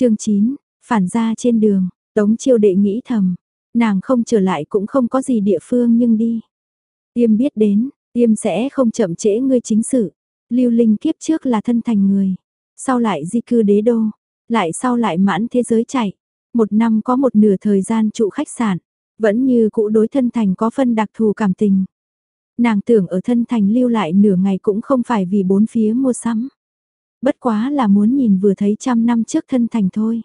chương 9, phản ra trên đường, Tống chiêu đệ nghĩ thầm, nàng không trở lại cũng không có gì địa phương nhưng đi. Tiêm biết đến, tiêm sẽ không chậm trễ ngươi chính sự. Lưu Linh kiếp trước là thân thành người, sau lại di cư đế đô, lại sau lại mãn thế giới chạy. Một năm có một nửa thời gian trụ khách sạn, vẫn như cũ đối thân thành có phân đặc thù cảm tình. Nàng tưởng ở thân thành lưu lại nửa ngày cũng không phải vì bốn phía mua sắm. Bất quá là muốn nhìn vừa thấy trăm năm trước thân thành thôi.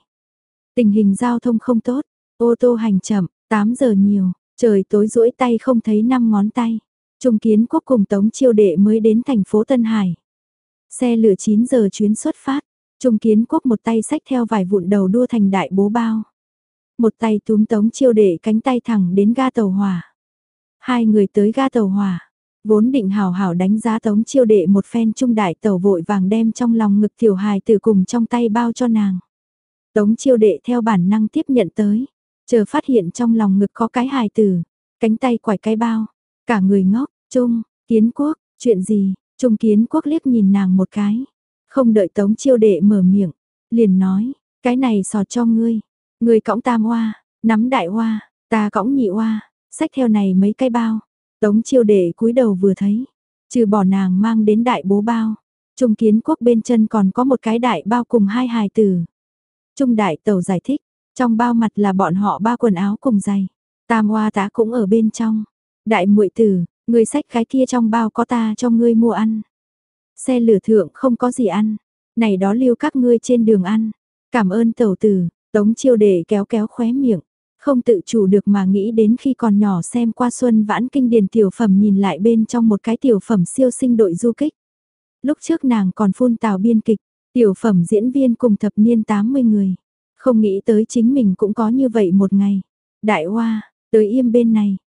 Tình hình giao thông không tốt, ô tô hành chậm, 8 giờ nhiều, trời tối rũi tay không thấy năm ngón tay. Trung kiến quốc cùng Tống Chiêu Đệ mới đến thành phố Tân Hải. Xe lửa 9 giờ chuyến xuất phát, Trung kiến quốc một tay xách theo vài vụn đầu đua thành đại bố bao. Một tay túm Tống Chiêu Đệ cánh tay thẳng đến ga tàu hỏa. Hai người tới ga tàu hỏa, vốn định hào hảo đánh giá Tống Chiêu Đệ một phen trung đại tẩu vội vàng đem trong lòng ngực tiểu hài từ cùng trong tay bao cho nàng. Tống chiêu đệ theo bản năng tiếp nhận tới, chờ phát hiện trong lòng ngực có cái hài tử, cánh tay quải cái bao, cả người ngốc, trung, kiến quốc, chuyện gì, trung kiến quốc liếc nhìn nàng một cái, không đợi tống chiêu đệ mở miệng, liền nói, cái này sọt cho ngươi, ngươi cõng tam hoa, nắm đại hoa, ta cõng nhị hoa, sách theo này mấy cái bao, tống chiêu đệ cúi đầu vừa thấy, trừ bỏ nàng mang đến đại bố bao, trung kiến quốc bên chân còn có một cái đại bao cùng hai hài tử. Trung đại tàu giải thích, trong bao mặt là bọn họ ba quần áo cùng giày. Tam hoa tá cũng ở bên trong. Đại muội tử, người sách cái kia trong bao có ta cho ngươi mua ăn. Xe lửa thượng không có gì ăn. Này đó lưu các ngươi trên đường ăn. Cảm ơn tàu tử, tống chiêu để kéo kéo khóe miệng. Không tự chủ được mà nghĩ đến khi còn nhỏ xem qua xuân vãn kinh điển tiểu phẩm nhìn lại bên trong một cái tiểu phẩm siêu sinh đội du kích. Lúc trước nàng còn phun tào biên kịch, Tiểu phẩm diễn viên cùng thập niên 80 người. Không nghĩ tới chính mình cũng có như vậy một ngày. Đại hoa, tới im bên này.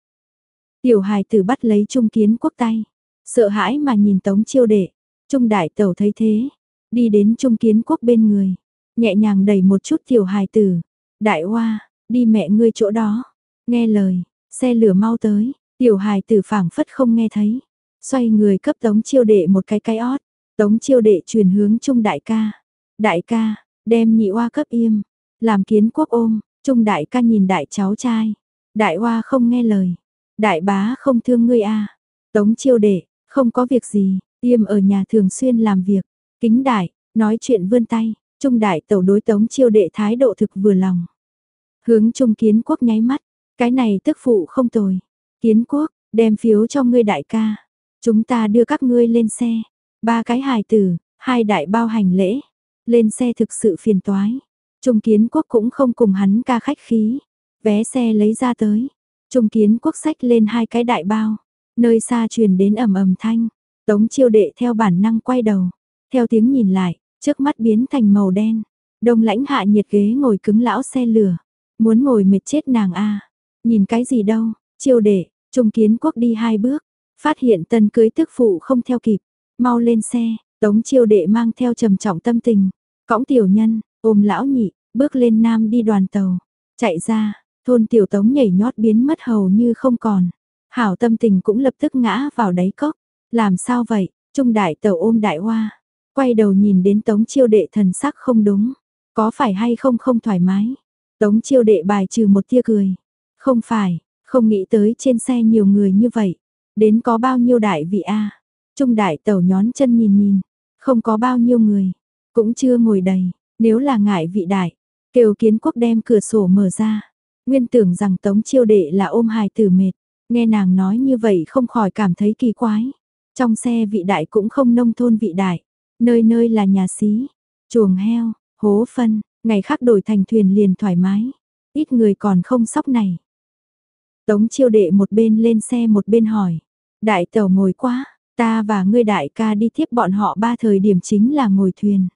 Tiểu hài tử bắt lấy trung kiến quốc tay. Sợ hãi mà nhìn tống chiêu đệ. Trung đại tẩu thấy thế. Đi đến trung kiến quốc bên người. Nhẹ nhàng đẩy một chút tiểu hài tử. Đại hoa, đi mẹ ngươi chỗ đó. Nghe lời, xe lửa mau tới. Tiểu hài tử phảng phất không nghe thấy. Xoay người cấp tống chiêu đệ một cái cái ót. Tống chiêu đệ truyền hướng Trung đại ca. Đại ca, đem nhị oa cấp im. Làm kiến quốc ôm, Trung đại ca nhìn đại cháu trai. Đại oa không nghe lời. Đại bá không thương ngươi a à. Tống chiêu đệ, không có việc gì, im ở nhà thường xuyên làm việc. Kính đại, nói chuyện vươn tay. Trung đại tẩu đối tống chiêu đệ thái độ thực vừa lòng. Hướng Trung kiến quốc nháy mắt. Cái này tức phụ không tồi. Kiến quốc, đem phiếu cho ngươi đại ca. Chúng ta đưa các ngươi lên xe. Ba cái hài tử, hai đại bao hành lễ, lên xe thực sự phiền toái. Trung kiến quốc cũng không cùng hắn ca khách khí, vé xe lấy ra tới. Trung kiến quốc sách lên hai cái đại bao, nơi xa truyền đến ầm ầm thanh, tống chiêu đệ theo bản năng quay đầu, theo tiếng nhìn lại, trước mắt biến thành màu đen. Đông lãnh hạ nhiệt ghế ngồi cứng lão xe lửa, muốn ngồi mệt chết nàng a Nhìn cái gì đâu, chiêu đệ, trung kiến quốc đi hai bước, phát hiện tân cưới tức phụ không theo kịp, Mau lên xe, tống chiêu đệ mang theo trầm trọng tâm tình. Cõng tiểu nhân, ôm lão nhị, bước lên nam đi đoàn tàu. Chạy ra, thôn tiểu tống nhảy nhót biến mất hầu như không còn. Hảo tâm tình cũng lập tức ngã vào đáy cốc. Làm sao vậy, trung đại tàu ôm đại hoa. Quay đầu nhìn đến tống chiêu đệ thần sắc không đúng. Có phải hay không không thoải mái. Tống chiêu đệ bài trừ một tia cười. Không phải, không nghĩ tới trên xe nhiều người như vậy. Đến có bao nhiêu đại vị a Trung đại tẩu nhón chân nhìn nhìn, không có bao nhiêu người, cũng chưa ngồi đầy, nếu là ngại vị đại, kiều kiến quốc đem cửa sổ mở ra. Nguyên tưởng rằng tống chiêu đệ là ôm hài tử mệt, nghe nàng nói như vậy không khỏi cảm thấy kỳ quái. Trong xe vị đại cũng không nông thôn vị đại, nơi nơi là nhà xí, chuồng heo, hố phân, ngày khác đổi thành thuyền liền thoải mái, ít người còn không sóc này. Tống chiêu đệ một bên lên xe một bên hỏi, đại tàu ngồi quá, Ta và ngươi đại ca đi tiếp bọn họ ba thời điểm chính là ngồi thuyền.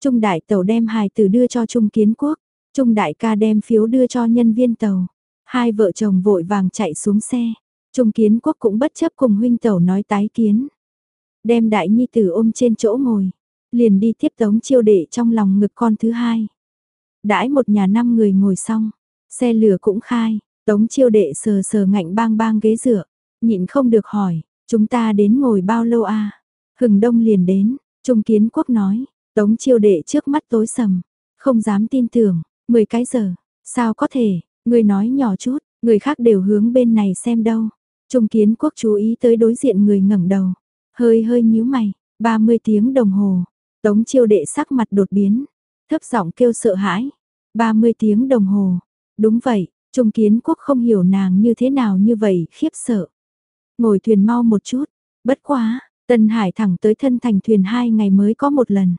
Trung đại tàu đem hài tử đưa cho Trung Kiến Quốc, Trung đại ca đem phiếu đưa cho nhân viên tàu. Hai vợ chồng vội vàng chạy xuống xe. Trung Kiến Quốc cũng bất chấp cùng huynh tàu nói tái kiến. Đem đại nhi tử ôm trên chỗ ngồi, liền đi tiếp tống chiêu đệ trong lòng ngực con thứ hai. Đãi một nhà năm người ngồi xong, xe lửa cũng khai, tống chiêu đệ sờ sờ ngạnh bang bang ghế dựa, nhịn không được hỏi, Chúng ta đến ngồi bao lâu a? À? Hừng đông liền đến, Trung Kiến Quốc nói, Tống chiêu đệ trước mắt tối sầm, Không dám tin tưởng, 10 cái giờ, sao có thể, người nói nhỏ chút, người khác đều hướng bên này xem đâu. Trung kiến quốc chú ý tới đối diện người ngẩng đầu, hơi hơi nhíu mày, 30 tiếng đồng hồ, tống chiêu đệ sắc mặt đột biến, thấp giọng kêu sợ hãi, 30 tiếng đồng hồ, đúng vậy, Trung kiến quốc không hiểu nàng như thế nào như vậy, khiếp sợ. Ngồi thuyền mau một chút, bất quá, Tân Hải thẳng tới thân thành thuyền hai ngày mới có một lần.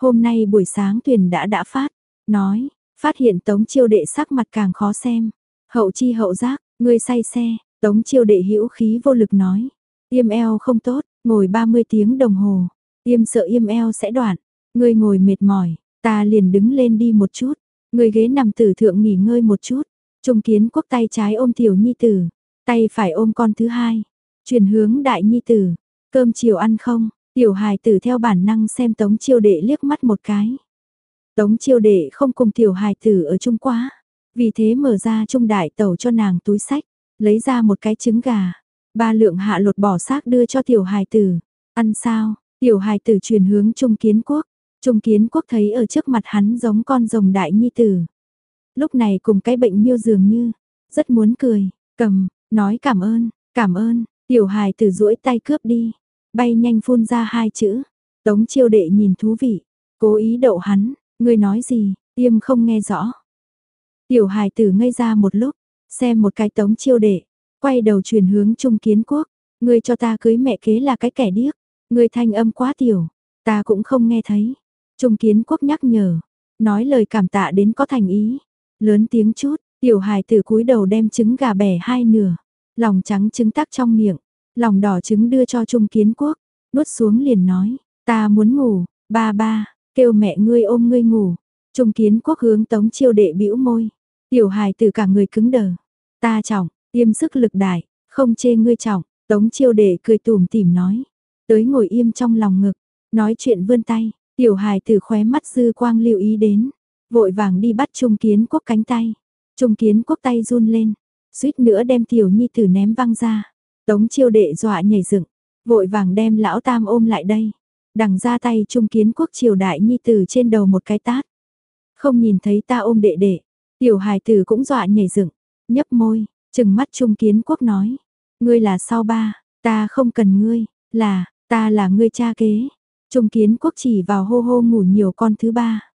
Hôm nay buổi sáng thuyền đã đã phát, nói, phát hiện tống chiêu đệ sắc mặt càng khó xem. Hậu chi hậu giác, ngươi say xe, tống chiêu đệ hữu khí vô lực nói. Tiêm eo không tốt, ngồi 30 tiếng đồng hồ, tiêm sợ yêm eo sẽ đoạn. Ngươi ngồi mệt mỏi, ta liền đứng lên đi một chút. người ghế nằm tử thượng nghỉ ngơi một chút. Trung kiến quốc tay trái ôm tiểu nhi tử, tay phải ôm con thứ hai. Chuyển hướng đại nhi tử, cơm chiều ăn không? Tiểu hài tử theo bản năng xem tống chiêu đệ liếc mắt một cái. Tống chiêu đệ không cùng tiểu hài tử ở chung quá. Vì thế mở ra trung đại tẩu cho nàng túi sách, lấy ra một cái trứng gà. Ba lượng hạ lột bỏ xác đưa cho tiểu hài tử. Ăn sao? Tiểu hài tử truyền hướng trung kiến quốc. Trung kiến quốc thấy ở trước mặt hắn giống con rồng đại nhi tử. Lúc này cùng cái bệnh miêu dường như, rất muốn cười, cầm, nói cảm ơn, cảm ơn, tiểu hài tử duỗi tay cướp đi, bay nhanh phun ra hai chữ. Tống chiêu đệ nhìn thú vị, cố ý đậu hắn, ngươi nói gì, tiêm không nghe rõ. Tiểu hài tử ngây ra một lúc, xem một cái tống chiêu đệ, quay đầu truyền hướng trung kiến quốc, ngươi cho ta cưới mẹ kế là cái kẻ điếc, ngươi thanh âm quá tiểu, ta cũng không nghe thấy. Trung kiến quốc nhắc nhở, nói lời cảm tạ đến có thành ý, lớn tiếng chút, tiểu hài tử cúi đầu đem trứng gà bẻ hai nửa, lòng trắng trứng tắc trong miệng, lòng đỏ trứng đưa cho Trung Kiến Quốc, nuốt xuống liền nói, ta muốn ngủ, ba ba, kêu mẹ ngươi ôm ngươi ngủ. Trung Kiến Quốc hướng Tống Chiêu Đệ bĩu môi, tiểu hài tử cả người cứng đờ, ta trọng, tiêm sức lực đại, không chê ngươi trọng, Tống Chiêu Đệ cười tủm tỉm nói, tới ngồi im trong lòng ngực, nói chuyện vươn tay, tiểu hài tử khóe mắt dư quang lưu ý đến, vội vàng đi bắt Trung Kiến Quốc cánh tay. Trung Kiến Quốc tay run lên, suýt nữa đem tiểu nhi tử ném văng ra. Tống chiêu đệ dọa nhảy dựng, vội vàng đem lão tam ôm lại đây. Đằng ra tay Trung Kiến Quốc triều đại nhi tử trên đầu một cái tát. Không nhìn thấy ta ôm đệ đệ, tiểu hài tử cũng dọa nhảy dựng, nhấp môi, chừng mắt Trung Kiến Quốc nói. Ngươi là sao ba, ta không cần ngươi, là, ta là ngươi cha kế. Trung Kiến Quốc chỉ vào hô hô ngủ nhiều con thứ ba.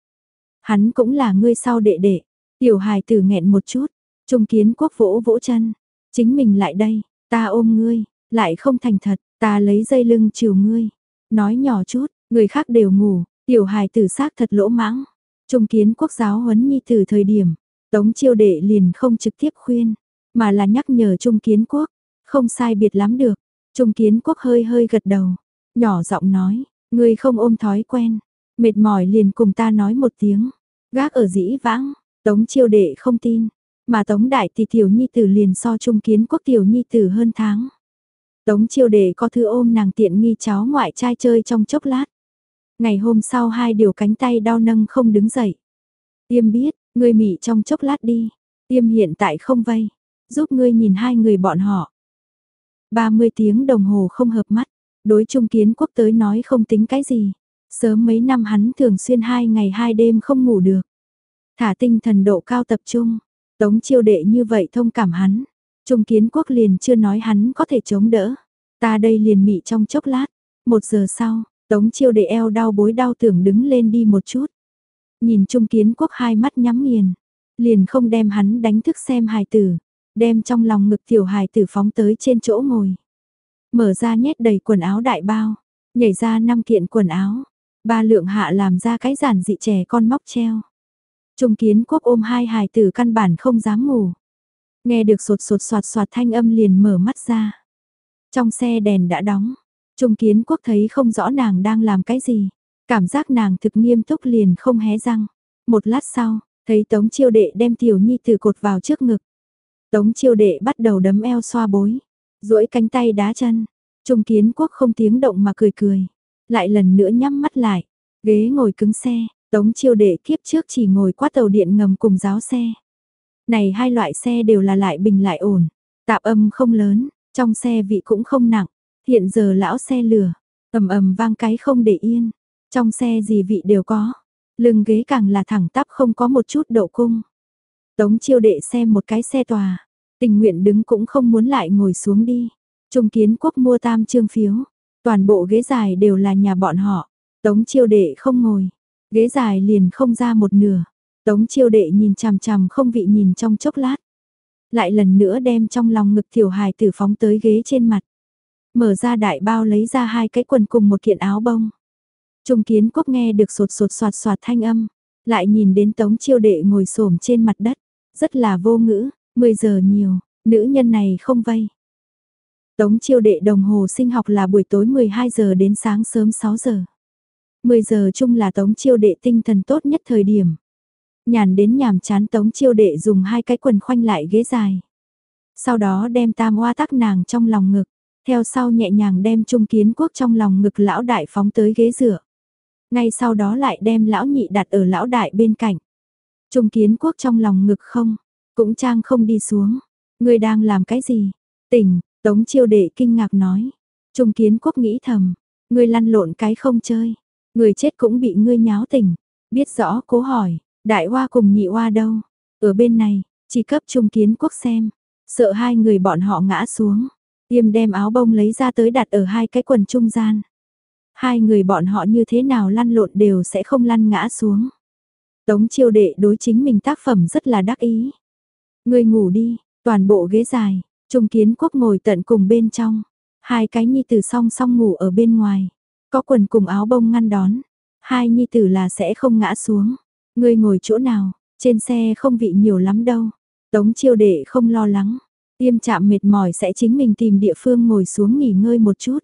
Hắn cũng là ngươi sau đệ đệ. Tiểu hài tử nghẹn một chút. Trung kiến quốc vỗ vỗ chân. Chính mình lại đây. Ta ôm ngươi. Lại không thành thật. Ta lấy dây lưng chiều ngươi. Nói nhỏ chút. Người khác đều ngủ. Tiểu hài tử xác thật lỗ mãng. Trung kiến quốc giáo huấn nhi từ thời điểm. Tống chiêu đệ liền không trực tiếp khuyên. Mà là nhắc nhở Trung kiến quốc. Không sai biệt lắm được. Trung kiến quốc hơi hơi gật đầu. Nhỏ giọng nói. Ngươi không ôm thói quen. Mệt mỏi liền cùng ta nói một tiếng, gác ở dĩ vãng, tống chiêu đệ không tin, mà tống đại thì tiểu nhi tử liền so trung kiến quốc tiểu nhi tử hơn tháng. Tống chiêu đệ có thư ôm nàng tiện nghi cháu ngoại trai chơi trong chốc lát. Ngày hôm sau hai điều cánh tay đau nâng không đứng dậy. Tiêm biết, ngươi mị trong chốc lát đi. Tiêm hiện tại không vây. Giúp ngươi nhìn hai người bọn họ. 30 tiếng đồng hồ không hợp mắt. Đối trung kiến quốc tới nói không tính cái gì. Sớm mấy năm hắn thường xuyên hai ngày hai đêm không ngủ được. Thả tinh thần độ cao tập trung, tống chiêu đệ như vậy thông cảm hắn. Trung kiến quốc liền chưa nói hắn có thể chống đỡ. Ta đây liền mị trong chốc lát. Một giờ sau, tống chiêu đệ eo đau bối đau tưởng đứng lên đi một chút. Nhìn trung kiến quốc hai mắt nhắm nghiền. Liền không đem hắn đánh thức xem hài tử. Đem trong lòng ngực tiểu hài tử phóng tới trên chỗ ngồi. Mở ra nhét đầy quần áo đại bao. Nhảy ra năm kiện quần áo. Ba lượng hạ làm ra cái giản dị trẻ con móc treo. Trung kiến quốc ôm hai hài tử căn bản không dám ngủ. Nghe được sột sột soạt soạt thanh âm liền mở mắt ra. Trong xe đèn đã đóng. Trung kiến quốc thấy không rõ nàng đang làm cái gì. Cảm giác nàng thực nghiêm túc liền không hé răng. Một lát sau, thấy Tống chiêu đệ đem tiểu nhi từ cột vào trước ngực. Tống chiêu đệ bắt đầu đấm eo xoa bối duỗi cánh tay đá chân. Trung kiến quốc không tiếng động mà cười cười. Lại lần nữa nhắm mắt lại, ghế ngồi cứng xe, tống chiêu đệ kiếp trước chỉ ngồi qua tàu điện ngầm cùng giáo xe. Này hai loại xe đều là lại bình lại ổn, tạp âm không lớn, trong xe vị cũng không nặng, hiện giờ lão xe lửa, ầm ầm vang cái không để yên, trong xe gì vị đều có. Lưng ghế càng là thẳng tắp không có một chút độ cung. Tống chiêu đệ xem một cái xe tòa, tình nguyện đứng cũng không muốn lại ngồi xuống đi. Trung kiến quốc mua tam trương phiếu, toàn bộ ghế dài đều là nhà bọn họ. Tống chiêu đệ không ngồi, ghế dài liền không ra một nửa. Tống chiêu đệ nhìn chằm chằm không vị nhìn trong chốc lát. Lại lần nữa đem trong lòng ngực tiểu hài tử phóng tới ghế trên mặt. Mở ra đại bao lấy ra hai cái quần cùng một kiện áo bông. Trung kiến quốc nghe được sột sột soạt soạt thanh âm. Lại nhìn đến tống chiêu đệ ngồi xổm trên mặt đất. Rất là vô ngữ, 10 giờ nhiều, nữ nhân này không vây. Tống chiêu đệ đồng hồ sinh học là buổi tối 12 giờ đến sáng sớm 6 giờ. 10 giờ chung là tống chiêu đệ tinh thần tốt nhất thời điểm. Nhàn đến nhàm chán tống chiêu đệ dùng hai cái quần khoanh lại ghế dài. Sau đó đem tam hoa tắc nàng trong lòng ngực, theo sau nhẹ nhàng đem trung kiến quốc trong lòng ngực lão đại phóng tới ghế dựa. Ngay sau đó lại đem lão nhị đặt ở lão đại bên cạnh. Trung kiến quốc trong lòng ngực không, cũng trang không đi xuống. Người đang làm cái gì? Tỉnh, tống chiêu đệ kinh ngạc nói. Trung kiến quốc nghĩ thầm, người lăn lộn cái không chơi. Người chết cũng bị ngươi nháo tỉnh. Biết rõ cố hỏi, đại hoa cùng nhị hoa đâu? Ở bên này, chỉ cấp trung kiến quốc xem. Sợ hai người bọn họ ngã xuống. Tiêm đem áo bông lấy ra tới đặt ở hai cái quần trung gian. Hai người bọn họ như thế nào lăn lộn đều sẽ không lăn ngã xuống. Tống chiêu đệ đối chính mình tác phẩm rất là đắc ý. Người ngủ đi, toàn bộ ghế dài, trung kiến quốc ngồi tận cùng bên trong. Hai cái nhi tử song song ngủ ở bên ngoài. Có quần cùng áo bông ngăn đón. Hai nhi tử là sẽ không ngã xuống. Người ngồi chỗ nào, trên xe không vị nhiều lắm đâu. Tống chiêu đệ không lo lắng. Tiêm chạm mệt mỏi sẽ chính mình tìm địa phương ngồi xuống nghỉ ngơi một chút.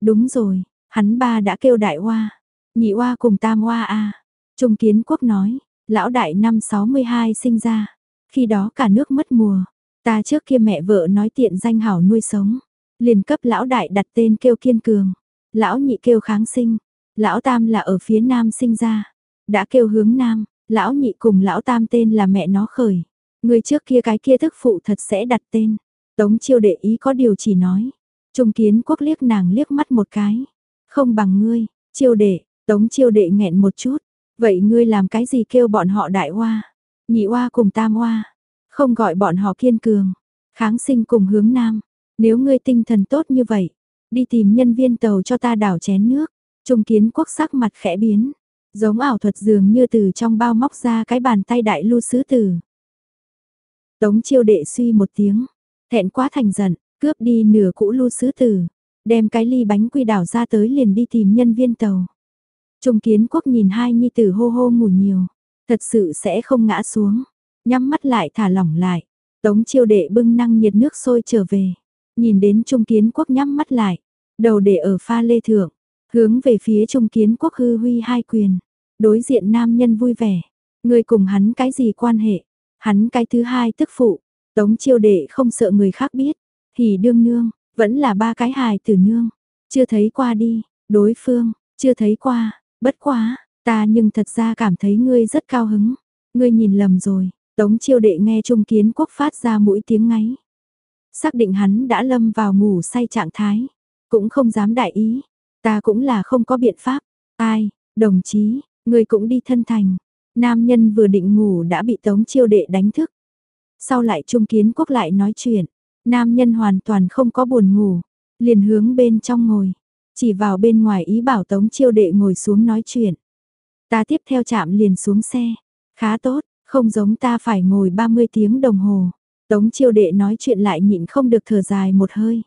Đúng rồi, hắn ba đã kêu đại hoa. Nhị hoa cùng tam hoa a Trung Kiến Quốc nói, lão đại năm 62 sinh ra, khi đó cả nước mất mùa, ta trước kia mẹ vợ nói tiện danh hảo nuôi sống, liền cấp lão đại đặt tên kêu kiên cường, lão nhị kêu kháng sinh, lão tam là ở phía nam sinh ra, đã kêu hướng nam, lão nhị cùng lão tam tên là mẹ nó khởi, người trước kia cái kia thức phụ thật sẽ đặt tên, tống chiêu để ý có điều chỉ nói, trung kiến quốc liếc nàng liếc mắt một cái, không bằng ngươi, chiêu đệ, tống chiêu đệ nghẹn một chút, Vậy ngươi làm cái gì kêu bọn họ đại hoa, nhị oa cùng tam oa, không gọi bọn họ kiên cường, kháng sinh cùng hướng nam, nếu ngươi tinh thần tốt như vậy, đi tìm nhân viên tàu cho ta đảo chén nước, trung kiến quốc sắc mặt khẽ biến, giống ảo thuật dường như từ trong bao móc ra cái bàn tay đại lưu sứ tử. Tống chiêu đệ suy một tiếng, thẹn quá thành giận, cướp đi nửa cũ lưu sứ tử, đem cái ly bánh quy đảo ra tới liền đi tìm nhân viên tàu. Trung kiến quốc nhìn hai nhi tử hô hô ngủ nhiều, thật sự sẽ không ngã xuống, nhắm mắt lại thả lỏng lại. Tống chiêu đệ bưng năng nhiệt nước sôi trở về, nhìn đến trung kiến quốc nhắm mắt lại, đầu để ở pha lê thượng, hướng về phía trung kiến quốc hư huy hai quyền, đối diện nam nhân vui vẻ, người cùng hắn cái gì quan hệ, hắn cái thứ hai tức phụ, tống chiêu đệ không sợ người khác biết, thì đương nương, vẫn là ba cái hài tử nương, chưa thấy qua đi, đối phương, chưa thấy qua, Bất quá, ta nhưng thật ra cảm thấy ngươi rất cao hứng. Ngươi nhìn lầm rồi, tống chiêu đệ nghe trung kiến quốc phát ra mũi tiếng ngáy. Xác định hắn đã lâm vào ngủ say trạng thái, cũng không dám đại ý. Ta cũng là không có biện pháp. Ai, đồng chí, ngươi cũng đi thân thành. Nam nhân vừa định ngủ đã bị tống chiêu đệ đánh thức. Sau lại trung kiến quốc lại nói chuyện. Nam nhân hoàn toàn không có buồn ngủ, liền hướng bên trong ngồi chỉ vào bên ngoài ý bảo tống chiêu đệ ngồi xuống nói chuyện. Ta tiếp theo chạm liền xuống xe, khá tốt, không giống ta phải ngồi 30 tiếng đồng hồ. Tống chiêu đệ nói chuyện lại nhịn không được thở dài một hơi.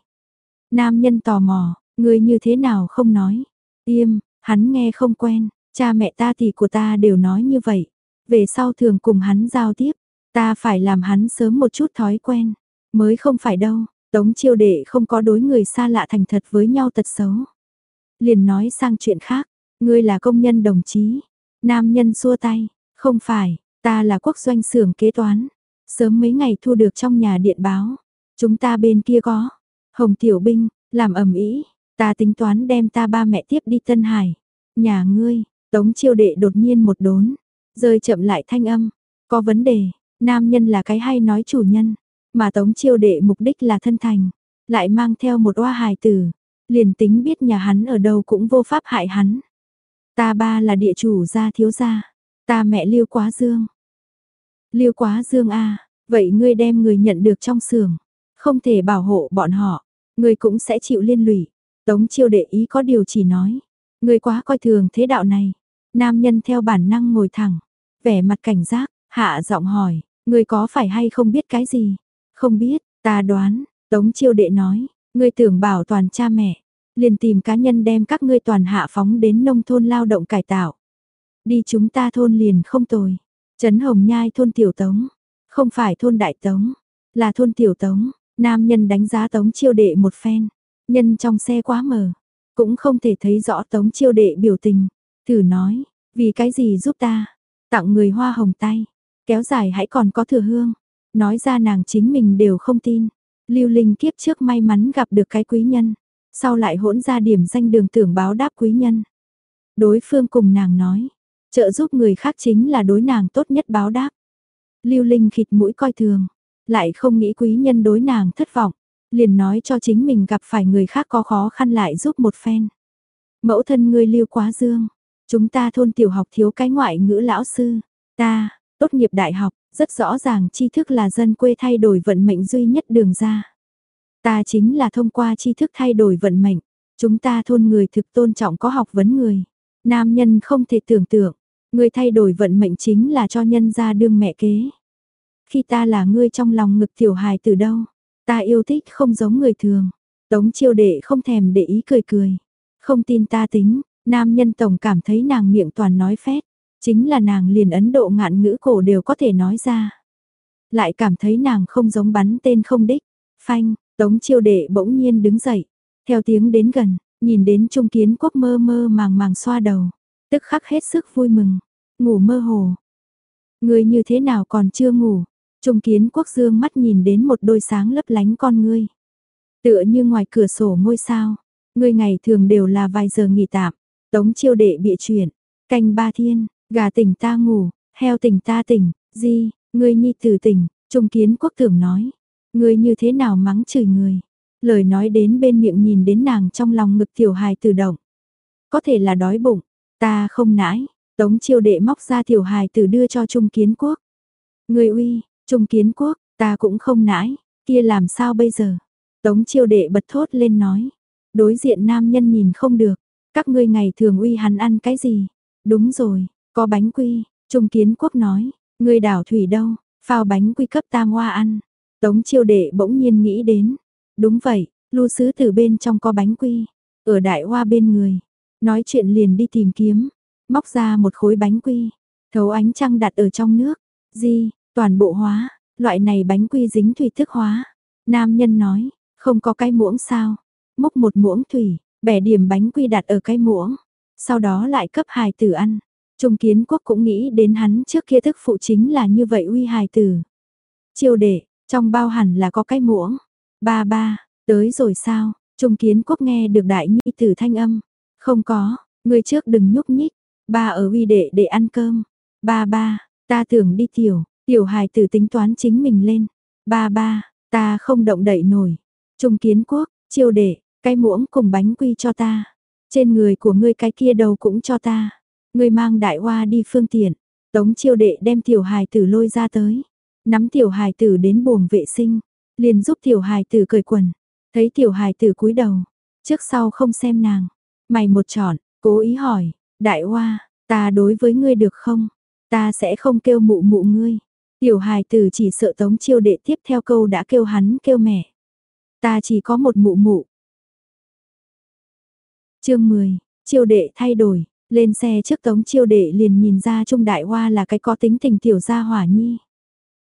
Nam nhân tò mò, người như thế nào không nói. im hắn nghe không quen, cha mẹ ta thì của ta đều nói như vậy. Về sau thường cùng hắn giao tiếp, ta phải làm hắn sớm một chút thói quen. Mới không phải đâu, tống chiêu đệ không có đối người xa lạ thành thật với nhau tật xấu liền nói sang chuyện khác, ngươi là công nhân đồng chí. Nam nhân xua tay, không phải, ta là quốc doanh xưởng kế toán. Sớm mấy ngày thu được trong nhà điện báo, chúng ta bên kia có, Hồng Tiểu Binh, làm ẩm ý, ta tính toán đem ta ba mẹ tiếp đi Tân Hải. Nhà ngươi, Tống chiêu đệ đột nhiên một đốn, rơi chậm lại thanh âm, có vấn đề, nam nhân là cái hay nói chủ nhân, mà Tống chiêu đệ mục đích là thân thành, lại mang theo một oa hài tử, liền tính biết nhà hắn ở đâu cũng vô pháp hại hắn. Ta ba là địa chủ gia thiếu gia, ta mẹ Lưu Quá Dương. Lưu Quá Dương a, vậy ngươi đem người nhận được trong xưởng, không thể bảo hộ bọn họ, ngươi cũng sẽ chịu liên lụy. Tống Chiêu đệ ý có điều chỉ nói, ngươi quá coi thường thế đạo này. Nam nhân theo bản năng ngồi thẳng, vẻ mặt cảnh giác, hạ giọng hỏi, ngươi có phải hay không biết cái gì? Không biết, ta đoán, Tống Chiêu đệ nói, ngươi tưởng bảo toàn cha mẹ, liền tìm cá nhân đem các ngươi toàn hạ phóng đến nông thôn lao động cải tạo. Đi chúng ta thôn liền không tồi. Trấn Hồng Nhai thôn Tiểu Tống, không phải thôn Đại Tống, là thôn Tiểu Tống. Nam nhân đánh giá Tống chiêu đệ một phen, nhân trong xe quá mờ, cũng không thể thấy rõ Tống chiêu đệ biểu tình. Thử nói, vì cái gì giúp ta? Tặng người hoa hồng tay, kéo dài hãy còn có thừa hương. Nói ra nàng chính mình đều không tin. Lưu Linh kiếp trước may mắn gặp được cái quý nhân, sau lại hỗn ra điểm danh đường tưởng báo đáp quý nhân. Đối phương cùng nàng nói, trợ giúp người khác chính là đối nàng tốt nhất báo đáp. Lưu Linh khịt mũi coi thường, lại không nghĩ quý nhân đối nàng thất vọng, liền nói cho chính mình gặp phải người khác có khó khăn lại giúp một phen. Mẫu thân ngươi Lưu Quá Dương, chúng ta thôn tiểu học thiếu cái ngoại ngữ lão sư, ta, tốt nghiệp đại học, rất rõ ràng tri thức là dân quê thay đổi vận mệnh duy nhất đường ra. Ta chính là thông qua tri thức thay đổi vận mệnh, chúng ta thôn người thực tôn trọng có học vấn người. Nam nhân không thể tưởng tượng, người thay đổi vận mệnh chính là cho nhân ra đương mẹ kế. Khi ta là ngươi trong lòng ngực tiểu hài từ đâu, ta yêu thích không giống người thường. Tống chiêu đệ không thèm để ý cười cười. Không tin ta tính, nam nhân tổng cảm thấy nàng miệng toàn nói phét. Chính là nàng liền Ấn Độ ngạn ngữ cổ đều có thể nói ra. Lại cảm thấy nàng không giống bắn tên không đích. Phanh, tống chiêu đệ bỗng nhiên đứng dậy. Theo tiếng đến gần, nhìn đến trung kiến quốc mơ mơ màng màng xoa đầu. Tức khắc hết sức vui mừng. Ngủ mơ hồ. Người như thế nào còn chưa ngủ? Trung kiến quốc dương mắt nhìn đến một đôi sáng lấp lánh con ngươi. Tựa như ngoài cửa sổ ngôi sao. Ngươi ngày thường đều là vài giờ nghỉ tạm. Tống chiêu đệ bịa chuyện. Canh ba thiên, Gà tỉnh ta ngủ, heo tỉnh ta tỉnh, di, ngươi nhi tử tỉnh, trung kiến quốc tưởng nói. Ngươi như thế nào mắng chửi người. Lời nói đến bên miệng nhìn đến nàng trong lòng ngực tiểu hài tự động. Có thể là đói bụng, ta không nãi. Tống chiêu đệ móc ra tiểu hài tử đưa cho trung kiến quốc. người uy, trung kiến quốc, ta cũng không nãi, kia làm sao bây giờ? Tống chiêu đệ bật thốt lên nói. Đối diện nam nhân nhìn không được, các ngươi ngày thường uy hắn ăn cái gì? Đúng rồi, có bánh quy, Trung Kiến Quốc nói, người đảo thủy đâu, phao bánh quy cấp tam hoa ăn. Tống chiêu đệ bỗng nhiên nghĩ đến. Đúng vậy, lưu sứ từ bên trong có bánh quy, ở đại hoa bên người. Nói chuyện liền đi tìm kiếm, móc ra một khối bánh quy, thấu ánh trăng đặt ở trong nước. Di, toàn bộ hóa, loại này bánh quy dính thủy thức hóa. Nam nhân nói, không có cái muỗng sao. Múc một muỗng thủy, bẻ điểm bánh quy đặt ở cái muỗng. Sau đó lại cấp hài tử ăn. Trung kiến quốc cũng nghĩ đến hắn trước kia thức phụ chính là như vậy uy hài tử. Chiêu đệ, trong bao hẳn là có cái muỗng. Ba ba, tới rồi sao? Trung kiến quốc nghe được đại nhi tử thanh âm. Không có, người trước đừng nhúc nhích. Ba ở uy đệ để ăn cơm. Ba ba, ta tưởng đi tiểu, tiểu hài tử tính toán chính mình lên. Ba ba, ta không động đậy nổi. Trung kiến quốc, chiêu đệ, cái muỗng cùng bánh quy cho ta. Trên người của ngươi cái kia đầu cũng cho ta. Người mang đại hoa đi phương tiện, tống chiêu đệ đem tiểu hài tử lôi ra tới, nắm tiểu hài tử đến buồng vệ sinh, liền giúp tiểu hài tử cởi quần, thấy tiểu hài tử cúi đầu, trước sau không xem nàng, mày một trọn, cố ý hỏi, đại hoa, ta đối với ngươi được không? Ta sẽ không kêu mụ mụ ngươi. Tiểu hài tử chỉ sợ tống chiêu đệ tiếp theo câu đã kêu hắn kêu mẹ. Ta chỉ có một mụ mụ. chương 10, chiêu đệ thay đổi, lên xe trước tống chiêu đệ liền nhìn ra Trung Đại Hoa là cái có tính tình tiểu gia hỏa nhi.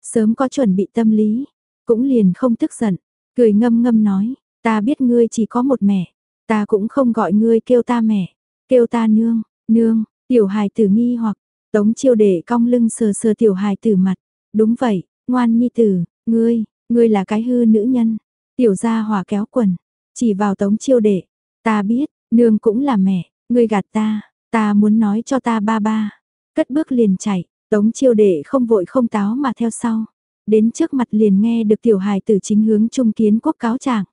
Sớm có chuẩn bị tâm lý, cũng liền không tức giận, cười ngâm ngâm nói, ta biết ngươi chỉ có một mẹ, ta cũng không gọi ngươi kêu ta mẹ, kêu ta nương, nương, tiểu hài tử nghi hoặc, tống chiêu để cong lưng sờ sờ tiểu hài tử mặt, đúng vậy, ngoan nhi tử, ngươi, ngươi là cái hư nữ nhân, tiểu gia hỏa kéo quần, chỉ vào tống chiêu đệ, ta biết, nương cũng là mẹ, ngươi gạt ta, Ta muốn nói cho ta ba ba. Cất bước liền chạy, tống chiêu đệ không vội không táo mà theo sau. Đến trước mặt liền nghe được tiểu hài tử chính hướng trung kiến quốc cáo trạng.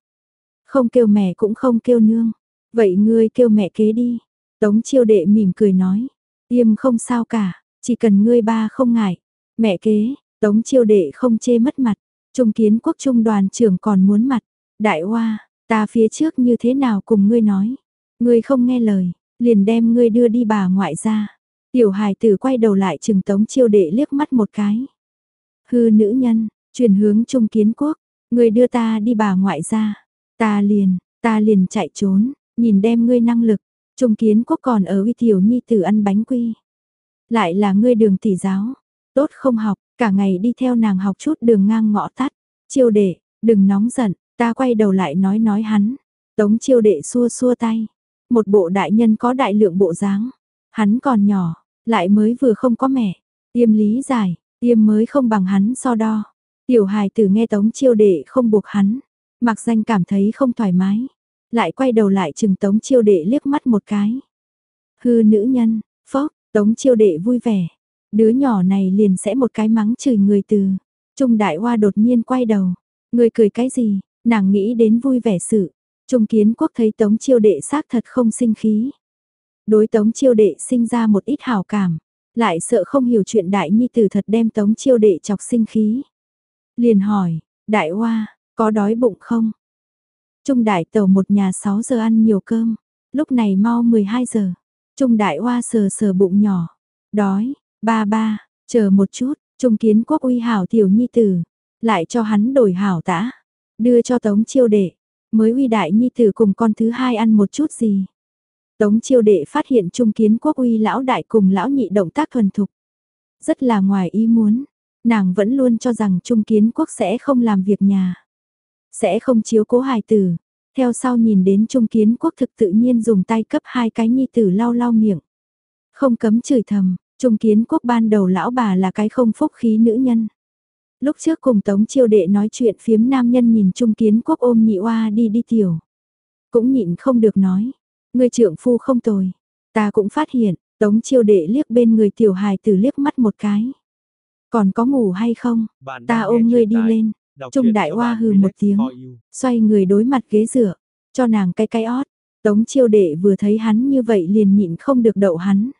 Không kêu mẹ cũng không kêu nương. Vậy ngươi kêu mẹ kế đi. Tống chiêu đệ mỉm cười nói, Yêm không sao cả, chỉ cần ngươi ba không ngại. Mẹ kế, tống chiêu đệ không chê mất mặt, trung kiến quốc trung đoàn trưởng còn muốn mặt. Đại hoa, ta phía trước như thế nào cùng ngươi nói. Ngươi không nghe lời, liền đem ngươi đưa đi bà ngoại ra. Tiểu hài tử quay đầu lại trừng tống chiêu đệ liếc mắt một cái. Hư nữ nhân, chuyển hướng trung kiến quốc, người đưa ta đi bà ngoại ra. Ta liền, ta liền chạy trốn, nhìn đem ngươi năng lực. Trung kiến quốc còn ở uy tiểu nhi tử ăn bánh quy. Lại là ngươi đường tỷ giáo, tốt không học, cả ngày đi theo nàng học chút đường ngang ngõ tắt. Chiêu đệ, đừng nóng giận, ta quay đầu lại nói nói hắn. Tống chiêu đệ xua xua tay. Một bộ đại nhân có đại lượng bộ dáng. Hắn còn nhỏ, lại mới vừa không có mẹ. Tiêm lý giải, tiêm mới không bằng hắn so đo. Tiểu hài tử nghe tống chiêu đệ không buộc hắn. Mặc danh cảm thấy không thoải mái. Lại quay đầu lại chừng tống chiêu đệ liếc mắt một cái. Hư nữ nhân, phốc, tống chiêu đệ vui vẻ. Đứa nhỏ này liền sẽ một cái mắng chửi người từ. Trung đại hoa đột nhiên quay đầu. Người cười cái gì, nàng nghĩ đến vui vẻ sự. Trung kiến quốc thấy tống chiêu đệ xác thật không sinh khí. Đối tống chiêu đệ sinh ra một ít hảo cảm. Lại sợ không hiểu chuyện đại nhi tử thật đem tống chiêu đệ chọc sinh khí. Liền hỏi, đại hoa, có đói bụng không? Trung đại tàu một nhà 6 giờ ăn nhiều cơm, lúc này mau 12 giờ. Trung đại hoa sờ sờ bụng nhỏ, đói, ba ba, chờ một chút, Trung kiến quốc uy hảo tiểu nhi tử, lại cho hắn đổi hảo tã, đưa cho tống chiêu đệ, mới uy đại nhi tử cùng con thứ hai ăn một chút gì. Tống chiêu đệ phát hiện trung kiến quốc uy lão đại cùng lão nhị động tác thuần thục. Rất là ngoài ý muốn, nàng vẫn luôn cho rằng trung kiến quốc sẽ không làm việc nhà. Sẽ không chiếu cố hài tử. Theo sau nhìn đến trung kiến quốc thực tự nhiên dùng tay cấp hai cái nhi tử lau lau miệng. Không cấm chửi thầm, trung kiến quốc ban đầu lão bà là cái không phúc khí nữ nhân. Lúc trước cùng Tống Chiêu Đệ nói chuyện phiếm nam nhân nhìn Trung Kiến Quốc ôm nhị oa đi đi tiểu. Cũng nhịn không được nói, người trưởng phu không tồi. Ta cũng phát hiện, Tống Chiêu Đệ liếc bên người tiểu hài tử liếc mắt một cái. Còn có ngủ hay không? Ta ôm ngươi đi lên. Trung đại hoa hừ một tiếng, xoay người đối mặt ghế dựa, cho nàng cái cái ót. Tống chiêu đệ vừa thấy hắn như vậy liền nhịn không được đậu hắn.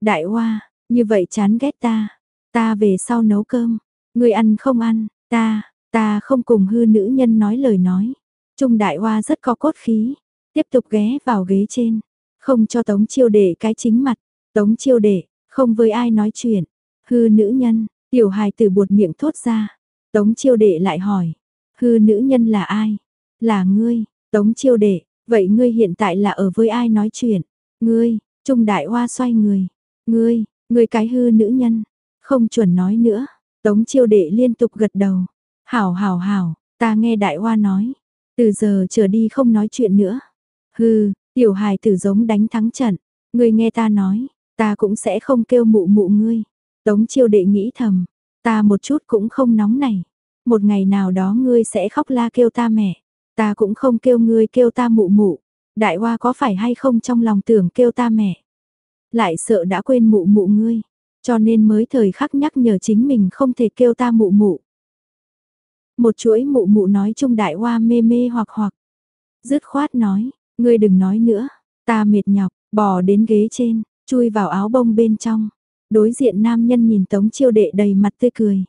Đại hoa, như vậy chán ghét ta, ta về sau nấu cơm, người ăn không ăn, ta, ta không cùng hư nữ nhân nói lời nói. Trung đại hoa rất có cốt khí, tiếp tục ghé vào ghế trên, không cho tống chiêu đệ cái chính mặt, tống chiêu đệ, không với ai nói chuyện, hư nữ nhân, tiểu hài tử buột miệng thốt ra, Tống chiêu đệ lại hỏi, hư nữ nhân là ai? Là ngươi, tống chiêu đệ, vậy ngươi hiện tại là ở với ai nói chuyện? Ngươi, trung đại hoa xoay người, ngươi, ngươi cái hư nữ nhân, không chuẩn nói nữa. Tống chiêu đệ liên tục gật đầu, hảo hảo hảo, ta nghe đại hoa nói, từ giờ trở đi không nói chuyện nữa hừ tiểu hài tử giống đánh thắng trận, ngươi nghe ta nói, ta cũng sẽ không kêu mụ mụ ngươi. Tống chiêu đệ nghĩ thầm, Ta một chút cũng không nóng này. Một ngày nào đó ngươi sẽ khóc la kêu ta mẹ. Ta cũng không kêu ngươi kêu ta mụ mụ. Đại hoa có phải hay không trong lòng tưởng kêu ta mẹ. Lại sợ đã quên mụ mụ ngươi. Cho nên mới thời khắc nhắc nhở chính mình không thể kêu ta mụ mụ. Một chuỗi mụ mụ nói chung đại hoa mê mê hoặc hoặc. Dứt khoát nói, ngươi đừng nói nữa. Ta mệt nhọc, bò đến ghế trên, chui vào áo bông bên trong. Đối diện nam nhân nhìn Tống Chiêu Đệ đầy mặt tươi cười.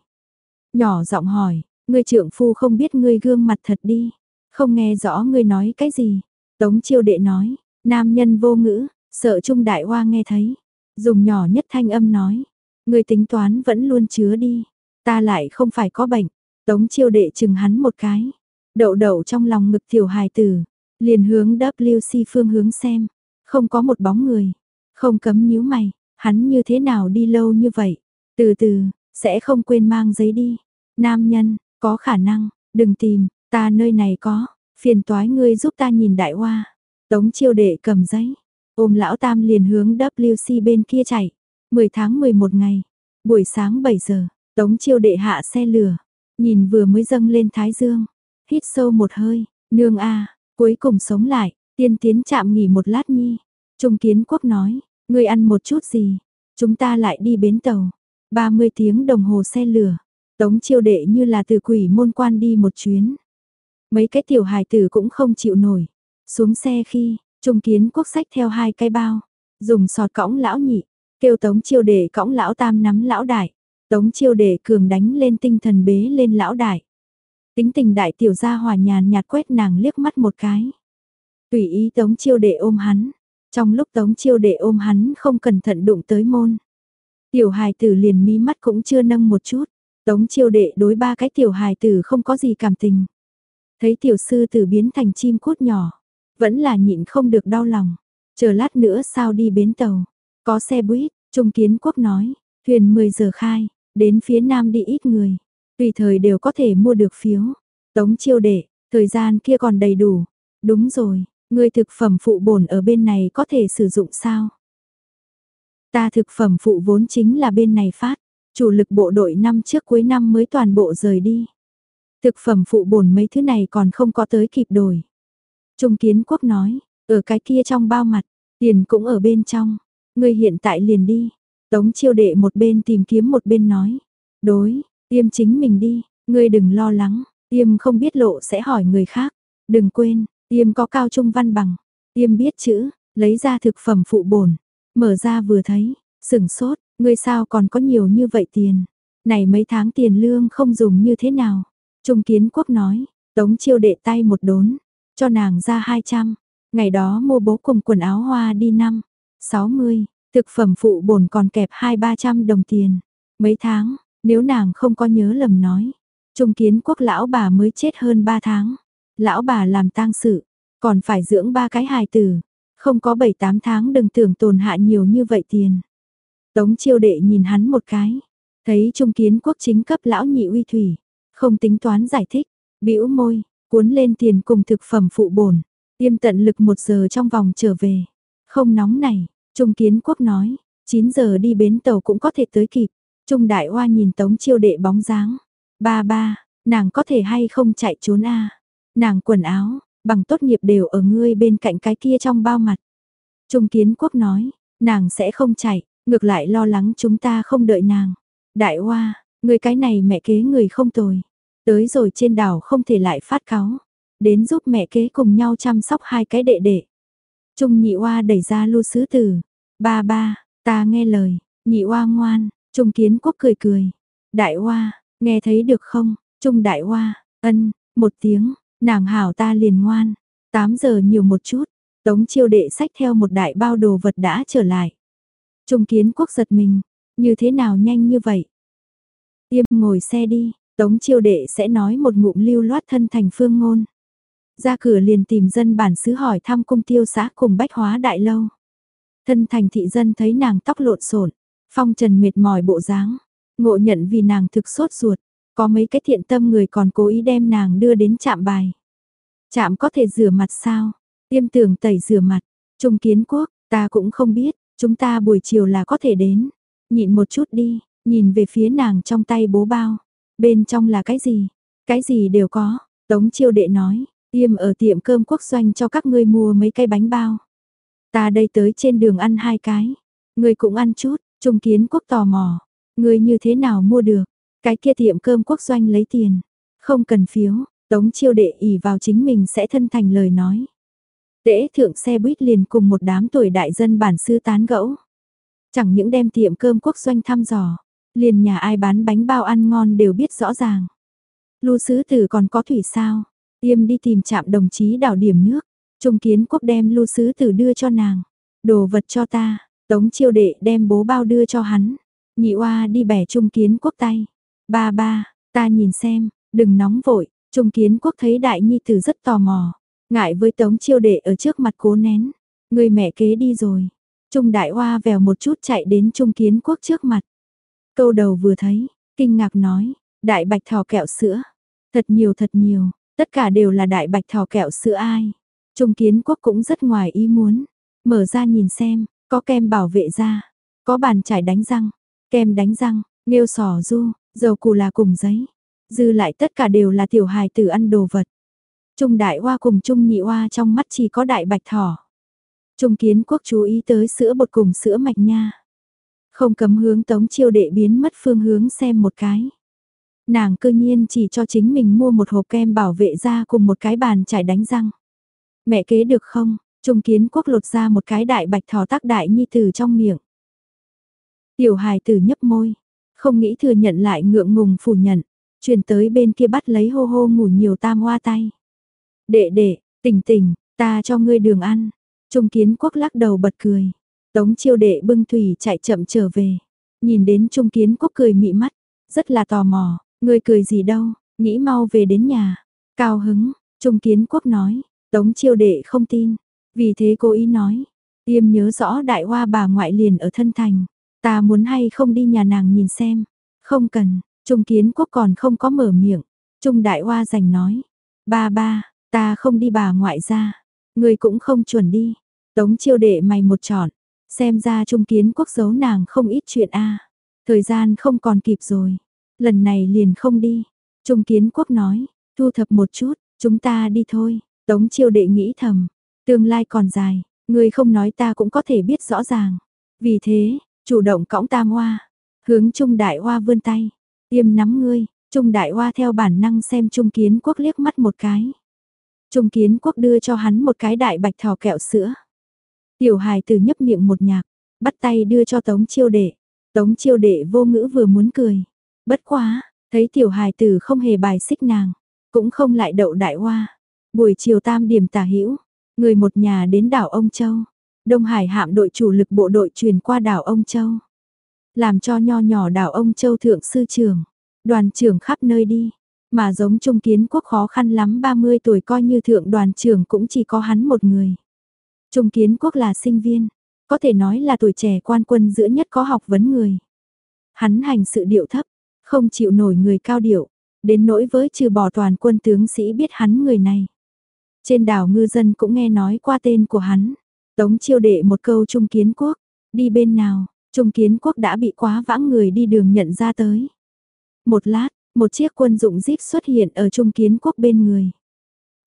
Nhỏ giọng hỏi, ngươi trưởng phu không biết ngươi gương mặt thật đi, không nghe rõ ngươi nói cái gì. Tống Chiêu Đệ nói, nam nhân vô ngữ, sợ Trung Đại Hoa nghe thấy. Dùng nhỏ nhất thanh âm nói, ngươi tính toán vẫn luôn chứa đi, ta lại không phải có bệnh. Tống Chiêu Đệ chừng hắn một cái, đậu đậu trong lòng ngực tiểu hài tử, liền hướng WC phương hướng xem, không có một bóng người, không cấm nhíu mày, Hắn như thế nào đi lâu như vậy? Từ từ, sẽ không quên mang giấy đi. Nam nhân, có khả năng, đừng tìm, ta nơi này có, phiền toái ngươi giúp ta nhìn đại hoa. Tống chiêu đệ cầm giấy, ôm lão tam liền hướng WC bên kia chạy. 10 tháng 11 ngày, buổi sáng 7 giờ, tống chiêu đệ hạ xe lửa, nhìn vừa mới dâng lên thái dương, hít sâu một hơi, nương a, cuối cùng sống lại, tiên tiến chạm nghỉ một lát nhi. Trung kiến quốc nói, Ngươi ăn một chút gì? Chúng ta lại đi bến tàu. 30 tiếng đồng hồ xe lửa. Tống chiêu đệ như là từ quỷ môn quan đi một chuyến. Mấy cái tiểu hài tử cũng không chịu nổi. Xuống xe khi, Trung kiến quốc sách theo hai cái bao. dùng sọt cõng lão nhị, kêu tống chiêu đệ cõng lão tam nắm lão đại, tống chiêu đệ cường đánh lên tinh thần bế lên lão đại. Tính tình đại tiểu gia hòa nhàn nhạt quét nàng liếc mắt một cái. Tùy ý tống chiêu đệ ôm hắn, trong lúc tống chiêu đệ ôm hắn không cẩn thận đụng tới môn. Tiểu hài tử liền mí mắt cũng chưa nâng một chút, tống chiêu đệ đối ba cái tiểu hài tử không có gì cảm tình. Thấy tiểu sư tử biến thành chim cút nhỏ, vẫn là nhịn không được đau lòng. Chờ lát nữa sao đi bến tàu, có xe buýt, Trung Kiến Quốc nói, thuyền 10 giờ khai, đến phía nam đi ít người, tùy thời đều có thể mua được phiếu. Tống chiêu đệ, thời gian kia còn đầy đủ. Đúng rồi, người thực phẩm phụ bổn ở bên này có thể sử dụng sao? Ta thực phẩm phụ vốn chính là bên này phát, chủ lực bộ đội năm trước cuối năm mới toàn bộ rời đi. Thực phẩm phụ bổn mấy thứ này còn không có tới kịp đổi. Trung Kiến Quốc nói, ở cái kia trong bao mặt, tiền cũng ở bên trong, ngươi hiện tại liền đi. Tống chiêu đệ một bên tìm kiếm một bên nói, đối, tiêm chính mình đi, ngươi đừng lo lắng, tiêm không biết lộ sẽ hỏi người khác, đừng quên, tiêm có cao trung văn bằng, tiêm biết chữ, lấy ra thực phẩm phụ bổn, mở ra vừa thấy, sừng sốt, ngươi sao còn có nhiều như vậy tiền, này mấy tháng tiền lương không dùng như thế nào. Trung Kiến Quốc nói, Tống chiêu đệ tay một đốn, cho nàng ra 200, ngày đó mua bố cùng quần áo hoa đi năm, 60, thực phẩm phụ bổn còn kẹp 2-300 đồng tiền. Mấy tháng, nếu nàng không có nhớ lầm nói, Trung Kiến Quốc lão bà mới chết hơn 3 tháng. Lão bà làm tang sự, còn phải dưỡng ba cái hài tử, không có 7-8 tháng đừng tưởng tồn hạ nhiều như vậy tiền. Tống chiêu đệ nhìn hắn một cái, thấy Trung Kiến Quốc chính cấp lão nhị uy thủy, không tính toán giải thích, bĩu môi, cuốn lên tiền cùng thực phẩm phụ bổn, tiêm tận lực một giờ trong vòng trở về. Không nóng này, Trung Kiến Quốc nói, 9 giờ đi bến tàu cũng có thể tới kịp. Trung Đại Hoa nhìn Tống Chiêu Đệ bóng dáng. Ba ba, nàng có thể hay không chạy trốn a Nàng quần áo, bằng tốt nghiệp đều ở ngươi bên cạnh cái kia trong bao mặt. Trung Kiến Quốc nói, nàng sẽ không chạy, ngược lại lo lắng chúng ta không đợi nàng. Đại Hoa, người cái này mẹ kế người không tồi. Tới rồi trên đảo không thể lại phát cáo. Đến giúp mẹ kế cùng nhau chăm sóc hai cái đệ đệ. Trung nhị oa đẩy ra lưu sứ tử. Ba ba, ta nghe lời, nhị oa ngoan, Trung kiến quốc cười cười. Đại Hoa, nghe thấy được không? Trung đại Hoa, ân, một tiếng, nàng hảo ta liền ngoan. 8 giờ nhiều một chút, tống chiêu đệ sách theo một đại bao đồ vật đã trở lại. Trung kiến quốc giật mình, như thế nào nhanh như vậy? Tiêm ngồi xe đi, Tống chiêu đệ sẽ nói một ngụm lưu loát thân thành phương ngôn. Ra cửa liền tìm dân bản xứ hỏi thăm cung tiêu xã cùng bách hóa đại lâu. Thân thành thị dân thấy nàng tóc lộn xộn, phong trần mệt mỏi bộ dáng, ngộ nhận vì nàng thực sốt ruột, có mấy cái thiện tâm người còn cố ý đem nàng đưa đến trạm bài. Trạm có thể rửa mặt sao? Tiêm tưởng tẩy rửa mặt, trung kiến quốc, ta cũng không biết, chúng ta buổi chiều là có thể đến. Nhịn một chút đi, nhìn về phía nàng trong tay bố bao. Bên trong là cái gì? Cái gì đều có. Tống chiêu đệ nói, tiêm ở tiệm cơm quốc doanh cho các ngươi mua mấy cái bánh bao. Ta đây tới trên đường ăn hai cái. Ngươi cũng ăn chút, trung kiến quốc tò mò. người như thế nào mua được? Cái kia tiệm cơm quốc doanh lấy tiền. Không cần phiếu, tống chiêu đệ ỉ vào chính mình sẽ thân thành lời nói. Tễ thượng xe buýt liền cùng một đám tuổi đại dân bản sư tán gẫu. Chẳng những đem tiệm cơm quốc doanh thăm dò, Liền nhà ai bán bánh bao ăn ngon đều biết rõ ràng. Lưu sứ tử còn có thủy sao? Tiêm đi tìm chạm đồng chí đảo điểm nước. Trung kiến quốc đem lưu sứ tử đưa cho nàng. Đồ vật cho ta. Tống chiêu đệ đem bố bao đưa cho hắn. Nhị oa đi bẻ trung kiến quốc tay. Ba ba, ta nhìn xem, đừng nóng vội. Trung kiến quốc thấy đại nhi tử rất tò mò. Ngại với tống chiêu đệ ở trước mặt cố nén. Người mẹ kế đi rồi. Trung đại hoa vèo một chút chạy đến trung kiến quốc trước mặt. Câu đầu vừa thấy, kinh ngạc nói, đại bạch thỏ kẹo sữa. Thật nhiều thật nhiều, tất cả đều là đại bạch thỏ kẹo sữa ai. Trung kiến quốc cũng rất ngoài ý muốn. Mở ra nhìn xem, có kem bảo vệ da, có bàn chải đánh răng, kem đánh răng, nghêu sò du, dầu cù là cùng giấy. Dư lại tất cả đều là tiểu hài tử ăn đồ vật. Trung đại hoa cùng trung nhị hoa trong mắt chỉ có đại bạch thỏ. Trung kiến quốc chú ý tới sữa bột cùng sữa mạch nha. Không cấm hướng tống chiêu đệ biến mất phương hướng xem một cái. Nàng cơ nhiên chỉ cho chính mình mua một hộp kem bảo vệ da cùng một cái bàn chải đánh răng. Mẹ kế được không? Trung kiến quốc lột ra một cái đại bạch thỏ tác đại nhi từ trong miệng. Tiểu hài tử nhấp môi, không nghĩ thừa nhận lại ngượng ngùng phủ nhận, truyền tới bên kia bắt lấy hô hô ngủ nhiều tam hoa tay. Đệ đệ, tỉnh tỉnh, ta cho ngươi đường ăn. Trung kiến quốc lắc đầu bật cười. Tống chiêu đệ bưng thủy chạy chậm trở về. Nhìn đến Trung kiến quốc cười mị mắt, rất là tò mò, ngươi cười gì đâu, nghĩ mau về đến nhà. Cao hứng, Trung kiến quốc nói, tống chiêu đệ không tin. Vì thế cô ý nói, tiêm nhớ rõ đại hoa bà ngoại liền ở thân thành. Ta muốn hay không đi nhà nàng nhìn xem. Không cần, Trung kiến quốc còn không có mở miệng. Trung đại hoa giành nói. Ba ba, ta không đi bà ngoại ra. Người cũng không chuẩn đi. Tống chiêu đệ mày một trọn. Xem ra trung kiến quốc giấu nàng không ít chuyện a Thời gian không còn kịp rồi. Lần này liền không đi. Trung kiến quốc nói. Thu thập một chút, chúng ta đi thôi. Tống chiêu đệ nghĩ thầm. Tương lai còn dài. Người không nói ta cũng có thể biết rõ ràng. Vì thế, chủ động cõng tam hoa. Hướng trung đại hoa vươn tay. Tiêm nắm ngươi, Trung Đại Hoa theo bản năng xem Trung Kiến Quốc liếc mắt một cái. Trung Kiến Quốc đưa cho hắn một cái đại bạch thỏ kẹo sữa. Tiểu hài từ nhấp miệng một nhạc, bắt tay đưa cho Tống Chiêu Đệ. Tống Chiêu Đệ vô ngữ vừa muốn cười. Bất quá, thấy tiểu hài tử không hề bài xích nàng, cũng không lại đậu đại hoa. Buổi chiều tam điểm tả hữu người một nhà đến đảo Ông Châu. Đông Hải hạm đội chủ lực bộ đội truyền qua đảo Ông Châu làm cho nho nhỏ đảo ông Châu Thượng Sư trưởng, đoàn trưởng khắp nơi đi, mà giống Trung Kiến Quốc khó khăn lắm 30 tuổi coi như thượng đoàn trưởng cũng chỉ có hắn một người. Trung Kiến Quốc là sinh viên, có thể nói là tuổi trẻ quan quân giữa nhất có học vấn người. Hắn hành sự điệu thấp, không chịu nổi người cao điệu, đến nỗi với trừ bỏ toàn quân tướng sĩ biết hắn người này. Trên đảo ngư dân cũng nghe nói qua tên của hắn. Tống chiêu đệ một câu Trung Kiến Quốc, đi bên nào, Trung kiến quốc đã bị quá vãng người đi đường nhận ra tới. Một lát, một chiếc quân dụng jeep xuất hiện ở trung kiến quốc bên người.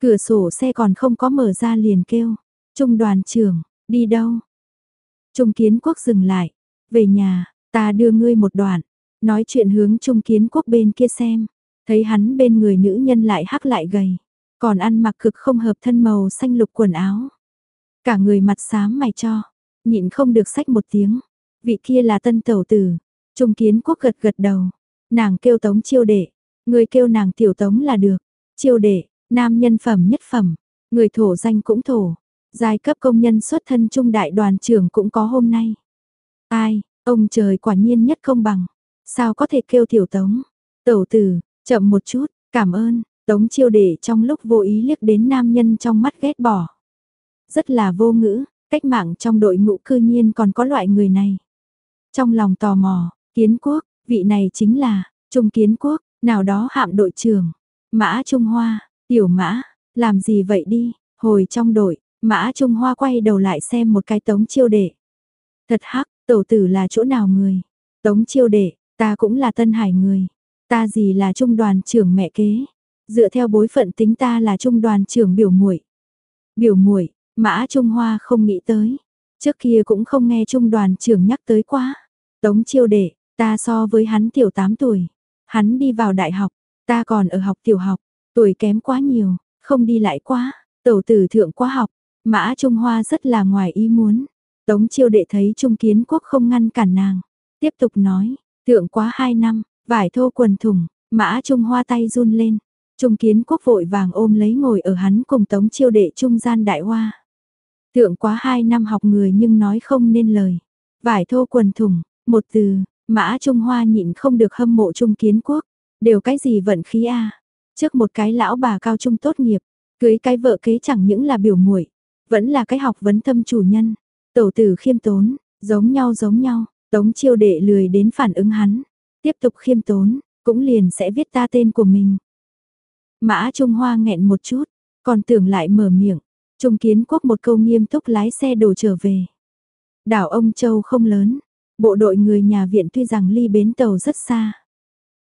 Cửa sổ xe còn không có mở ra liền kêu. Trung đoàn trưởng, đi đâu? Trung kiến quốc dừng lại. Về nhà, ta đưa ngươi một đoạn. Nói chuyện hướng trung kiến quốc bên kia xem. Thấy hắn bên người nữ nhân lại hắc lại gầy. Còn ăn mặc cực không hợp thân màu xanh lục quần áo. Cả người mặt xám mày cho. Nhịn không được sách một tiếng. Vị kia là tân tẩu tử. Trung kiến quốc gật gật đầu. Nàng kêu tống chiêu đệ. Người kêu nàng tiểu tống là được. Chiêu đệ, nam nhân phẩm nhất phẩm. Người thổ danh cũng thổ. Giai cấp công nhân xuất thân trung đại đoàn trưởng cũng có hôm nay. Ai, ông trời quả nhiên nhất không bằng. Sao có thể kêu tiểu tống? Tẩu tử, chậm một chút, cảm ơn. Tống chiêu đệ trong lúc vô ý liếc đến nam nhân trong mắt ghét bỏ. Rất là vô ngữ, cách mạng trong đội ngũ cư nhiên còn có loại người này. Trong lòng tò mò, kiến quốc, vị này chính là, Trung kiến quốc, nào đó hạm đội trưởng, Mã Trung Hoa, tiểu mã, làm gì vậy đi, hồi trong đội, Mã Trung Hoa quay đầu lại xem một cái tống chiêu đệ. Thật hắc, tổ tử là chỗ nào người? Tống chiêu đệ, ta cũng là tân hải người. Ta gì là trung đoàn trưởng mẹ kế. Dựa theo bối phận tính ta là trung đoàn trưởng biểu muội. Biểu muội, Mã Trung Hoa không nghĩ tới. Trước kia cũng không nghe trung đoàn trưởng nhắc tới quá. Tống chiêu đệ, ta so với hắn tiểu 8 tuổi. Hắn đi vào đại học, ta còn ở học tiểu học, tuổi kém quá nhiều, không đi lại quá, tẩu tử thượng quá học. Mã Trung Hoa rất là ngoài ý muốn. Tống chiêu đệ thấy Trung Kiến Quốc không ngăn cản nàng. Tiếp tục nói, thượng quá 2 năm, vải thô quần thùng, Mã Trung Hoa tay run lên. Trung Kiến Quốc vội vàng ôm lấy ngồi ở hắn cùng Tống chiêu đệ trung gian đại hoa. Thượng quá hai năm học người nhưng nói không nên lời. Vải thô quần thùng, một từ, Mã Trung Hoa nhịn không được hâm mộ Trung Kiến Quốc, đều cái gì vận khí a. Trước một cái lão bà cao trung tốt nghiệp, cưới cái vợ kế chẳng những là biểu muội, vẫn là cái học vấn thâm chủ nhân. Tẩu tử khiêm tốn, giống nhau giống nhau, Tống Chiêu Đệ lười đến phản ứng hắn, tiếp tục khiêm tốn, cũng liền sẽ viết ta tên của mình. Mã Trung Hoa nghẹn một chút, còn tưởng lại mở miệng, Trung Kiến Quốc một câu nghiêm túc lái xe đổ trở về. Đảo ông Châu không lớn, Bộ đội người nhà viện tuy rằng ly bến tàu rất xa.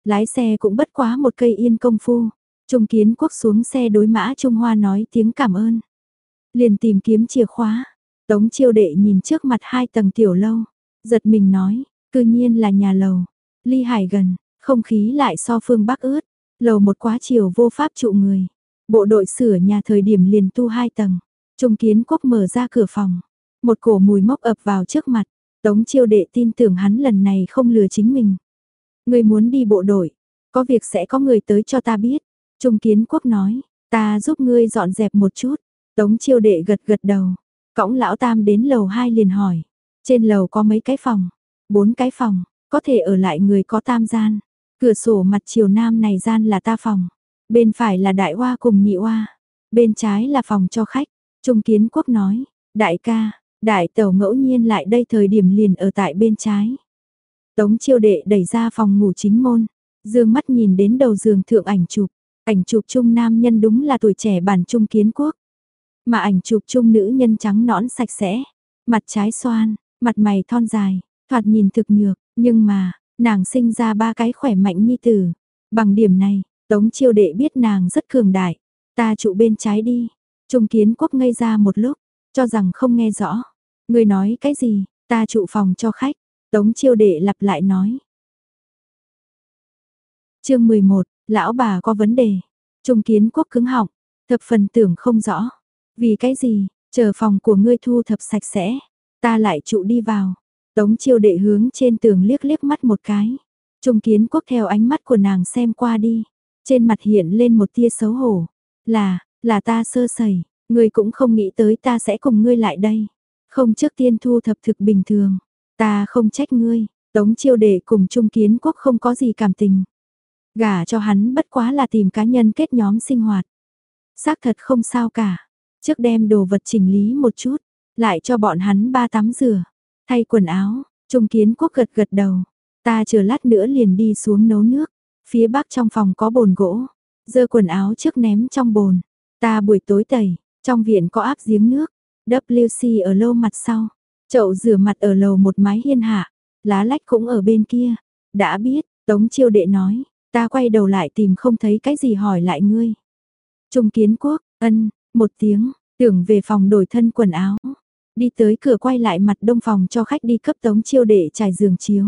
Lái xe cũng bất quá một cây yên công phu. Trung kiến quốc xuống xe đối mã Trung Hoa nói tiếng cảm ơn. Liền tìm kiếm chìa khóa. Tống chiêu đệ nhìn trước mặt hai tầng tiểu lâu. Giật mình nói, cư nhiên là nhà lầu. Ly hải gần, không khí lại so phương bắc ướt. Lầu một quá chiều vô pháp trụ người. Bộ đội sửa nhà thời điểm liền tu hai tầng. Trung kiến quốc mở ra cửa phòng. Một cổ mùi mốc ập vào trước mặt. Tống chiêu đệ tin tưởng hắn lần này không lừa chính mình. Người muốn đi bộ đội. Có việc sẽ có người tới cho ta biết. Trung kiến quốc nói. Ta giúp ngươi dọn dẹp một chút. Tống chiêu đệ gật gật đầu. Cõng lão tam đến lầu 2 liền hỏi. Trên lầu có mấy cái phòng? Bốn cái phòng. Có thể ở lại người có tam gian. Cửa sổ mặt chiều nam này gian là ta phòng. Bên phải là đại hoa cùng nhị hoa. Bên trái là phòng cho khách. Trung kiến quốc nói. Đại ca, đại tẩu ngẫu nhiên lại đây thời điểm liền ở tại bên trái. Tống chiêu đệ đẩy ra phòng ngủ chính môn. Dương mắt nhìn đến đầu giường thượng ảnh chụp. Ảnh chụp chung nam nhân đúng là tuổi trẻ bản trung kiến quốc. Mà ảnh chụp chung nữ nhân trắng nõn sạch sẽ. Mặt trái xoan, mặt mày thon dài, thoạt nhìn thực nhược, nhưng mà, nàng sinh ra ba cái khỏe mạnh nhi tử. Bằng điểm này, Tống chiêu đệ biết nàng rất cường đại. Ta trụ bên trái đi. Trung kiến quốc ngây ra một lúc, cho rằng không nghe rõ. Người nói cái gì, ta trụ phòng cho khách. Tống chiêu đệ lặp lại nói. chương 11, lão bà có vấn đề. Trung kiến quốc cứng họng, thập phần tưởng không rõ. Vì cái gì, chờ phòng của ngươi thu thập sạch sẽ. Ta lại trụ đi vào. Tống chiêu đệ hướng trên tường liếc liếc mắt một cái. Trung kiến quốc theo ánh mắt của nàng xem qua đi. Trên mặt hiện lên một tia xấu hổ. Là, là ta sơ sẩy, ngươi cũng không nghĩ tới ta sẽ cùng ngươi lại đây. Không trước tiên thu thập thực bình thường. Ta không trách ngươi, tống chiêu đệ cùng trung kiến quốc không có gì cảm tình. Gả cho hắn bất quá là tìm cá nhân kết nhóm sinh hoạt. Xác thật không sao cả. Trước đem đồ vật chỉnh lý một chút, lại cho bọn hắn ba tắm rửa, thay quần áo, trung kiến quốc gật gật đầu. Ta chờ lát nữa liền đi xuống nấu nước. Phía bắc trong phòng có bồn gỗ, dơ quần áo trước ném trong bồn. Ta buổi tối tẩy, trong viện có áp giếng nước, WC ở lâu mặt sau, chậu rửa mặt ở lầu một mái hiên hạ, lá lách cũng ở bên kia. Đã biết, Tống chiêu đệ nói, ta quay đầu lại tìm không thấy cái gì hỏi lại ngươi. Trung kiến quốc, ân, một tiếng, tưởng về phòng đổi thân quần áo. Đi tới cửa quay lại mặt đông phòng cho khách đi cấp tống chiêu để trải giường chiếu.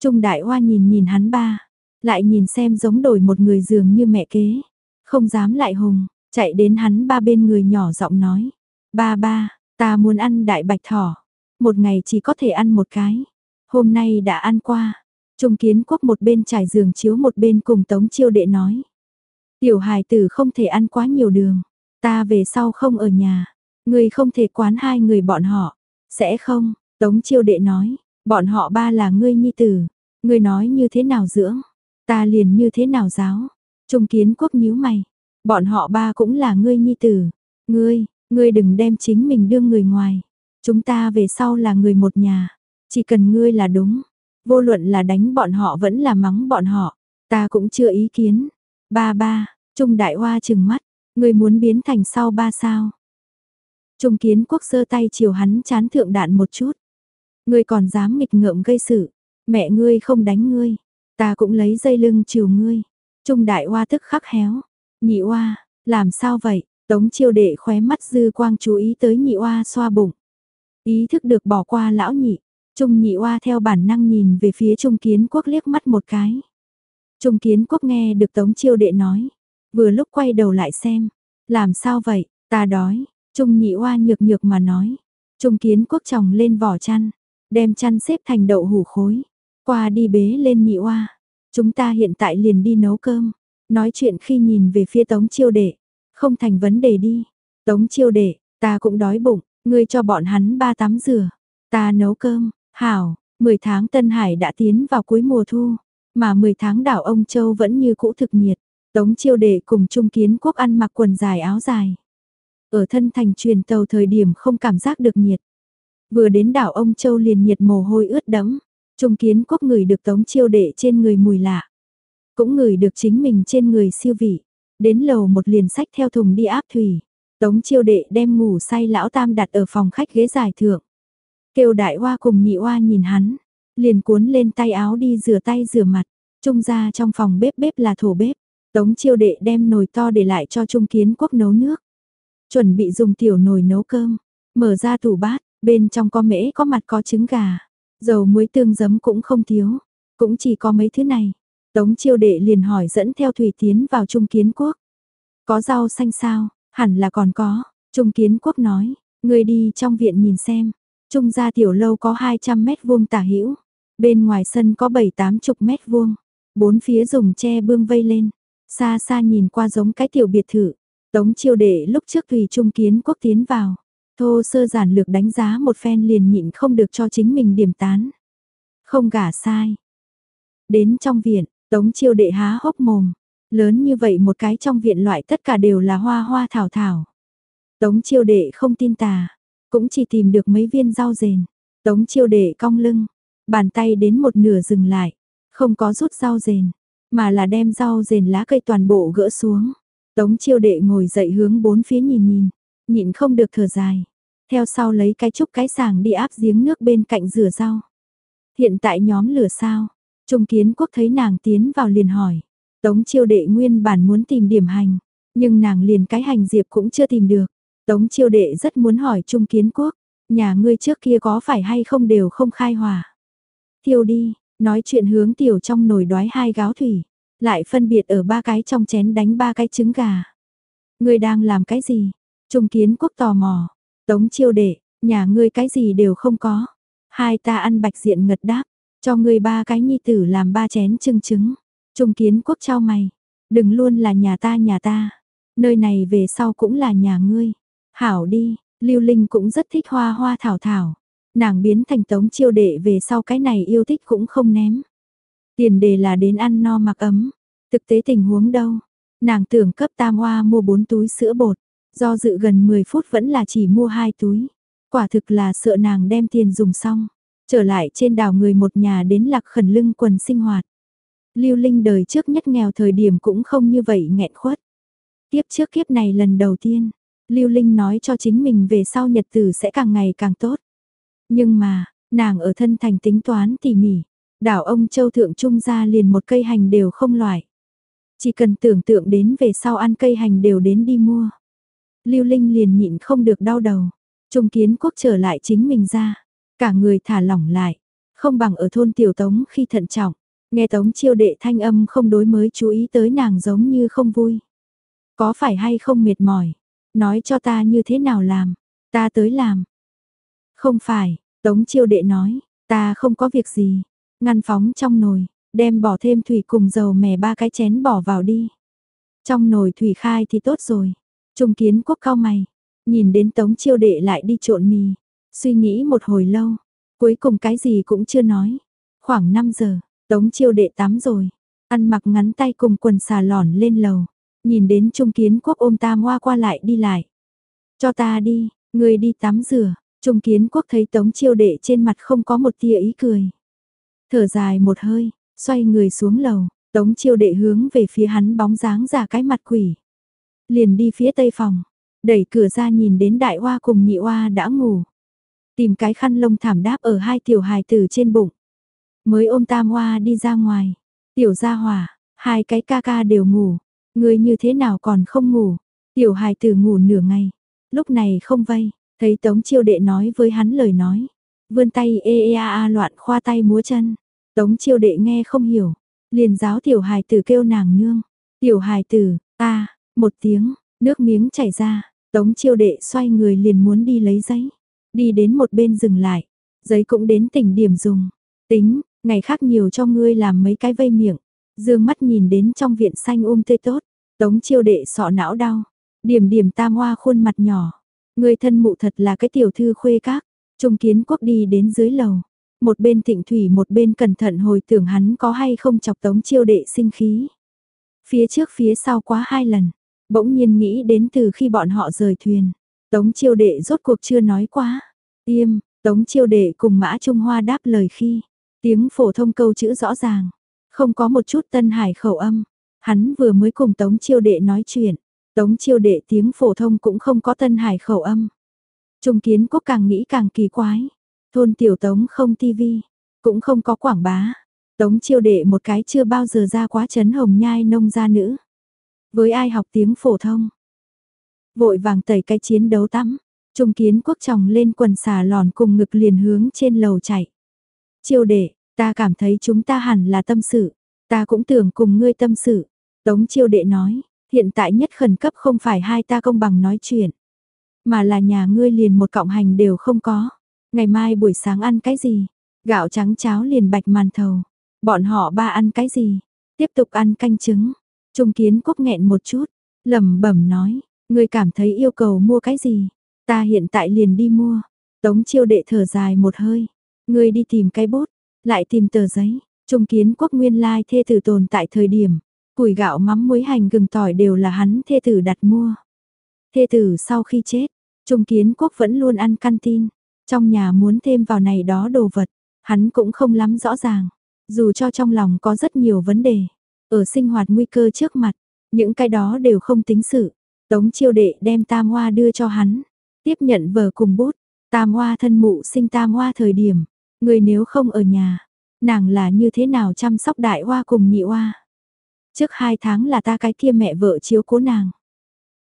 Trung đại hoa nhìn nhìn hắn ba, lại nhìn xem giống đổi một người giường như mẹ kế. Không dám lại hùng, chạy đến hắn ba bên người nhỏ giọng nói. Ba ba, ta muốn ăn đại bạch thỏ. Một ngày chỉ có thể ăn một cái. Hôm nay đã ăn qua. Trung kiến quốc một bên trải giường chiếu một bên cùng tống chiêu đệ nói. Tiểu hài tử không thể ăn quá nhiều đường. Ta về sau không ở nhà. Người không thể quán hai người bọn họ. Sẽ không, tống chiêu đệ nói. Bọn họ ba là ngươi nhi tử. Ngươi nói như thế nào dưỡng. Ta liền như thế nào giáo? Trung kiến quốc nhíu mày. Bọn họ ba cũng là ngươi nhi tử. Ngươi, ngươi đừng đem chính mình đương người ngoài. Chúng ta về sau là người một nhà. Chỉ cần ngươi là đúng. Vô luận là đánh bọn họ vẫn là mắng bọn họ. Ta cũng chưa ý kiến. Ba ba, Trung đại hoa chừng mắt. Ngươi muốn biến thành sau ba sao. Trung kiến quốc sơ tay chiều hắn chán thượng đạn một chút. Ngươi còn dám nghịch ngợm gây sự. Mẹ ngươi không đánh ngươi. Ta cũng lấy dây lưng chiều ngươi. Trung đại hoa tức khắc héo. Nhị oa, làm sao vậy? Tống chiêu đệ khóe mắt dư quang chú ý tới nhị oa xoa bụng. Ý thức được bỏ qua lão nhị. Trung nhị oa theo bản năng nhìn về phía trung kiến quốc liếc mắt một cái. Trung kiến quốc nghe được tống chiêu đệ nói. Vừa lúc quay đầu lại xem. Làm sao vậy? Ta đói. Trung nhị oa nhược nhược mà nói. Trung kiến quốc chồng lên vỏ chăn. Đem chăn xếp thành đậu hủ khối. Qua đi bế lên nhị oa. Chúng ta hiện tại liền đi nấu cơm. Nói chuyện khi nhìn về phía tống chiêu đệ. Không thành vấn đề đi. Tống chiêu đệ, ta cũng đói bụng. Ngươi cho bọn hắn ba tắm rửa. Ta nấu cơm. Hảo, 10 tháng Tân Hải đã tiến vào cuối mùa thu. Mà 10 tháng đảo ông Châu vẫn như cũ thực nhiệt. Tống chiêu đệ cùng Trung Kiến Quốc ăn mặc quần dài áo dài. Ở thân thành truyền tàu thời điểm không cảm giác được nhiệt. Vừa đến đảo ông Châu liền nhiệt mồ hôi ướt đẫm. Trung kiến quốc người được tống chiêu đệ trên người mùi lạ. Cũng người được chính mình trên người siêu vị. Đến lầu một liền sách theo thùng đi áp thủy. Tống chiêu đệ đem ngủ say lão tam đặt ở phòng khách ghế dài thượng. Kêu đại hoa cùng nhị hoa nhìn hắn. Liền cuốn lên tay áo đi rửa tay rửa mặt. Trung ra trong phòng bếp bếp là thổ bếp. Tống chiêu đệ đem nồi to để lại cho Trung kiến quốc nấu nước. Chuẩn bị dùng tiểu nồi nấu cơm. Mở ra tủ bát, bên trong có mễ có mặt có trứng gà. Dầu muối tương giấm cũng không thiếu, cũng chỉ có mấy thứ này. Tống chiêu đệ liền hỏi dẫn theo Thủy Tiến vào Trung Kiến Quốc. Có rau xanh sao? Hẳn là còn có. Trung Kiến Quốc nói, người đi trong viện nhìn xem. Trung gia tiểu lâu có 200 mét vuông tả hữu Bên ngoài sân có 7-8 chục mét vuông. Bốn phía dùng tre bương vây lên. Xa xa nhìn qua giống cái tiểu biệt thự. Tống chiêu đệ lúc trước tùy Trung Kiến Quốc tiến vào. Thô sơ giản lược đánh giá một phen liền nhịn không được cho chính mình điểm tán. Không gả sai. Đến trong viện, Tống chiêu đệ há hốc mồm. Lớn như vậy một cái trong viện loại tất cả đều là hoa hoa thảo thảo. Tống chiêu đệ không tin tà, cũng chỉ tìm được mấy viên rau rền. Tống chiêu đệ cong lưng, bàn tay đến một nửa dừng lại, không có rút rau rền, mà là đem rau rền lá cây toàn bộ gỡ xuống. Tống chiêu đệ ngồi dậy hướng bốn phía nhìn nhìn, nhịn không được thở dài. Theo sau lấy cái trúc cái sàng đi áp giếng nước bên cạnh rửa rau. Hiện tại nhóm lửa sao? Trung kiến quốc thấy nàng tiến vào liền hỏi. Tống chiêu đệ nguyên bản muốn tìm điểm hành, nhưng nàng liền cái hành diệp cũng chưa tìm được. Tống chiêu đệ rất muốn hỏi Trung kiến quốc, nhà ngươi trước kia có phải hay không đều không khai hỏa. Thiêu đi, nói chuyện hướng tiểu trong nồi đói hai gáo thủy, lại phân biệt ở ba cái trong chén đánh ba cái trứng gà. Ngươi đang làm cái gì? Trung kiến quốc tò mò, tống chiêu đệ, nhà ngươi cái gì đều không có. Hai ta ăn bạch diện ngật đáp, cho ngươi ba cái nhi tử làm ba chén trưng trứng. Trung kiến quốc trao mày, đừng luôn là nhà ta nhà ta, nơi này về sau cũng là nhà ngươi. Hảo đi, Lưu Linh cũng rất thích hoa hoa thảo thảo. Nàng biến thành tống chiêu đệ về sau cái này yêu thích cũng không ném. Tiền đề là đến ăn no mặc ấm. Thực tế tình huống đâu. Nàng tưởng cấp tam hoa mua 4 túi sữa bột. Do dự gần 10 phút vẫn là chỉ mua 2 túi. Quả thực là sợ nàng đem tiền dùng xong. Trở lại trên đảo người một nhà đến lạc khẩn lưng quần sinh hoạt. Lưu Linh đời trước nhất nghèo thời điểm cũng không như vậy nghẹn khuất. Tiếp trước kiếp này lần đầu tiên, Lưu Linh nói cho chính mình về sau nhật tử sẽ càng ngày càng tốt. Nhưng mà, nàng ở thân thành tính toán tỉ mỉ, đảo ông Châu Thượng Trung ra liền một cây hành đều không loại. Chỉ cần tưởng tượng đến về sau ăn cây hành đều đến đi mua. Lưu Linh liền nhịn không được đau đầu. Trung kiến quốc trở lại chính mình ra. Cả người thả lỏng lại. Không bằng ở thôn tiểu tống khi thận trọng. Nghe tống chiêu đệ thanh âm không đối mới chú ý tới nàng giống như không vui. Có phải hay không mệt mỏi? Nói cho ta như thế nào làm? Ta tới làm. Không phải, tống chiêu đệ nói, ta không có việc gì. Ngăn phóng trong nồi, đem bỏ thêm thủy cùng dầu mè ba cái chén bỏ vào đi. Trong nồi thủy khai thì tốt rồi. Trung kiến quốc cao mày, nhìn đến tống chiêu đệ lại đi trộn mì. Suy nghĩ một hồi lâu, cuối cùng cái gì cũng chưa nói. Khoảng 5 giờ, tống chiêu đệ tắm rồi. Ăn mặc ngắn tay cùng quần xà lỏn lên lầu. Nhìn đến Trung Kiến Quốc ôm Tam Hoa qua lại đi lại. Cho ta đi, người đi tắm rửa. Trung Kiến Quốc thấy Tống Chiêu Đệ trên mặt không có một tia ý cười. Thở dài một hơi, xoay người xuống lầu, Tống Chiêu Đệ hướng về phía hắn bóng dáng giả cái mặt quỷ. Liền đi phía tây phòng, đẩy cửa ra nhìn đến đại hoa cùng nhị hoa đã ngủ. Tìm cái khăn lông thảm đáp ở hai tiểu hài tử trên bụng. Mới ôm tam hoa đi ra ngoài. Tiểu gia hỏa, hai cái ca ca đều ngủ. Người như thế nào còn không ngủ? Tiểu hài tử ngủ nửa ngày. Lúc này không vây, thấy Tống chiêu đệ nói với hắn lời nói. Vươn tay ê ê a a loạn khoa tay múa chân. Tống chiêu đệ nghe không hiểu. Liền giáo tiểu hài tử kêu nàng nương. Tiểu hài tử, ta, một tiếng, nước miếng chảy ra. Tống chiêu đệ xoay người liền muốn đi lấy giấy. Đi đến một bên dừng lại. Giấy cũng đến tỉnh điểm dùng. Tính, ngày khác nhiều cho ngươi làm mấy cái vây miệng. Dương mắt nhìn đến trong viện xanh um tươi tốt, tống chiêu đệ sọ não đau, điểm điểm tam hoa khuôn mặt nhỏ. Người thân mụ thật là cái tiểu thư khuê các, trung kiến quốc đi đến dưới lầu. Một bên thịnh thủy một bên cẩn thận hồi tưởng hắn có hay không chọc tống chiêu đệ sinh khí. Phía trước phía sau quá hai lần, bỗng nhiên nghĩ đến từ khi bọn họ rời thuyền. Tống chiêu đệ rốt cuộc chưa nói quá. Tiêm, tống chiêu đệ cùng mã Trung Hoa đáp lời khi. Tiếng phổ thông câu chữ rõ ràng. Không có một chút tân hải khẩu âm. Hắn vừa mới cùng Tống Chiêu Đệ nói chuyện. Tống Chiêu Đệ tiếng phổ thông cũng không có tân hải khẩu âm. Trung kiến quốc càng nghĩ càng kỳ quái. Thôn tiểu Tống không tivi, cũng không có quảng bá. Tống Chiêu Đệ một cái chưa bao giờ ra quá chấn hồng nhai nông gia nữ. Với ai học tiếng phổ thông. Vội vàng tẩy cái chiến đấu tắm. Trung kiến quốc chồng lên quần xà lòn cùng ngực liền hướng trên lầu chạy. Chiêu đệ, Ta cảm thấy chúng ta hẳn là tâm sự. Ta cũng tưởng cùng ngươi tâm sự. Tống chiêu đệ nói, hiện tại nhất khẩn cấp không phải hai ta công bằng nói chuyện mà là nhà ngươi liền một cọng hành đều không có. Ngày mai buổi sáng ăn cái gì? Gạo trắng cháo liền bạch màn thầu. Bọn họ ba ăn cái gì? Tiếp tục ăn canh trứng. Trung kiến quốc nghẹn một chút, lẩm bẩm nói, ngươi cảm thấy yêu cầu mua cái gì? Ta hiện tại liền đi mua. Tống chiêu đệ thở dài một hơi. Ngươi đi tìm cái bút, lại tìm tờ giấy. Trung kiến quốc nguyên lai thê tử tồn tại thời điểm. Củi gạo mắm muối hành gừng tỏi đều là hắn thê tử đặt mua. Thê tử sau khi chết, Trung kiến quốc vẫn luôn ăn canteen. Trong nhà muốn thêm vào này đó đồ vật, hắn cũng không lắm rõ ràng. Dù cho trong lòng có rất nhiều vấn đề, ở sinh hoạt nguy cơ trước mặt, những cái đó đều không tính sự. Tống chiêu đệ đem tam hoa đưa cho hắn, tiếp nhận vở cùng bút, tam hoa thân mụ sinh tam hoa thời điểm, người nếu không ở nhà, nàng là như thế nào chăm sóc đại hoa cùng nhị hoa. Trước hai tháng là ta cái kia mẹ vợ chiếu cố nàng.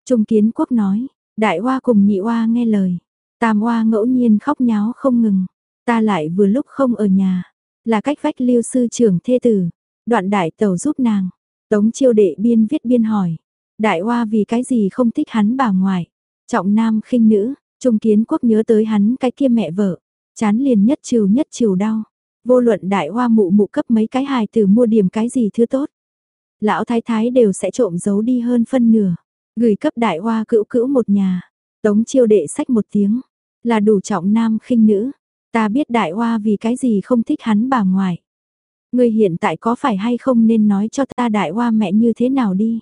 Trung kiến quốc nói, đại hoa cùng nhị hoa nghe lời, tam hoa ngẫu nhiên khóc nháo không ngừng, ta lại vừa lúc không ở nhà, là cách vách lưu sư trưởng thê tử, đoạn đại tàu giúp nàng. Tống chiêu đệ biên viết biên hỏi, đại hoa vì cái gì không thích hắn bà ngoại, trọng nam khinh nữ, trung kiến quốc nhớ tới hắn cái kia mẹ vợ, chán liền nhất chiều nhất chiều đau, vô luận đại hoa mụ mụ cấp mấy cái hài từ mua điểm cái gì thứ tốt. Lão thái thái đều sẽ trộm giấu đi hơn phân nửa, gửi cấp đại hoa cữu cữu một nhà, tống chiêu đệ sách một tiếng, là đủ trọng nam khinh nữ, ta biết đại hoa vì cái gì không thích hắn bà ngoại. Ngươi hiện tại có phải hay không nên nói cho ta đại hoa mẹ như thế nào đi.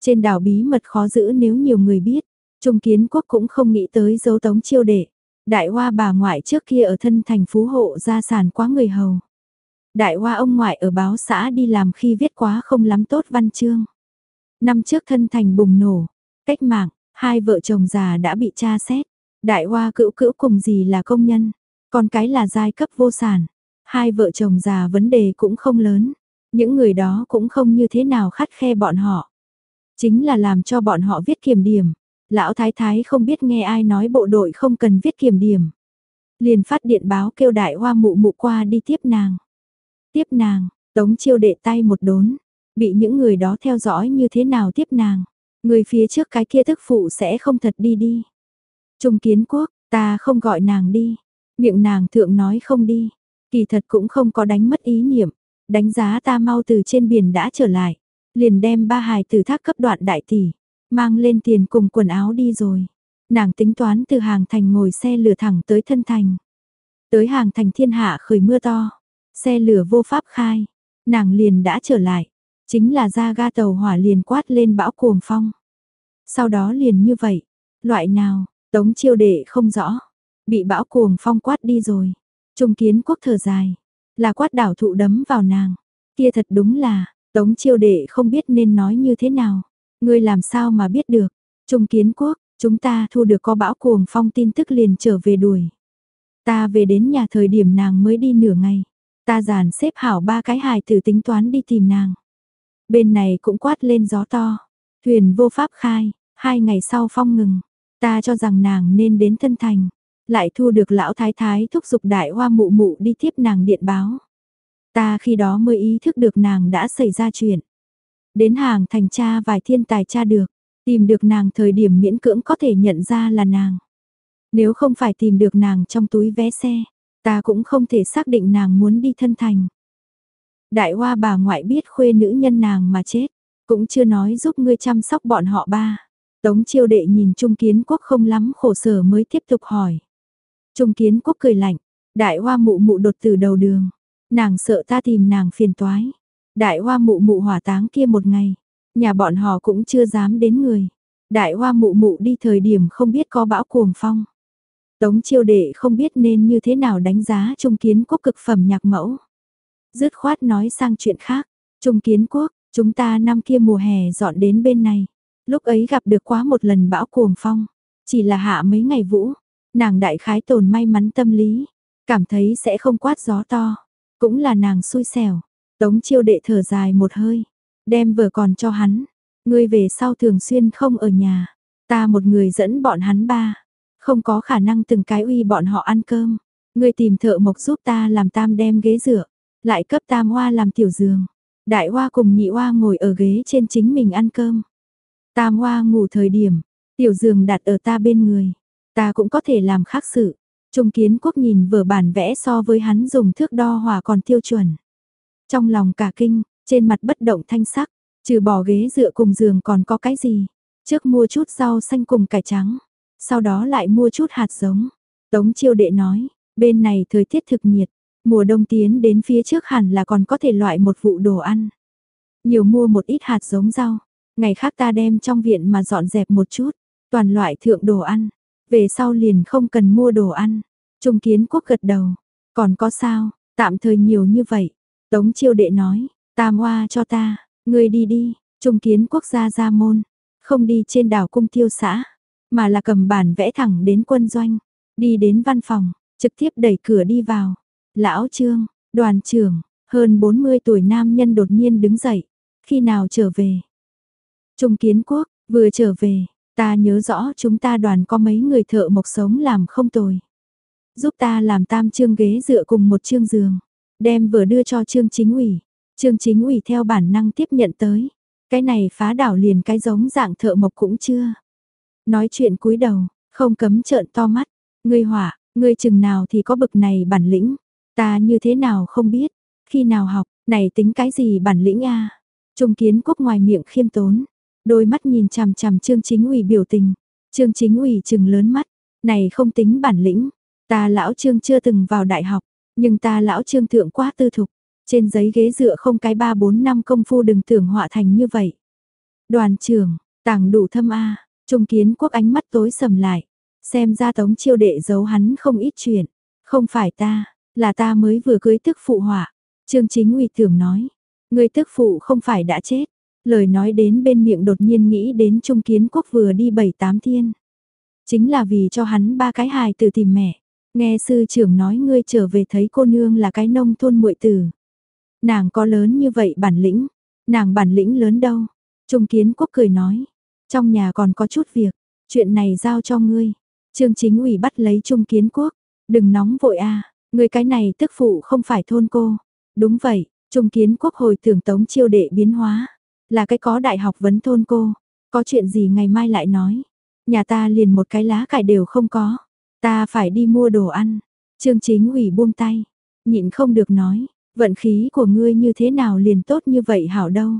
Trên đảo bí mật khó giữ nếu nhiều người biết, Trung Kiến Quốc cũng không nghĩ tới dấu tống chiêu đệ. Đại hoa bà ngoại trước kia ở thân thành phú hộ gia sản quá người hầu. Đại hoa ông ngoại ở báo xã đi làm khi viết quá không lắm tốt văn chương. Năm trước thân thành bùng nổ, cách mạng, hai vợ chồng già đã bị tra xét. Đại hoa cữu cữu cùng gì là công nhân, còn cái là giai cấp vô sản. Hai vợ chồng già vấn đề cũng không lớn, những người đó cũng không như thế nào khắt khe bọn họ. Chính là làm cho bọn họ viết kiểm điểm. Lão thái thái không biết nghe ai nói bộ đội không cần viết kiểm điểm. Liền phát điện báo kêu đại hoa mụ mụ qua đi tiếp nàng. Tiếp nàng, tống chiêu đệ tay một đốn, bị những người đó theo dõi như thế nào tiếp nàng. Người phía trước cái kia thức phụ sẽ không thật đi đi. Trung kiến quốc, ta không gọi nàng đi. Miệng nàng thượng nói không đi. Kỳ thật cũng không có đánh mất ý niệm, đánh giá ta mau từ trên biển đã trở lại, liền đem ba hài từ thác cấp đoạn đại tỷ, mang lên tiền cùng quần áo đi rồi. Nàng tính toán từ hàng thành ngồi xe lửa thẳng tới thân thành. Tới hàng thành thiên hạ khởi mưa to, xe lửa vô pháp khai, nàng liền đã trở lại, chính là ra ga tàu hỏa liền quát lên bão cuồng phong. Sau đó liền như vậy, loại nào, tống chiêu đệ không rõ, bị bão cuồng phong quát đi rồi. Trung kiến quốc thở dài, là quát đảo thụ đấm vào nàng. Kia thật đúng là, tống chiêu đệ không biết nên nói như thế nào. Ngươi làm sao mà biết được. Trung kiến quốc, chúng ta thu được có bão cuồng phong tin tức liền trở về đuổi. Ta về đến nhà thời điểm nàng mới đi nửa ngày. Ta giàn xếp hảo ba cái hài tử tính toán đi tìm nàng. Bên này cũng quát lên gió to. Thuyền vô pháp khai, hai ngày sau phong ngừng. Ta cho rằng nàng nên đến thân thành. Lại thu được lão thái thái thúc giục đại hoa mụ mụ đi tiếp nàng điện báo. Ta khi đó mới ý thức được nàng đã xảy ra chuyện. Đến hàng thành cha vài thiên tài cha được, tìm được nàng thời điểm miễn cưỡng có thể nhận ra là nàng. Nếu không phải tìm được nàng trong túi vé xe, ta cũng không thể xác định nàng muốn đi thân thành. Đại hoa bà ngoại biết khuê nữ nhân nàng mà chết, cũng chưa nói giúp ngươi chăm sóc bọn họ ba. Tống chiêu đệ nhìn Trung Kiến Quốc không lắm khổ sở mới tiếp tục hỏi. Trung kiến quốc cười lạnh, đại hoa mụ mụ đột từ đầu đường, nàng sợ ta tìm nàng phiền toái. Đại hoa mụ mụ hỏa táng kia một ngày, nhà bọn họ cũng chưa dám đến người. Đại hoa mụ mụ đi thời điểm không biết có bão cuồng phong. Tống chiêu đệ không biết nên như thế nào đánh giá trung kiến quốc cực phẩm nhạc mẫu. Dứt khoát nói sang chuyện khác, trung kiến quốc, chúng ta năm kia mùa hè dọn đến bên này. Lúc ấy gặp được quá một lần bão cuồng phong, chỉ là hạ mấy ngày vũ, Nàng đại khái tồn may mắn tâm lý, cảm thấy sẽ không quát gió to, cũng là nàng xui xẻo. Tống chiêu đệ thở dài một hơi, đem vợ còn cho hắn, ngươi về sau thường xuyên không ở nhà, ta một người dẫn bọn hắn ba, không có khả năng từng cái uy bọn họ ăn cơm, ngươi tìm thợ mộc giúp ta làm tam đem ghế dựa, lại cấp tam hoa làm tiểu giường, đại hoa cùng nhị hoa ngồi ở ghế trên chính mình ăn cơm. Tam hoa ngủ thời điểm, Tiểu giường đặt ở ta bên người, ta cũng có thể làm khác sự. Trung kiến quốc nhìn vở bản vẽ so với hắn dùng thước đo hòa còn tiêu chuẩn. Trong lòng cả kinh, trên mặt bất động thanh sắc, trừ bỏ ghế dựa cùng giường còn có cái gì. Trước mua chút rau xanh cùng cải trắng, sau đó lại mua chút hạt giống. Tống chiêu đệ nói, bên này thời tiết thực nhiệt, mùa đông tiến đến phía trước hẳn là còn có thể loại một vụ đồ ăn. Nhiều mua một ít hạt giống rau, ngày khác ta đem trong viện mà dọn dẹp một chút, toàn loại thượng đồ ăn, về sau liền không cần mua đồ ăn. Trung kiến quốc gật đầu, còn có sao, tạm thời nhiều như vậy. Tống chiêu đệ nói, tam hoa cho ta, ngươi đi đi, trung kiến quốc gia ra môn, không đi trên đảo cung tiêu xã, mà là cầm bản vẽ thẳng đến quân doanh, đi đến văn phòng, trực tiếp đẩy cửa đi vào. Lão Trương, đoàn trưởng, hơn 40 tuổi nam nhân đột nhiên đứng dậy, khi nào trở về? Trung kiến quốc, vừa trở về, ta nhớ rõ chúng ta đoàn có mấy người thợ mộc sống làm không tồi. Giúp ta làm tam chương ghế dựa cùng một chương giường, đem vừa đưa cho trương chính ủy. Trương chính ủy theo bản năng tiếp nhận tới. Cái này phá đảo liền cái giống dạng thợ mộc cũng chưa. Nói chuyện cúi đầu, không cấm trợn to mắt. Ngươi hỏa, ngươi chừng nào thì có bực này bản lĩnh. Ta như thế nào không biết. Khi nào học, này tính cái gì bản lĩnh a Trung kiến quốc ngoài miệng khiêm tốn. Đôi mắt nhìn chằm chằm trương chính ủy biểu tình. Trương chính ủy chừng lớn mắt. Này không tính bản lĩnh. Ta lão trương chưa từng vào đại học. Nhưng ta lão trương thượng quá tư thục. Trên giấy ghế dựa không cái 3-4 năm công phu đừng tưởng họa thành như vậy. Đoàn trưởng, tàng đủ thâm A, trung kiến quốc ánh mắt tối sầm lại. Xem ra tống chiêu đệ giấu hắn không ít chuyện. Không phải ta, là ta mới vừa cưới tức phụ họa. Trương chính uy tưởng nói, người tức phụ không phải đã chết. Lời nói đến bên miệng đột nhiên nghĩ đến trung kiến quốc vừa đi bảy tám thiên. Chính là vì cho hắn ba cái hài từ tìm mẹ. Nghe sư trưởng nói ngươi trở về thấy cô nương là cái nông thôn muội tử. Nàng có lớn như vậy bản lĩnh, nàng bản lĩnh lớn đâu. Trung kiến quốc cười nói, trong nhà còn có chút việc, chuyện này giao cho ngươi. Trương chính ủy bắt lấy Trung kiến quốc, đừng nóng vội a người cái này tức phụ không phải thôn cô. Đúng vậy, Trung kiến quốc hồi tưởng tống chiêu đệ biến hóa, là cái có đại học vấn thôn cô, có chuyện gì ngày mai lại nói. Nhà ta liền một cái lá cải đều không có, ta phải đi mua đồ ăn. Trương chính ủy buông tay, nhịn không được nói, Vận khí của ngươi như thế nào liền tốt như vậy hảo đâu.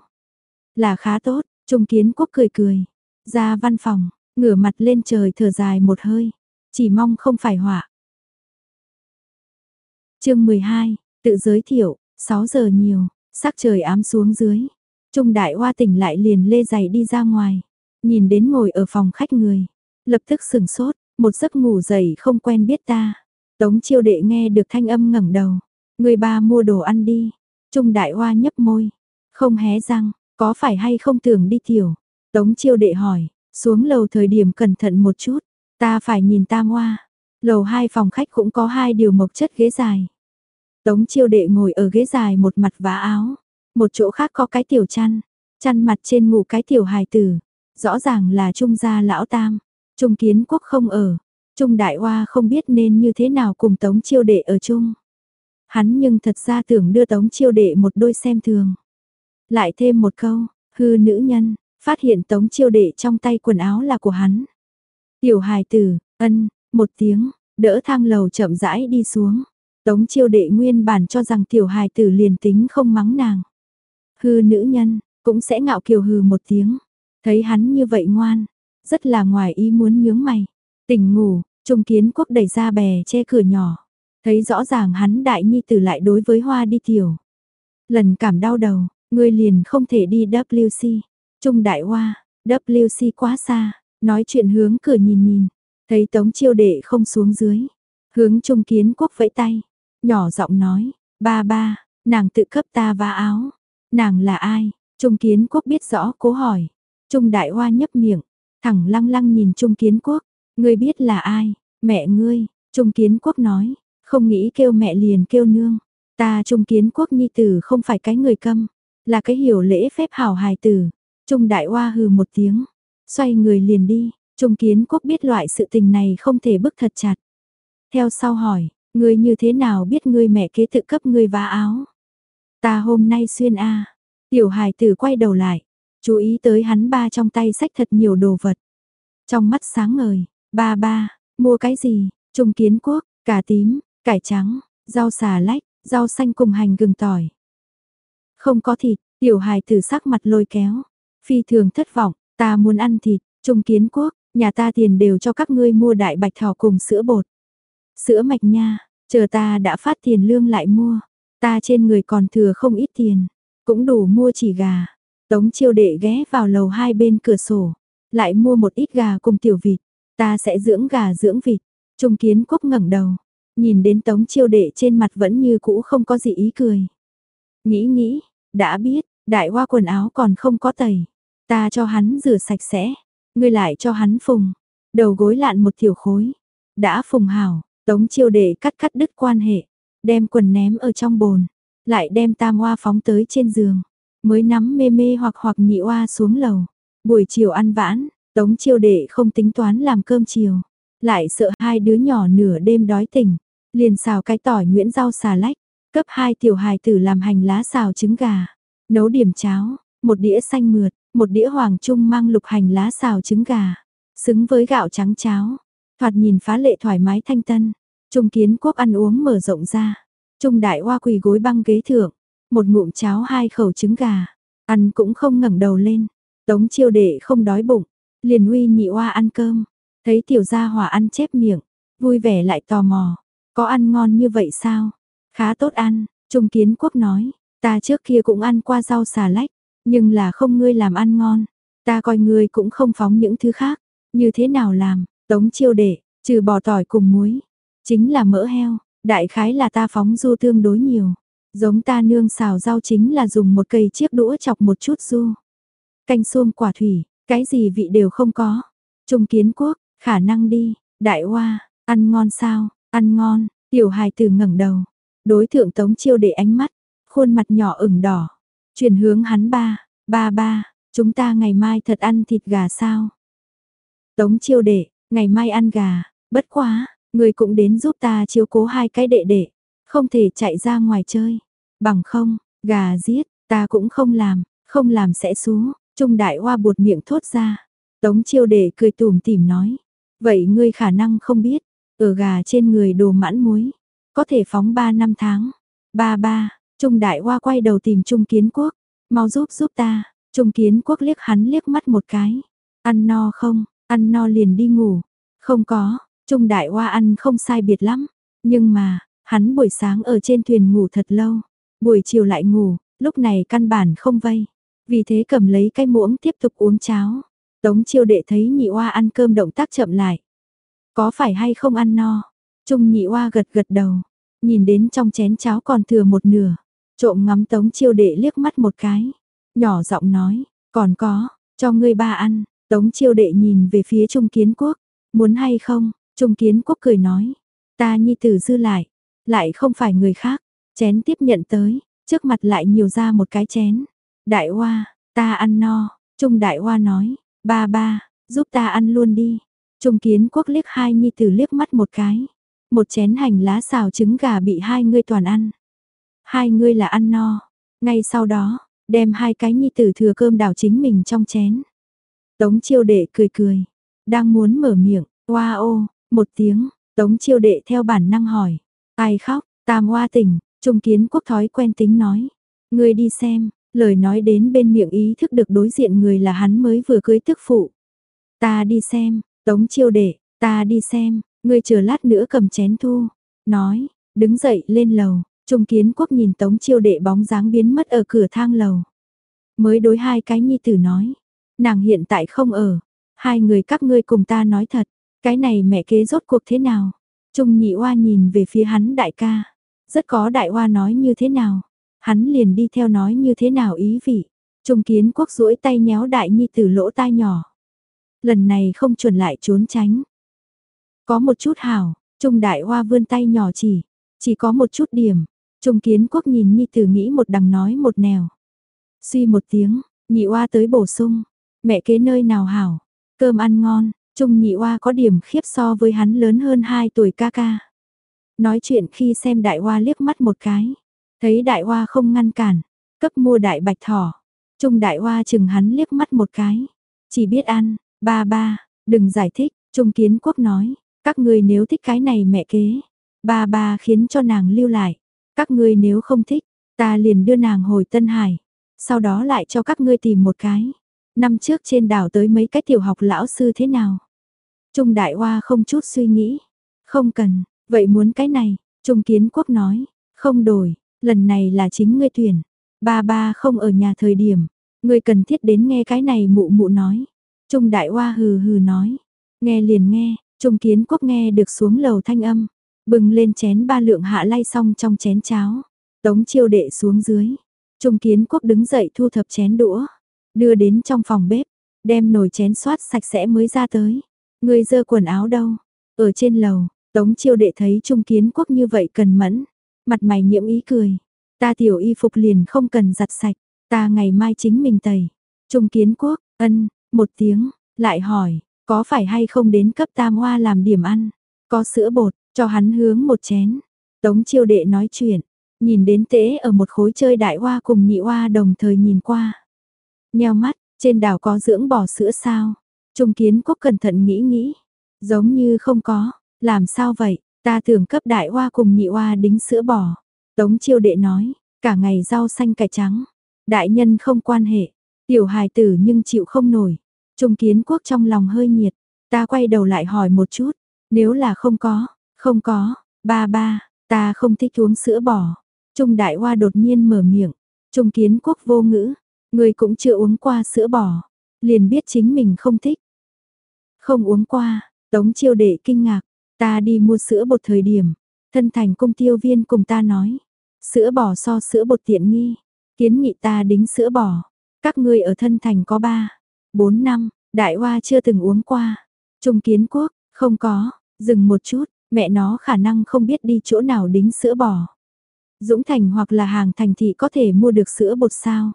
Là khá tốt, Trung Kiến Quốc cười cười. Ra văn phòng, ngửa mặt lên trời thở dài một hơi. Chỉ mong không phải họa chương 12, tự giới thiệu, 6 giờ nhiều, sắc trời ám xuống dưới. Trung đại hoa tỉnh lại liền lê giày đi ra ngoài. Nhìn đến ngồi ở phòng khách người. Lập tức sừng sốt, một giấc ngủ dậy không quen biết ta. Tống chiêu đệ nghe được thanh âm ngẩng đầu. Người ba mua đồ ăn đi. Trung đại hoa nhấp môi. Không hé răng, có phải hay không tưởng đi tiểu. Tống chiêu đệ hỏi, xuống lầu thời điểm cẩn thận một chút. Ta phải nhìn tam hoa. Lầu hai phòng khách cũng có hai điều mộc chất ghế dài. Tống chiêu đệ ngồi ở ghế dài một mặt vá áo. Một chỗ khác có cái tiểu chăn. Chăn mặt trên ngủ cái tiểu hài tử. Rõ ràng là trung gia lão tam. Trung kiến quốc không ở. Trung đại hoa không biết nên như thế nào cùng tống chiêu đệ ở chung. Hắn nhưng thật ra tưởng đưa tống chiêu đệ một đôi xem thường. Lại thêm một câu, hư nữ nhân, phát hiện tống chiêu đệ trong tay quần áo là của hắn. Tiểu hài tử, ân, một tiếng, đỡ thang lầu chậm rãi đi xuống. Tống chiêu đệ nguyên bản cho rằng tiểu hài tử liền tính không mắng nàng. Hư nữ nhân, cũng sẽ ngạo kiều hừ một tiếng. Thấy hắn như vậy ngoan, rất là ngoài ý muốn nhướng mày. Tỉnh ngủ, trung kiến quốc đẩy ra bè che cửa nhỏ. Thấy rõ ràng hắn đại nhi tử lại đối với hoa đi tiểu. Lần cảm đau đầu, ngươi liền không thể đi WC. Trung đại hoa, WC quá xa, nói chuyện hướng cửa nhìn nhìn. Thấy tống chiêu đệ không xuống dưới. Hướng trung kiến quốc vẫy tay. Nhỏ giọng nói, ba ba, nàng tự cấp ta va áo. Nàng là ai? Trung kiến quốc biết rõ cố hỏi. Trung đại hoa nhấp miệng, thẳng lăng lăng nhìn Trung kiến quốc. Ngươi biết là ai? Mẹ ngươi, Trung kiến quốc nói. Không nghĩ kêu mẹ liền kêu nương. Ta trung kiến quốc nhi tử không phải cái người câm, là cái hiểu lễ phép hảo hài tử. Trung đại hoa hừ một tiếng, xoay người liền đi, trung kiến quốc biết loại sự tình này không thể bức thật chặt. Theo sau hỏi, ngươi như thế nào biết ngươi mẹ kế tự cấp ngươi vá áo? Ta hôm nay xuyên a. Tiểu hài tử quay đầu lại, chú ý tới hắn ba trong tay sách thật nhiều đồ vật. trong mắt sáng ngời, ba ba, mua cái gì, trung kiến quốc, cà tím, cải trắng, rau xà lách, rau xanh cùng hành gừng tỏi. Không có thịt, tiểu hài tử sắc mặt lôi kéo, phi thường thất vọng, ta muốn ăn thịt, trung kiến quốc, nhà ta tiền đều cho các ngươi mua đại bạch thỏ cùng sữa bột. Sữa mạch nha, chờ ta đã phát tiền lương lại mua, ta trên người còn thừa không ít tiền, cũng đủ mua chỉ gà. Tống chiêu đệ ghé vào lầu hai bên cửa sổ, lại mua một ít gà cùng tiểu vịt, ta sẽ dưỡng gà dưỡng vịt. Trung kiến quốc ngẩng đầu, nhìn đến tống chiêu đệ trên mặt vẫn như cũ không có gì ý cười. Nghĩ nghĩ, đã biết, đại hoa quần áo còn không có tẩy, ta cho hắn rửa sạch sẽ, ngươi lại cho hắn phùng, đầu gối lạn một tiểu khối, đã phùng hảo, tống chiêu đệ cắt cắt đứt quan hệ, đem quần ném ở trong bồn, lại đem tam hoa phóng tới trên giường, mới nắm mê mê hoặc hoặc nhị oa xuống lầu. Buổi chiều ăn vãn, tống chiêu đệ không tính toán làm cơm chiều, lại sợ hai đứa nhỏ nửa đêm đói tỉnh, liền xào cái tỏi nguyễn rau xà lách, cấp hai tiểu hài tử làm hành lá xào trứng gà, nấu điểm cháo, một đĩa xanh mượt, một đĩa hoàng trung mang lục hành lá xào trứng gà, xứng với gạo trắng cháo, thoạt nhìn phá lệ thoải mái thanh tân. Trung kiến quốc ăn uống mở rộng ra, Trung đại hoa quỳ gối băng ghế thượng, một ngụm cháo hai khẩu trứng gà, ăn cũng không ngẩng đầu lên. Tống chiêu đệ không đói bụng, liền uy nhị hoa ăn cơm, thấy tiểu gia hòa ăn chép miệng, vui vẻ lại tò mò, có ăn ngon như vậy sao? Khá tốt ăn, Trung Kiến Quốc nói, ta trước kia cũng ăn qua rau xà lách, nhưng là không ngươi làm ăn ngon, ta coi ngươi cũng không phóng những thứ khác, như thế nào làm? Tống chiêu đệ, trừ bò tỏi cùng muối, chính là mỡ heo, đại khái là ta phóng du tương đối nhiều. Giống ta nương xào rau chính là dùng một cây chiếc đũa chọc một chút du. Canh xuông quả thủy, cái gì vị đều không có. Trung kiến quốc, khả năng đi, đại hoa, ăn ngon sao, ăn ngon, tiểu hài từ ngẩng đầu. Đối thượng tống chiêu để ánh mắt, khuôn mặt nhỏ ửng đỏ. Chuyển hướng hắn ba, ba ba, chúng ta ngày mai thật ăn thịt gà sao? Tống chiêu đệ, ngày mai ăn gà, bất quá, người cũng đến giúp ta chiếu cố hai cái đệ đệ, không thể chạy ra ngoài chơi. Bằng không, gà giết, ta cũng không làm, không làm sẽ xú. Trung đại hoa buột miệng thốt ra. Tống chiêu đệ cười tùm tìm nói. Vậy ngươi khả năng không biết, ở gà trên người đồ mãn muối, có thể phóng 3 năm tháng. Ba ba, Trung đại hoa quay đầu tìm Trung kiến quốc, mau giúp giúp ta. Trung kiến quốc liếc hắn liếc mắt một cái. Ăn no không, ăn no liền đi ngủ. Không có, Trung đại hoa ăn không sai biệt lắm. Nhưng mà, hắn buổi sáng ở trên thuyền ngủ thật lâu. Buổi chiều lại ngủ, lúc này căn bản không vây. Vì thế cầm lấy cái muỗng tiếp tục uống cháo. Tống chiêu đệ thấy nhị oa ăn cơm động tác chậm lại. Có phải hay không ăn no? Trung nhị oa gật gật đầu. Nhìn đến trong chén cháo còn thừa một nửa. Trộm ngắm tống chiêu đệ liếc mắt một cái. Nhỏ giọng nói, còn có, cho ngươi ba ăn. Tống chiêu đệ nhìn về phía Trung Kiến Quốc. Muốn hay không? Trung Kiến Quốc cười nói. Ta nhi tử dư lại. Lại không phải người khác. Chén tiếp nhận tới, trước mặt lại nhiều ra một cái chén. Đại Hoa, ta ăn no, Trung Đại Hoa nói, ba ba, giúp ta ăn luôn đi. Trung Kiến Quốc liếc hai nhi tử liếc mắt một cái. Một chén hành lá xào trứng gà bị hai ngươi toàn ăn. Hai ngươi là ăn no. Ngay sau đó, đem hai cái nhi tử thừa cơm đảo chính mình trong chén. Tống chiêu đệ cười cười. Đang muốn mở miệng, hoa ô, một tiếng, tống chiêu đệ theo bản năng hỏi. Ai khóc, tam hoa tỉnh, Trung kiến quốc thói quen tính nói. Người đi xem, lời nói đến bên miệng ý thức được đối diện người là hắn mới vừa cưới tức phụ. Ta đi xem, tống chiêu đệ, ta đi xem, người chờ lát nữa cầm chén thu. Nói, đứng dậy lên lầu, Trung kiến quốc nhìn tống chiêu đệ bóng dáng biến mất ở cửa thang lầu. Mới đối hai cái nhi tử nói, nàng hiện tại không ở, hai người các ngươi cùng ta nói thật, cái này mẹ kế rốt cuộc thế nào? Trung nhị oa nhìn về phía hắn đại ca. Rất có đại hoa nói như thế nào, hắn liền đi theo nói như thế nào ý vị. Trung kiến quốc duỗi tay nhéo đại nhi từ lỗ tai nhỏ. Lần này không chuẩn lại trốn tránh. Có một chút hảo, Trung đại hoa vươn tay nhỏ chỉ, chỉ có một chút điểm. Trung kiến quốc nhìn nhi tử nghĩ một đằng nói một nẻo. Suy một tiếng, nhị oa tới bổ sung, mẹ kế nơi nào hảo, cơm ăn ngon, Trung nhị oa có điểm khiếp so với hắn lớn hơn 2 tuổi ca ca. Nói chuyện khi xem đại hoa liếc mắt một cái. Thấy đại hoa không ngăn cản. Cấp mua đại bạch thỏ. Trung đại hoa chừng hắn liếc mắt một cái. Chỉ biết ăn, ba ba, Đừng giải thích, Trung Kiến Quốc nói, các người nếu thích cái này mẹ kế, ba ba khiến cho nàng lưu lại. Các ngươi nếu không thích, ta liền đưa nàng hồi Tân Hải, sau đó lại cho các ngươi tìm một cái. Năm trước trên đảo tới mấy cái tiểu học lão sư thế nào? Trung Đại Hoa không chút suy nghĩ, không cần, vậy muốn cái này, Trung Kiến Quốc nói, không đổi, lần này là chính ngươi tuyển. Ba ba không ở nhà thời điểm, ngươi cần thiết đến nghe cái này mụ mụ nói. Trung Đại Hoa hừ hừ nói, nghe liền nghe, Trung Kiến Quốc nghe được xuống lầu thanh âm, bừng lên chén ba lượng hạ lay xong trong chén cháo, tống chiêu đệ xuống dưới. Trung Kiến Quốc đứng dậy thu thập chén đũa, đưa đến trong phòng bếp, đem nồi chén xoát sạch sẽ mới ra tới. Người dơ quần áo đâu? Ở trên lầu, Tống chiêu đệ thấy Trung Kiến Quốc như vậy cần mẫn, mặt mày nhiễm ý cười. Ta tiểu y phục liền không cần giặt sạch, ta ngày mai chính mình tẩy. Trung Kiến Quốc, ân, một tiếng, lại hỏi, có phải hay không đến cấp tam hoa làm điểm ăn? Có sữa bột, cho hắn hướng một chén. Tống chiêu đệ nói chuyện, nhìn đến tế ở một khối chơi đại hoa cùng nhị hoa đồng thời nhìn qua. Nheo mắt, trên đảo có dưỡng bò sữa sao? Trung Kiến Quốc cẩn thận nghĩ nghĩ, giống như không có, làm sao vậy, ta tưởng cấp đại hoa cùng nhị hoa đính sữa bò. Tống chiêu đệ nói, cả ngày rau xanh cải trắng, đại nhân không quan hệ, tiểu hài tử nhưng chịu không nổi. Trung kiến quốc trong lòng hơi nhiệt, ta quay đầu lại hỏi một chút, nếu là không có, không có, ba ba, ta không thích uống sữa bò. Trung đại hoa đột nhiên mở miệng, trung kiến quốc vô ngữ, người cũng chưa uống qua sữa bò, liền biết chính mình không thích. Không uống qua, tống chiêu đệ kinh ngạc, Ta đi mua sữa bột thời điểm, thân thành công tiêu viên cùng ta nói, sữa bò so sữa bột tiện nghi, kiến nghị ta đính sữa bò, các ngươi ở thân thành có 3, 4 năm, đại hoa chưa từng uống qua, trung kiến quốc, không có, dừng một chút, mẹ nó khả năng không biết đi chỗ nào đính sữa bò. Dũng Thành hoặc là hàng thành thị có thể mua được sữa bột sao?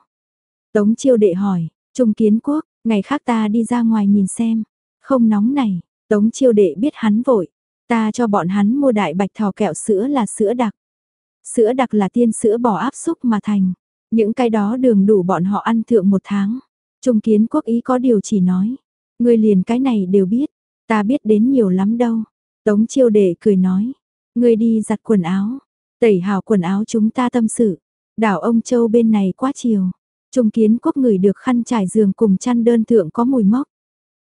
Tống chiêu đệ hỏi, Trung Kiến Quốc, ngày khác ta đi ra ngoài nhìn xem, không nóng này, Tống chiêu đệ biết hắn vội, Ta cho bọn hắn mua đại bạch thỏ kẹo sữa là sữa đặc. Sữa đặc là tiên sữa bò áp xúc mà thành. Những cái đó đường đủ bọn họ ăn thượng một tháng. Trung kiến quốc ý có điều chỉ nói. Người liền cái này đều biết. Ta biết đến nhiều lắm đâu. Tống chiêu đệ cười nói. Người đi giặt quần áo. Tẩy hào quần áo chúng ta tâm sự. Đảo ông châu bên này quá chiều. Trung kiến quốc người được khăn trải giường cùng chăn đơn thượng có mùi mốc.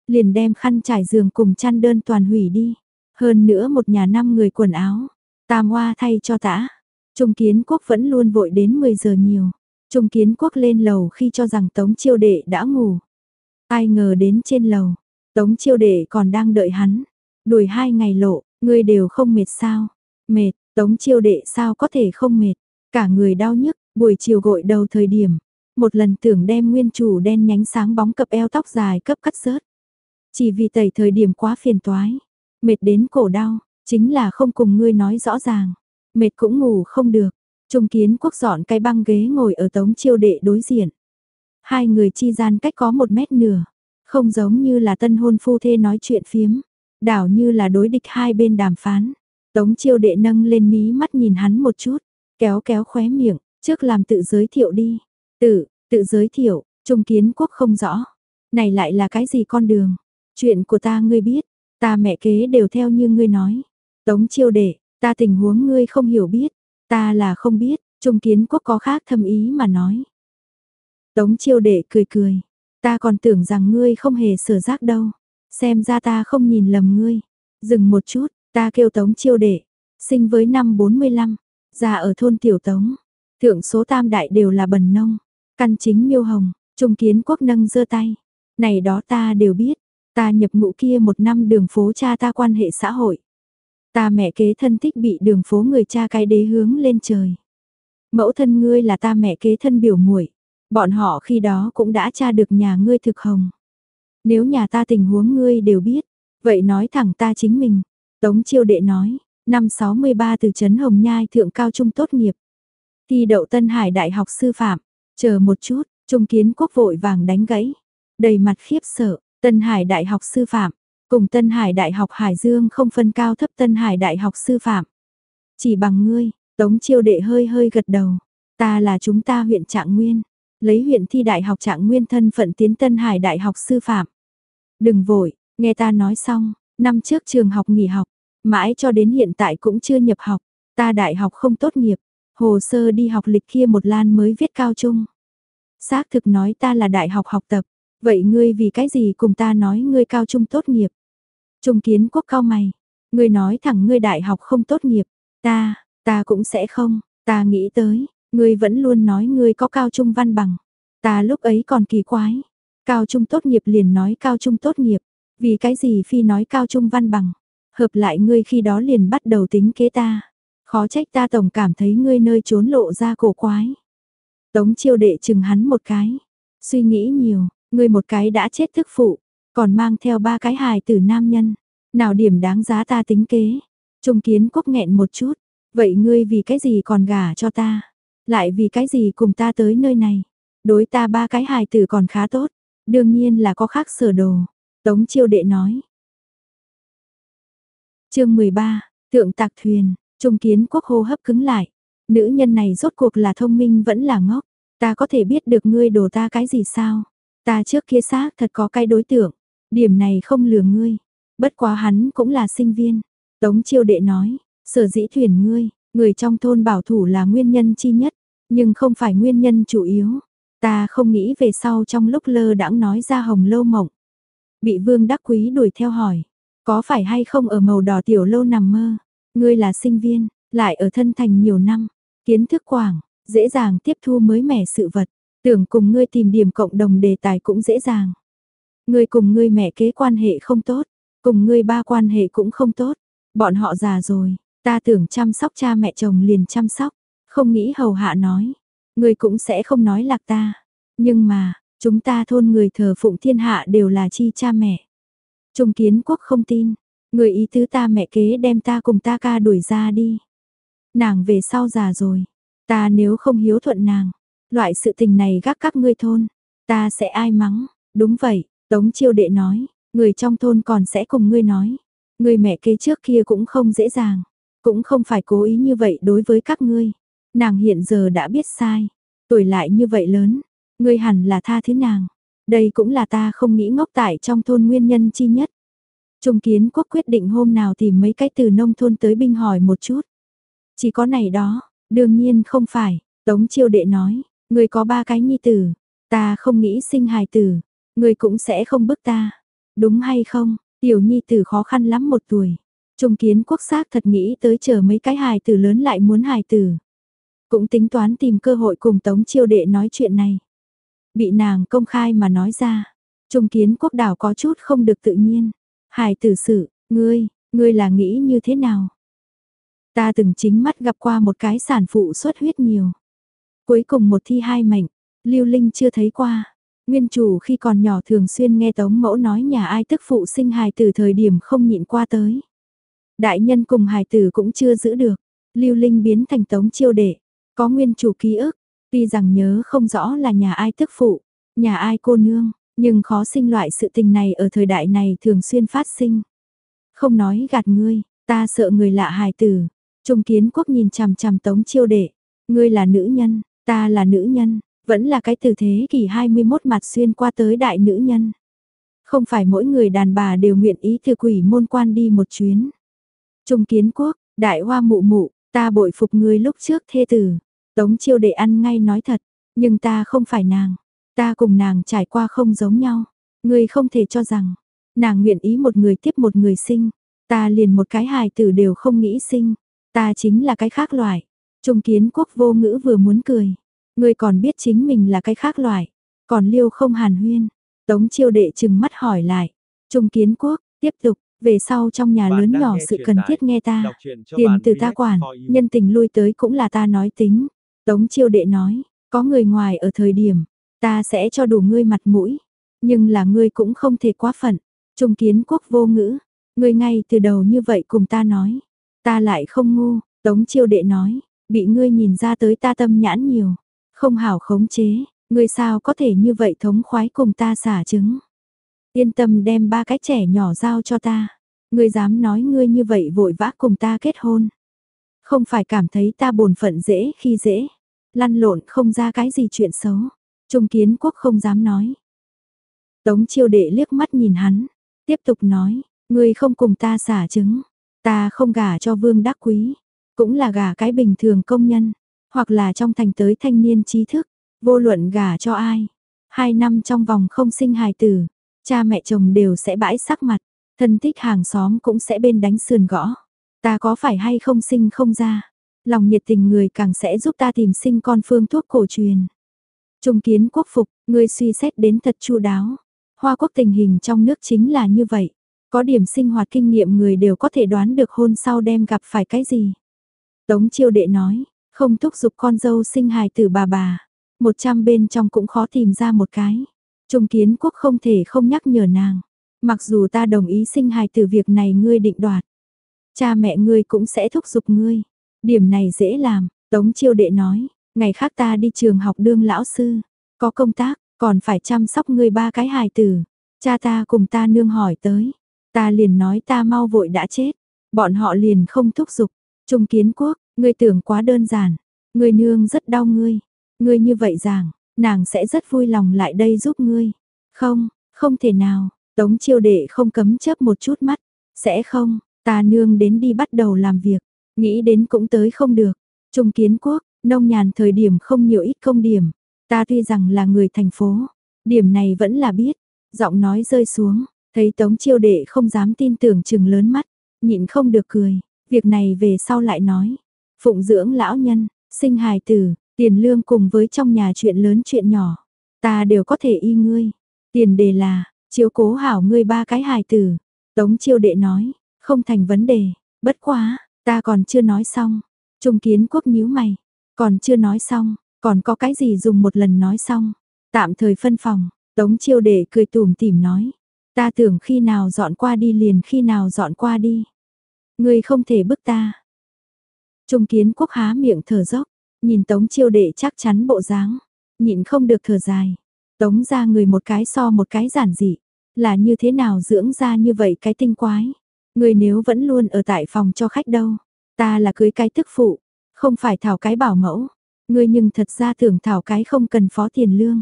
Liền đem khăn trải giường cùng chăn đơn toàn hủy đi. Hơn nữa một nhà năm người quần áo, tam hoa thay cho tã. Trung kiến quốc vẫn luôn vội đến 10 giờ nhiều. Trung kiến quốc lên lầu khi cho rằng tống chiêu đệ đã ngủ. Ai ngờ đến trên lầu, tống chiêu đệ còn đang đợi hắn. Đuổi hai ngày lộ, người đều không mệt sao. Mệt, tống chiêu đệ sao có thể không mệt. Cả người đau nhức, buổi chiều gội đầu thời điểm. Một lần tưởng đem nguyên chủ đen nhánh sáng bóng cập eo tóc dài cấp cắt rớt. Chỉ vì tẩy thời điểm quá phiền toái. Mệt đến cổ đau, chính là không cùng ngươi nói rõ ràng. Mệt cũng ngủ không được. Trung kiến quốc dọn cái băng ghế ngồi ở tống chiêu đệ đối diện. Hai người chi gian cách có một mét nửa. Không giống như là tân hôn phu thê nói chuyện phiếm. Đảo như là đối địch hai bên đàm phán. Tống chiêu đệ nâng lên mí mắt nhìn hắn một chút. Kéo kéo khóe miệng, trước làm tự giới thiệu đi. Tự, tự giới thiệu, trung kiến quốc không rõ. Này lại là cái gì con đường? Chuyện của ta ngươi biết, Ta mẹ kế đều theo như ngươi nói. Tống chiêu đệ, ta tình huống ngươi không hiểu biết. Ta là không biết, trung kiến quốc có khác thâm ý mà nói. Tống chiêu đệ cười cười. Ta còn tưởng rằng ngươi không hề sở giác đâu. Xem ra ta không nhìn lầm ngươi. Dừng một chút, ta kêu tống chiêu đệ. Sinh với năm 45. Già ở thôn tiểu tống. Thượng số tam đại đều là bần nông. Căn chính miêu hồng. Trung kiến quốc nâng giơ tay. Này đó ta đều biết. Ta nhập ngũ kia một năm đường phố cha ta quan hệ xã hội. Ta mẹ kế thân thích bị đường phố người cha cái đế hướng lên trời. Mẫu thân ngươi là ta mẹ kế thân biểu muội Bọn họ khi đó cũng đã tra được nhà ngươi thực hồng. Nếu nhà ta tình huống ngươi đều biết, vậy nói thẳng ta chính mình. Tống chiêu đệ nói, năm 63 từ Trấn Hồng Nhai thượng cao trung tốt nghiệp. Thi đậu Tân Hải Đại học Sư Phạm, chờ một chút, Trung Kiến Quốc vội vàng đánh gãy. Đầy mặt khiếp sợ, Tân Hải Đại học Sư phạm, cùng Tân Hải Đại học Hải Dương không phân cao thấp Tân Hải Đại học Sư phạm. Chỉ bằng ngươi, Tống Chiêu Đệ hơi hơi gật đầu. Ta là chúng ta huyện Trạng Nguyên, lấy huyện thi Đại học Trạng Nguyên thân phận tiến Tân Hải Đại học Sư phạm. Đừng vội, Nghe ta nói xong, năm trước trường học nghỉ học, mãi cho đến hiện tại cũng chưa nhập học, ta đại học không tốt nghiệp, hồ sơ đi học lịch kia một lan mới viết cao trung. Xác thực nói ta là đại học học tập, vậy ngươi vì cái gì cùng ta nói ngươi cao trung tốt nghiệp? Trung kiến quốc cao mày, ngươi nói thẳng ngươi đại học không tốt nghiệp, ta, ta cũng sẽ không, ta nghĩ tới, ngươi vẫn luôn nói ngươi có cao trung văn bằng, ta lúc ấy còn kỳ quái, cao trung tốt nghiệp liền nói cao trung tốt nghiệp, vì cái gì phi nói cao trung văn bằng, hợp lại ngươi khi đó liền bắt đầu tính kế ta, khó trách ta tổng cảm thấy ngươi nơi trốn lộ ra cổ quái. Tống chiêu đệ chừng hắn một cái, suy nghĩ nhiều, ngươi một cái đã chết thức phụ, còn mang theo ba cái hài tử nam nhân, nào điểm đáng giá ta tính kế. Trung kiến quốc nghẹn một chút, vậy ngươi vì cái gì còn gả cho ta, lại vì cái gì cùng ta tới nơi này, đối ta ba cái hài tử còn khá tốt, đương nhiên là có khác sở đồ. Tống chiêu đệ nói. chương 13, Thượng tạc thuyền, Trung kiến quốc hô hấp cứng lại. Nữ nhân này rốt cuộc là thông minh vẫn là ngốc. Ta có thể biết được ngươi đổ ta cái gì sao? Ta trước kia xác thật có cái đối tượng. Điểm này không lừa ngươi. Bất quá hắn cũng là sinh viên. Tống chiêu đệ nói, sở dĩ thuyền ngươi, người trong thôn bảo thủ là nguyên nhân chi nhất, nhưng không phải nguyên nhân chủ yếu. Ta không nghĩ về sau trong lúc lơ đãng nói ra hồng lâu mộng. Bị vương đắc quý đuổi theo hỏi, có phải hay không ở màu đỏ tiểu lâu nằm mơ? Ngươi là sinh viên, lại ở thân thành nhiều năm, kiến thức quảng, dễ dàng tiếp thu mới mẻ sự vật, tưởng cùng ngươi tìm điểm cộng đồng đề tài cũng dễ dàng. Ngươi cùng ngươi mẹ kế quan hệ không tốt, cùng ngươi ba quan hệ cũng không tốt, bọn họ già rồi, ta tưởng chăm sóc cha mẹ chồng liền chăm sóc, không nghĩ hầu hạ nói, ngươi cũng sẽ không nói lạc ta, nhưng mà, chúng ta thôn người thờ phụng thiên hạ đều là chi cha mẹ. Trung kiến quốc không tin, người ý tứ ta mẹ kế đem ta cùng ta ca đuổi ra đi. Nàng về sau già rồi, ta nếu không hiếu thuận nàng, loại sự tình này gác các ngươi thôn, ta sẽ ai mắng, đúng vậy, Tống chiêu đệ nói, người trong thôn còn sẽ cùng ngươi nói, người mẹ kế trước kia cũng không dễ dàng, cũng không phải cố ý như vậy đối với các ngươi, nàng hiện giờ đã biết sai, tuổi lại như vậy lớn, ngươi hẳn là tha thứ nàng, đây cũng là ta không nghĩ ngốc tại trong thôn nguyên nhân chi nhất. Trung kiến quốc quyết định hôm nào tìm mấy cái từ nông thôn tới binh hỏi một chút. Chỉ có này đó, đương nhiên không phải, Tống chiêu đệ nói, người có ba cái nhi tử, ta không nghĩ sinh hài tử, người cũng sẽ không bức ta. Đúng hay không, tiểu nhi tử khó khăn lắm một tuổi. Trung kiến quốc xác thật nghĩ tới chờ mấy cái hài tử lớn lại muốn hài tử. Cũng tính toán tìm cơ hội cùng Tống chiêu đệ nói chuyện này. Bị nàng công khai mà nói ra, Trung kiến quốc đảo có chút không được tự nhiên. Hải tử sự, ngươi, ngươi là nghĩ như thế nào? Ta từng chính mắt gặp qua một cái sản phụ xuất huyết nhiều. Cuối cùng một thi hai mệnh, Lưu Linh chưa thấy qua. Nguyên chủ khi còn nhỏ thường xuyên nghe Tống Mẫu nói nhà ai tức phụ sinh hài tử thời điểm không nhịn qua tới. Đại nhân cùng hài tử cũng chưa giữ được. Lưu Linh biến thành Tống chiêu đệ. Có nguyên chủ ký ức, tuy rằng nhớ không rõ là nhà ai tức phụ, nhà ai cô nương, nhưng khó sinh loại sự tình này ở thời đại này thường xuyên phát sinh. Không nói gạt ngươi, ta sợ người lạ hài tử. Trung kiến quốc nhìn chằm chằm tống chiêu đệ. Ngươi là nữ nhân, ta là nữ nhân, vẫn là cái từ thế kỷ 21 mặt xuyên qua tới đại nữ nhân. Không phải mỗi người đàn bà đều nguyện ý thư quỷ môn quan đi một chuyến. Trung kiến quốc, đại hoa mụ mụ, ta bội phục ngươi lúc trước thê tử. Tống chiêu đệ ăn ngay nói thật, nhưng ta không phải nàng. Ta cùng nàng trải qua không giống nhau. Ngươi không thể cho rằng, nàng nguyện ý một người tiếp một người sinh. Ta liền một cái hài tử đều không nghĩ sinh. Ta chính là cái khác loại. Trung kiến quốc vô ngữ vừa muốn cười. Ngươi còn biết chính mình là cái khác loại. Còn liêu không hàn huyên. Tống chiêu đệ chừng mắt hỏi lại. Trung kiến quốc, tiếp tục, về sau trong nhà lớn nhỏ sự cần thiết nghe ta. Tiền từ ta quản, nhân tình lui tới cũng là ta nói tính. Tống chiêu đệ nói, có người ngoài ở thời điểm, Ta sẽ cho đủ ngươi mặt mũi, nhưng là ngươi cũng không thể quá phận. Trung kiến quốc vô ngữ, ngươi ngay từ đầu như vậy cùng ta nói. Ta lại không ngu, tống chiêu đệ nói, bị ngươi nhìn ra tới ta tâm nhãn nhiều. Không hảo khống chế, ngươi sao có thể như vậy thống khoái cùng ta xả trứng. Yên tâm đem ba cái trẻ nhỏ giao cho ta. Ngươi dám nói ngươi như vậy vội vã cùng ta kết hôn. Không phải cảm thấy ta bổn phận dễ khi dễ. Lăn lộn không ra cái gì chuyện xấu. Trung kiến quốc không dám nói. Tống chiêu đệ liếc mắt nhìn hắn. tiếp tục nói, ngươi không cùng ta xả trứng, ta không gả cho vương đắc quý, cũng là gả cái bình thường công nhân, hoặc là trong thành tới thanh niên trí thức, vô luận gả cho ai. Hai năm trong vòng không sinh hài tử, cha mẹ chồng đều sẽ bãi sắc mặt, thân thích hàng xóm cũng sẽ bên đánh sườn gõ. Ta có phải hay không sinh không ra, lòng nhiệt tình người càng sẽ giúp ta tìm sinh con phương thuốc cổ truyền. Trung kiến quốc phục, ngươi suy xét đến thật chu đáo. Hoa quốc tình hình trong nước chính là như vậy. Có điểm sinh hoạt kinh nghiệm người đều có thể đoán được hôn sau đem gặp phải cái gì. Tống chiêu đệ nói, không thúc giục con dâu sinh hài tử bà bà. Một trăm bên trong cũng khó tìm ra một cái. Trung kiến quốc không thể không nhắc nhở nàng. Mặc dù ta đồng ý sinh hài tử việc này ngươi định đoạt. Cha mẹ ngươi cũng sẽ thúc giục ngươi. Điểm này dễ làm, Tống chiêu đệ nói, ngày khác ta đi trường học đương lão sư, có công tác, còn phải chăm sóc người ba cái hài tử. Cha ta cùng ta nương hỏi tới, ta liền nói ta mau vội đã chết, bọn họ liền không thúc giục. Trung kiến quốc, ngươi tưởng quá đơn giản, ngươi nương rất đau ngươi, ngươi như vậy rằng, nàng sẽ rất vui lòng lại đây giúp ngươi. Không, không thể nào, tống chiêu đệ không cấm chớp một chút mắt, sẽ không, ta nương đến đi bắt đầu làm việc, nghĩ đến cũng tới không được. Trung kiến quốc, nông nhàn thời điểm không nhiều ít công điểm, ta tuy rằng là người thành phố, điểm này vẫn là biết, giọng nói rơi xuống, thấy tống chiêu đệ không dám tin tưởng chừng lớn mắt, nhịn không được cười, việc này về sau lại nói, phụng dưỡng lão nhân, sinh hài tử, tiền lương cùng với trong nhà chuyện lớn chuyện nhỏ, ta đều có thể y ngươi, tiền đề là, chiếu cố hảo ngươi ba cái hài tử, tống chiêu đệ nói, không thành vấn đề, bất quá, ta còn chưa nói xong, trung kiến quốc nhíu mày, còn chưa nói xong, còn có cái gì dùng một lần nói xong, tạm thời phân phòng, tống chiêu đệ cười tủm tỉm nói, ta tưởng khi nào dọn qua đi liền khi nào dọn qua đi. Ngươi không thể bức ta. Trung kiến quốc há miệng thở dốc, nhìn tống chiêu đệ chắc chắn bộ dáng, nhịn không được thở dài. Tống ra người một cái so một cái giản dị, là như thế nào dưỡng ra như vậy cái tinh quái. Người nếu vẫn luôn ở tại phòng cho khách đâu, ta là cưới cái tức phụ, không phải thảo cái bảo mẫu. Ngươi nhưng thật ra tưởng thảo cái không cần phó tiền lương.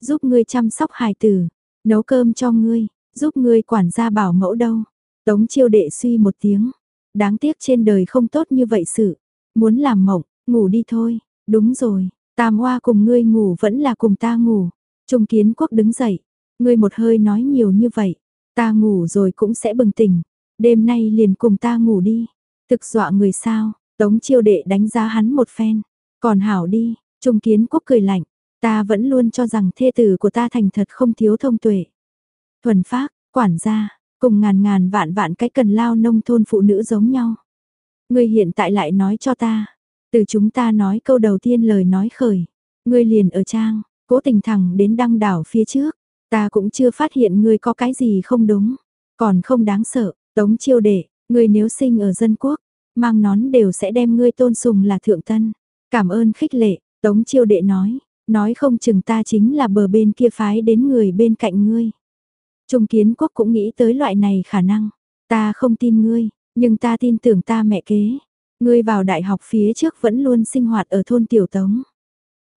Giúp ngươi chăm sóc hài tử, nấu cơm cho ngươi, giúp ngươi quản gia bảo mẫu đâu. Tống chiêu đệ suy một tiếng. Đáng tiếc trên đời không tốt như vậy sự. Muốn làm mộng, ngủ đi thôi. Đúng rồi, tam hoa cùng ngươi ngủ vẫn là cùng ta ngủ. Trung kiến quốc đứng dậy. Ngươi một hơi nói nhiều như vậy. Ta ngủ rồi cũng sẽ bừng tỉnh. Đêm nay liền cùng ta ngủ đi. Thực dọa người sao, tống chiêu đệ đánh giá hắn một phen. Còn hảo đi, trung kiến quốc cười lạnh. Ta vẫn luôn cho rằng thê tử của ta thành thật không thiếu thông tuệ. Thuần phác, quản gia, cùng ngàn ngàn vạn vạn cái cần lao nông thôn phụ nữ giống nhau. Ngươi hiện tại lại nói cho ta, từ chúng ta nói câu đầu tiên lời nói khởi, ngươi liền ở trang, cố tình thẳng đến đăng đảo phía trước, ta cũng chưa phát hiện ngươi có cái gì không đúng, còn không đáng sợ, tống chiêu đệ, ngươi nếu sinh ở dân quốc, mang nón đều sẽ đem ngươi tôn sùng là thượng tân. Cảm ơn khích lệ, tống chiêu đệ nói, nói không chừng ta chính là bờ bên kia phái đến người bên cạnh ngươi. Trung kiến quốc cũng nghĩ tới loại này khả năng. Ta không tin ngươi, nhưng ta tin tưởng ta mẹ kế. Ngươi vào đại học phía trước vẫn luôn sinh hoạt ở thôn Tiểu Tống.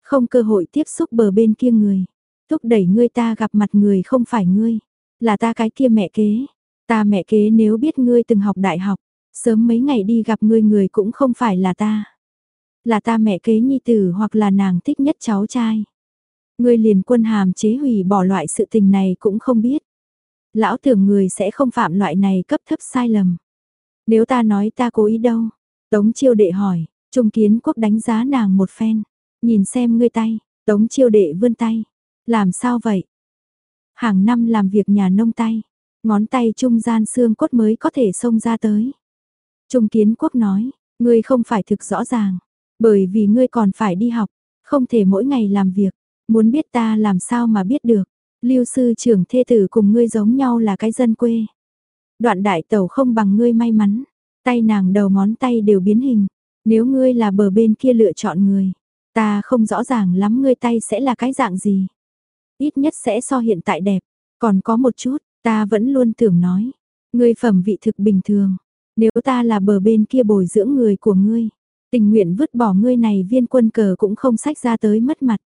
Không cơ hội tiếp xúc bờ bên kia người. Thúc đẩy ngươi ta gặp mặt người không phải ngươi. Là ta cái kia mẹ kế. Ta mẹ kế nếu biết ngươi từng học đại học. Sớm mấy ngày đi gặp người người cũng không phải là ta. Là ta mẹ kế nhi tử hoặc là nàng thích nhất cháu trai. Ngươi liền quân hàm chế hủy bỏ loại sự tình này cũng không biết lão tưởng người sẽ không phạm loại này cấp thấp sai lầm. Nếu ta nói ta cố ý đâu? Tống chiêu đệ hỏi, Trung kiến quốc đánh giá nàng một phen, nhìn xem ngươi tay, tống chiêu đệ vươn tay, làm sao vậy? Hàng năm làm việc nhà nông tay, ngón tay trung gian xương cốt mới có thể xông ra tới. Trung kiến quốc nói, ngươi không phải thực rõ ràng, bởi vì ngươi còn phải đi học, không thể mỗi ngày làm việc, muốn biết ta làm sao mà biết được. Lưu sư trưởng thê tử cùng ngươi giống nhau là cái dân quê. Đoạn đại tẩu không bằng ngươi may mắn, tay nàng đầu ngón tay đều biến hình. Nếu ngươi là bờ bên kia lựa chọn người, ta không rõ ràng lắm ngươi tay sẽ là cái dạng gì. Ít nhất sẽ so hiện tại đẹp, còn có một chút, ta vẫn luôn tưởng nói, ngươi phẩm vị thực bình thường. Nếu ta là bờ bên kia bồi dưỡng người của ngươi, tình nguyện vứt bỏ ngươi này viên quân cờ cũng không sách ra tới mất mặt.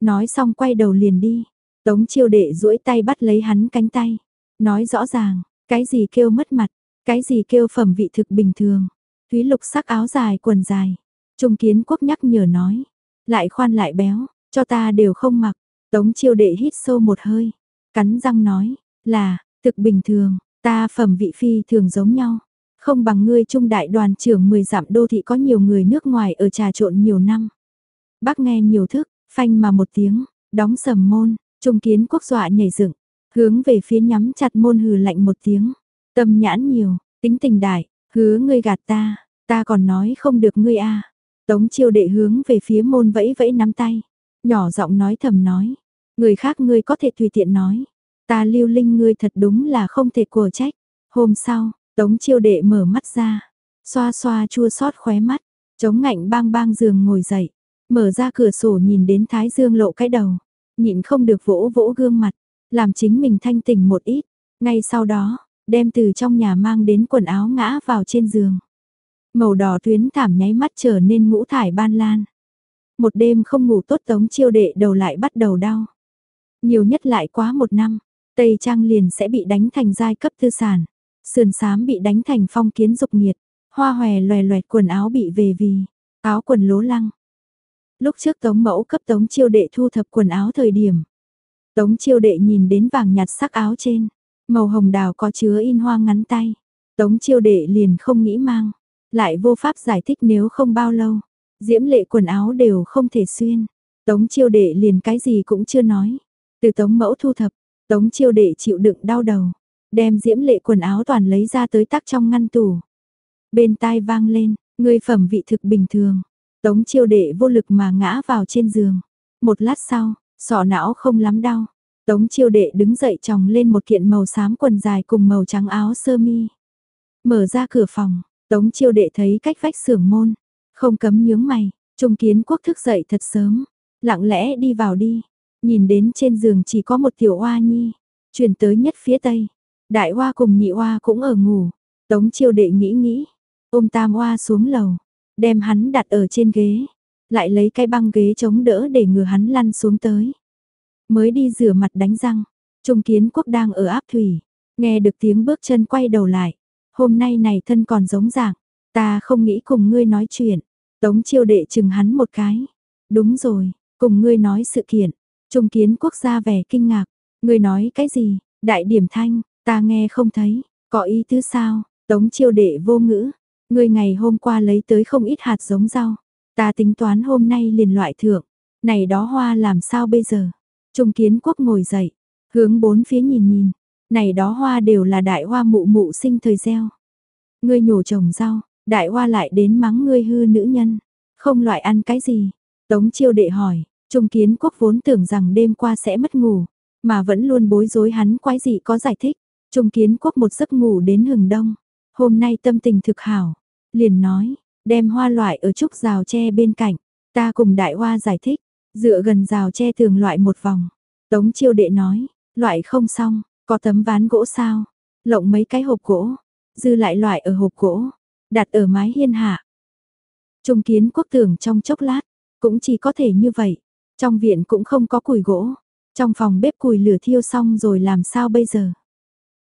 Nói xong quay đầu liền đi, Tống chiêu đệ duỗi tay bắt lấy hắn cánh tay. Nói rõ ràng, cái gì kêu mất mặt, cái gì kêu phẩm vị thực bình thường. Thúy lục sắc áo dài quần dài. Trung kiến quốc nhắc nhở nói. Lại khoan lại béo, cho ta đều không mặc. Tống chiêu đệ hít sâu một hơi. Cắn răng nói, là, thực bình thường, ta phẩm vị phi thường giống nhau. Không bằng ngươi trung đại đoàn trưởng 10 dặm đô thị có nhiều người nước ngoài ở trà trộn nhiều năm. Bác nghe nhiều thức, phanh mà một tiếng, đóng sầm môn, trung kiến quốc dọa nhảy dựng, hướng về phía nhắm chặt môn hừ lạnh một tiếng. Tâm nhãn nhiều, tính tình đại, hứa ngươi gạt ta, ta còn nói không được ngươi a. Tống chiêu đệ hướng về phía môn vẫy vẫy nắm tay, nhỏ giọng nói thầm nói, người khác ngươi có thể tùy tiện nói, ta lưu linh ngươi thật đúng là không thể của trách. Hôm sau, Tống chiêu đệ mở mắt ra, xoa xoa chua xót khóe mắt, chống ngạnh bang bang giường ngồi dậy, mở ra cửa sổ nhìn đến thái dương lộ cái đầu, nhịn không được vỗ vỗ gương mặt, làm chính mình thanh tỉnh một ít, ngay sau đó, đem từ trong nhà mang đến quần áo ngã vào trên giường. Màu đỏ tuyến thảm nháy mắt trở nên ngũ thải ban lan. Một đêm không ngủ tốt tống chiêu đệ đầu lại bắt đầu đau. Nhiều nhất lại quá một năm, Tây Trang liền sẽ bị đánh thành giai cấp tư sản. Sườn xám bị đánh thành phong kiến dục nhiệt, hoa hòe loè loẹt quần áo bị về vì, áo quần lố lăng. Lúc trước Tống Mẫu cấp Tống Chiêu Đệ thu thập quần áo thời điểm. Tống Chiêu Đệ nhìn đến vàng nhạt sắc áo trên, màu hồng đào có chứa in hoa ngắn tay. Tống Chiêu Đệ liền không nghĩ mang, lại vô pháp giải thích nếu không bao lâu, diễm lệ quần áo đều không thể xuyên. Tống Chiêu Đệ liền cái gì cũng chưa nói. Từ Tống Mẫu thu thập, Tống Chiêu Đệ chịu đựng đau đầu, đem diễm lệ quần áo toàn lấy ra tới tắc trong ngăn tủ. Bên tai vang lên, người phẩm vị thực bình thường. Tống chiêu đệ vô lực mà ngã vào trên giường. Một lát sau, sọ não không lắm đau. Tống chiêu đệ đứng dậy tròng lên một kiện màu xám quần dài cùng màu trắng áo sơ mi. Mở ra cửa phòng, tống chiêu đệ thấy cách vách xưởng môn. Không cấm nhướng mày, trung kiến quốc thức dậy thật sớm. Lặng lẽ đi vào đi. Nhìn đến trên giường chỉ có một tiểu oa nhi. Chuyển tới nhất phía tây. Đại hoa cùng nhị hoa cũng ở ngủ. Tống chiêu đệ nghĩ nghĩ. Ôm tam hoa xuống lầu. Đem hắn đặt ở trên ghế. Lại lấy cái băng ghế chống đỡ để ngừa hắn lăn xuống tới. Mới đi rửa mặt đánh răng. Trung kiến quốc đang ở áp thủy. Nghe được tiếng bước chân quay đầu lại. Hôm nay này thân còn giống dạng. Ta không nghĩ cùng ngươi nói chuyện. Tống chiêu đệ chừng hắn một cái. Đúng rồi, cùng ngươi nói sự kiện. Trung kiến quốc gia vẻ kinh ngạc. Ngươi nói cái gì? Đại điểm thanh, Ta nghe không thấy, có ý tứ sao, tống chiêu đệ vô ngữ, người ngày hôm qua lấy tới không ít hạt giống rau, ta tính toán hôm nay liền loại thượng, này đó hoa làm sao bây giờ? Trung kiến quốc ngồi dậy, hướng bốn phía nhìn nhìn, này đó hoa đều là đại hoa mụ mụ sinh thời gieo. Ngươi nhổ trồng rau, đại hoa lại đến mắng ngươi hư nữ nhân, không loại ăn cái gì? Tống chiêu đệ hỏi, Trung kiến quốc vốn tưởng rằng đêm qua sẽ mất ngủ, mà vẫn luôn bối rối hắn quái gì có giải thích. Trung kiến quốc một giấc ngủ đến hừng đông. Hôm nay tâm tình thực hảo. Liền nói, đem hoa loại ở trúc rào tre bên cạnh. Ta cùng đại hoa giải thích, dựa gần rào tre tường loại một vòng. Tống chiêu đệ nói, loại không xong, có tấm ván gỗ sao? Lộng mấy cái hộp gỗ, dư lại loại ở hộp gỗ, đặt ở mái hiên hạ. Trung kiến quốc tưởng trong chốc lát, cũng chỉ có thể như vậy. Trong viện cũng không có củi gỗ, trong phòng bếp củi lửa thiêu xong rồi làm sao bây giờ?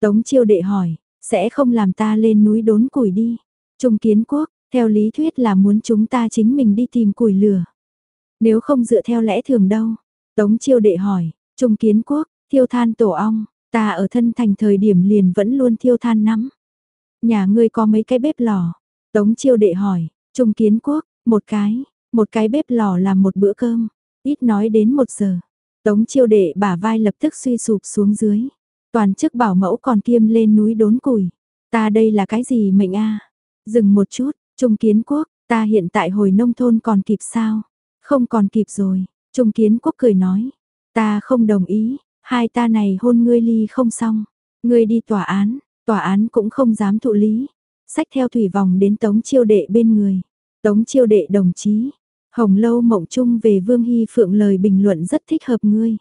Tống chiêu đệ hỏi, sẽ không làm ta lên núi đốn củi đi. Trung kiến quốc, theo lý thuyết là muốn chúng ta chính mình đi tìm củi lửa. Nếu không dựa theo lẽ thường đâu. Tống chiêu đệ hỏi, Trung kiến quốc, thiêu than tổ ong, ta ở thân thành thời điểm liền vẫn luôn thiêu than nắm. Nhà ngươi có mấy cái bếp lò? Tống chiêu đệ hỏi, Trung kiến quốc, một cái, một cái bếp lò làm một bữa cơm, ít nói đến một giờ. Tống chiêu đệ bả vai lập tức suy sụp xuống dưới. Toàn chức bảo mẫu còn kiêm lên núi đốn củi. Ta đây là cái gì mệnh a? Dừng một chút, Trung Kiến Quốc, ta hiện tại hồi nông thôn còn kịp sao? Không còn kịp rồi, Trung Kiến Quốc cười nói. Ta không đồng ý, hai ta này hôn ngươi ly không xong. Ngươi đi tòa án, tòa án cũng không dám thụ lý. Sách theo thủy vòng đến Tống Chiêu Đệ bên người. Tống Chiêu Đệ đồng chí. Hồng Lâu Mộng Trung về Vương Hy Phượng lời bình luận rất thích hợp ngươi.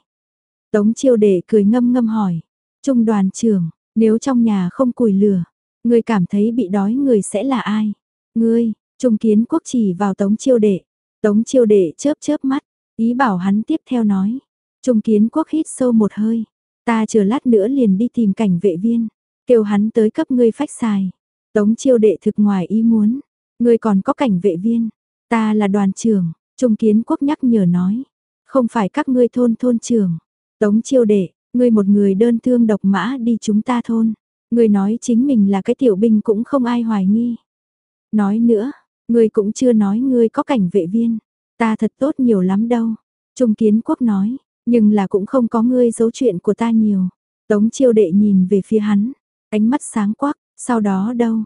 Tống Chiêu Đệ cười ngâm ngâm hỏi. Trung đoàn trưởng, nếu trong nhà không củi lửa, ngươi cảm thấy bị đói người sẽ là ai? Ngươi, Trung Kiến Quốc chỉ vào Tống Chiêu Đệ. Tống Chiêu Đệ chớp chớp mắt, ý bảo hắn tiếp theo nói. Trung Kiến Quốc hít sâu một hơi, Ta chờ lát nữa liền đi tìm cảnh vệ viên, kêu hắn tới cấp ngươi phách xài. Tống chiêu đệ thực ngoài ý muốn, ngươi còn có cảnh vệ viên, ta là đoàn trưởng, Trung Kiến Quốc nhắc nhở nói, không phải các ngươi thôn thôn trưởng. Tống chiêu đệ, ngươi một người đơn thương độc mã đi chúng ta thôn, ngươi nói chính mình là cái tiểu binh cũng không ai hoài nghi. Nói nữa, ngươi cũng chưa nói ngươi có cảnh vệ viên, ta thật tốt nhiều lắm đâu. Trung Kiến Quốc nói, nhưng là cũng không có ngươi giấu chuyện của ta nhiều. Tống chiêu đệ nhìn về phía hắn, ánh mắt sáng quắc, sau đó đâu?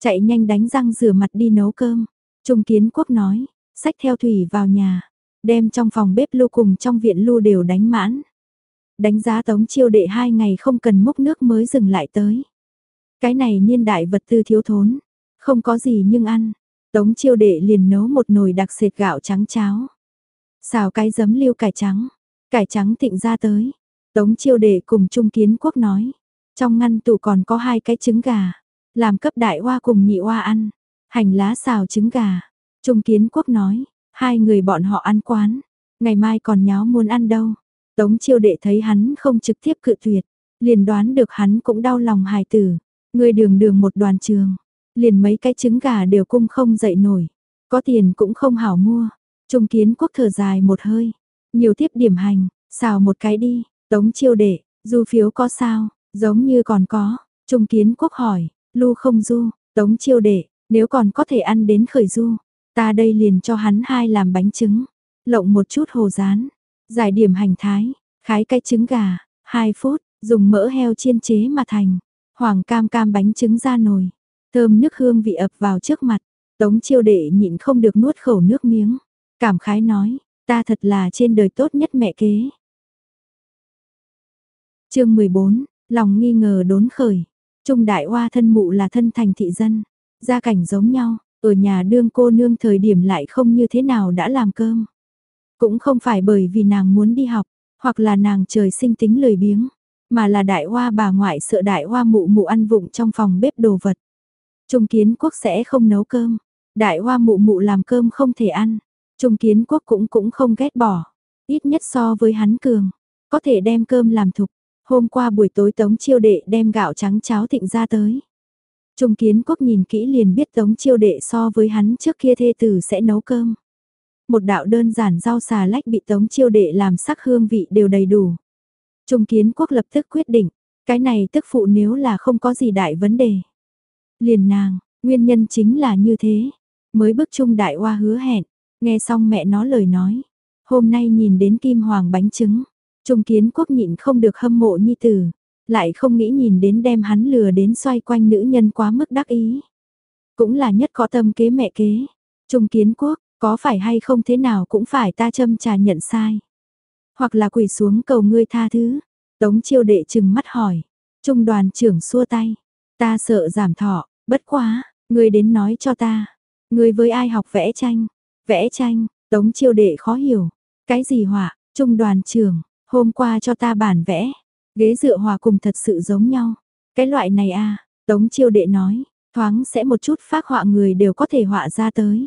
Chạy nhanh đánh răng rửa mặt đi nấu cơm. Trung Kiến Quốc nói, sách theo thủy vào nhà, đem trong phòng bếp lưu cùng trong viện lưu đều đánh mãn. Đánh giá tống chiêu đệ hai ngày không cần múc nước mới dừng lại tới. Cái này niên đại vật tư thiếu thốn, không có gì nhưng ăn. Tống chiêu đệ liền nấu một nồi đặc sệt gạo trắng cháo. Xào cái giấm liêu cải trắng, cải trắng thịnh ra tới. Tống chiêu đệ cùng Trung Kiến Quốc nói, trong ngăn tủ còn có hai cái trứng gà, làm cấp đại hoa cùng nhị hoa ăn, hành lá xào trứng gà. Trung Kiến Quốc nói, hai người bọn họ ăn quán, ngày mai còn nháo muốn ăn đâu. Tống chiêu đệ thấy hắn không trực tiếp cự tuyệt, liền đoán được hắn cũng đau lòng hài tử. Người đường đường một đoàn trường, liền mấy cái trứng gà đều cung không dậy nổi. Có tiền cũng không hảo mua. Trung kiến quốc thở dài một hơi. Nhiều tiếp điểm hành, xào một cái đi. Tống chiêu đệ, du phiếu có sao? Giống như còn có. Trung kiến quốc hỏi, lu không du, tống chiêu đệ, nếu còn có thể ăn đến khởi du. Ta đây liền cho hắn hai làm bánh trứng. Lộng một chút hồ rán. Giải điểm hành thái, khái cái trứng gà, 2 phút, dùng mỡ heo chiên chế mà thành. Hoàng cam cam bánh trứng ra nồi. Thơm nước hương vị ập vào trước mặt. Tống chiêu đệ nhịn không được nuốt khẩu nước miếng. Cảm khái nói, ta thật là trên đời tốt nhất mẹ kế. chương 14, lòng nghi ngờ đốn khởi. Trung đại hoa thân mụ là thân thành thị dân. Gia cảnh giống nhau, ở nhà đương cô nương thời điểm lại không như thế nào đã làm cơm. Cũng không phải bởi vì nàng muốn đi học, hoặc là nàng trời sinh tính lười biếng, mà là đại hoa bà ngoại sợ đại hoa mụ mụ ăn vụng trong phòng bếp đồ vật. Trung kiến quốc sẽ không nấu cơm, đại hoa mụ mụ làm cơm không thể ăn, trung kiến quốc cũng cũng không ghét bỏ, ít nhất so với hắn cường, có thể đem cơm làm thục. Hôm qua buổi tối Tống Chiêu Đệ đem gạo trắng cháo thịnh ra tới. Trung kiến quốc nhìn kỹ liền biết Tống Chiêu Đệ so với hắn trước kia thê tử sẽ nấu cơm. Một đạo đơn giản rau xà lách bị Tống Chiêu Đệ làm sắc hương vị đều đầy đủ. Trung kiến quốc lập tức quyết định, cái này tức phụ nếu là không có gì đại vấn đề. Liền nàng, nguyên nhân chính là như thế. Mới bức trung đại hoa hứa hẹn, nghe xong mẹ nó lời nói. Hôm nay nhìn đến kim hoàng bánh trứng, trung kiến quốc nhịn không được hâm mộ nhi tử. Lại không nghĩ nhìn đến đem hắn lừa đến xoay quanh nữ nhân quá mức đắc ý. Cũng là nhất có tâm kế mẹ kế. Trung kiến quốc, có phải hay không thế nào cũng phải ta châm trà nhận sai. Hoặc là quỳ xuống cầu ngươi tha thứ. Tống chiêu đệ chừng mắt hỏi. Trung đoàn trưởng xua tay. Ta sợ giảm thọ, bất quá, ngươi đến nói cho ta. Ngươi với ai học vẽ tranh? Vẽ tranh, tống chiêu đệ khó hiểu. Cái gì họa, trung đoàn trưởng, hôm qua cho ta bản vẽ. Ghế dựa hòa cùng thật sự giống nhau. Cái loại này à, tống chiêu đệ nói, thoáng sẽ một chút phác họa người đều có thể họa ra tới.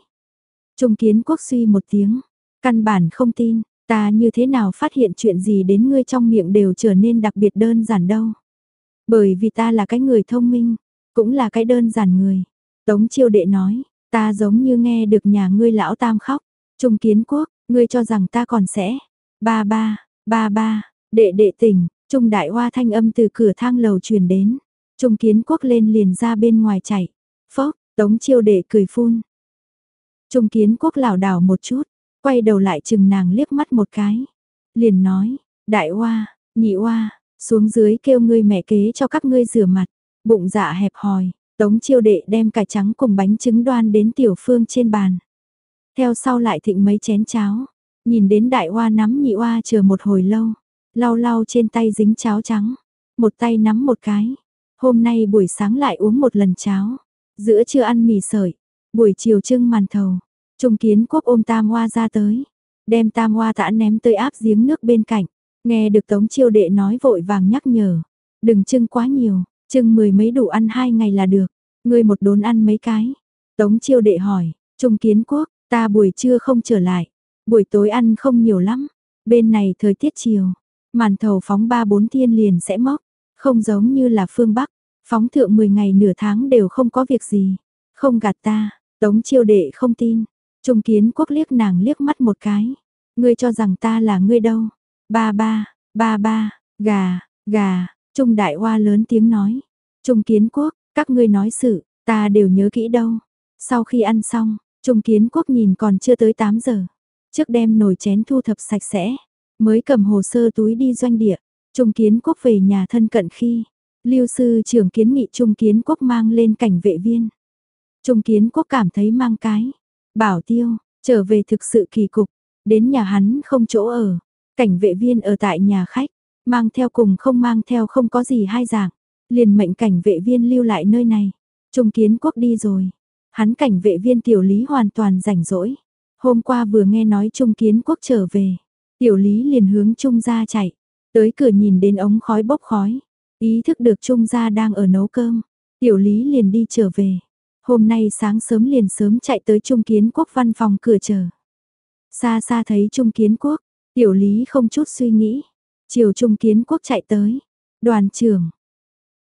Trung kiến quốc suy một tiếng, căn bản không tin, ta như thế nào phát hiện chuyện gì đến ngươi trong miệng đều trở nên đặc biệt đơn giản đâu. Bởi vì ta là cái người thông minh, cũng là cái đơn giản người. Tống chiêu đệ nói, ta giống như nghe được nhà ngươi lão tam khóc. Trung kiến quốc, ngươi cho rằng ta còn sẽ. Ba ba, ba ba, đệ đệ tỉnh, Trung đại hoa thanh âm từ cửa thang lầu truyền đến. Trung kiến quốc lên liền ra bên ngoài chạy. Phốc, tống chiêu đệ cười phun. Trung kiến quốc lảo đảo một chút, quay đầu lại chừng nàng liếc mắt một cái. Liền nói, đại hoa, nhị hoa, xuống dưới kêu ngươi mẹ kế cho các ngươi rửa mặt, bụng dạ hẹp hòi, tống chiêu đệ đem cải trắng cùng bánh trứng đoan đến tiểu phương trên bàn. Theo sau lại thịnh mấy chén cháo, nhìn đến đại hoa nắm nhị hoa chờ một hồi lâu, lau lau trên tay dính cháo trắng, một tay nắm một cái. Hôm nay buổi sáng lại uống một lần cháo, giữa trưa ăn mì sợi, buổi chiều trưng màn thầu. Trung kiến quốc ôm tam hoa ra tới, đem tam hoa tã ném tới áp giếng nước bên cạnh. Nghe được Tống Chiêu Đệ nói vội vàng nhắc nhở, đừng trưng quá nhiều, trưng mười mấy đủ ăn hai ngày là được, ngươi một đốn ăn mấy cái. Tống Chiêu Đệ hỏi, Trung Kiến Quốc, ta buổi trưa không trở lại, buổi tối ăn không nhiều lắm, bên này thời tiết chiều, Màn thầu phóng 3-4 thiên liền sẽ móc, không giống như là phương Bắc, phóng thượng 10 ngày nửa tháng đều không có việc gì. Không gạt ta, tống chiêu đệ không tin. Trung kiến quốc liếc nàng liếc mắt một cái. Ngươi cho rằng ta là ngươi đâu. Ba ba, ba ba, gà, gà, Trung đại hoa lớn tiếng nói. Trung kiến quốc, các ngươi nói sự, ta đều nhớ kỹ đâu. Sau khi ăn xong, Trung kiến quốc nhìn còn chưa tới 8 giờ. Trước đem nồi chén thu thập sạch sẽ, mới cầm hồ sơ túi đi doanh địa. Trung kiến quốc về nhà thân cận khi, lưu sư trưởng kiến nghị Trung kiến quốc mang lên cảnh vệ viên. Trung kiến quốc cảm thấy mang cái, bảo tiêu, trở về thực sự kỳ cục, đến nhà hắn không chỗ ở, cảnh vệ viên ở tại nhà khách, mang theo cùng không mang theo không có gì hai dạng, liền mệnh cảnh vệ viên lưu lại nơi này. Trung kiến quốc đi rồi, hắn cảnh vệ viên tiểu lý hoàn toàn rảnh rỗi. Hôm qua vừa nghe nói Trung kiến quốc trở về, tiểu lý liền hướng Trung ra chạy, tới cửa nhìn đến ống khói bốc khói, ý thức được Trung gia đang ở nấu cơm, tiểu lý liền đi trở về. Hôm nay sáng sớm liền sớm chạy tới Trung Kiến Quốc văn phòng cửa chờ. Xa xa thấy Trung Kiến Quốc, tiểu lý không chút suy nghĩ. Chiều Trung Kiến Quốc chạy tới. Đoàn trưởng.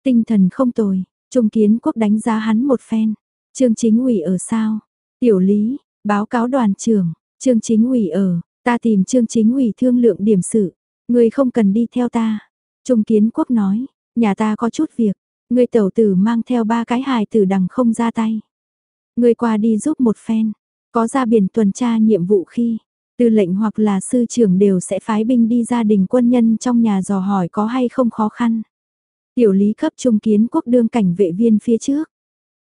Tinh thần không tồi, Trung Kiến Quốc đánh giá hắn một phen. Trương chính ủy ở sao? Tiểu lý, báo cáo đoàn trưởng, Trương chính ủy ở, ta tìm Trương chính ủy thương lượng điểm sự. Người không cần đi theo ta. Trung Kiến Quốc nói, nhà ta có chút việc, Người tẩu tử mang theo ba cái hài tử đằng không ra tay. Người qua đi giúp một phen, có ra biển tuần tra nhiệm vụ khi, tư lệnh hoặc là sư trưởng đều sẽ phái binh đi gia đình quân nhân trong nhà dò hỏi có hay không khó khăn. Tiểu lý cấp trung kiến quốc đương cảnh vệ viên phía trước.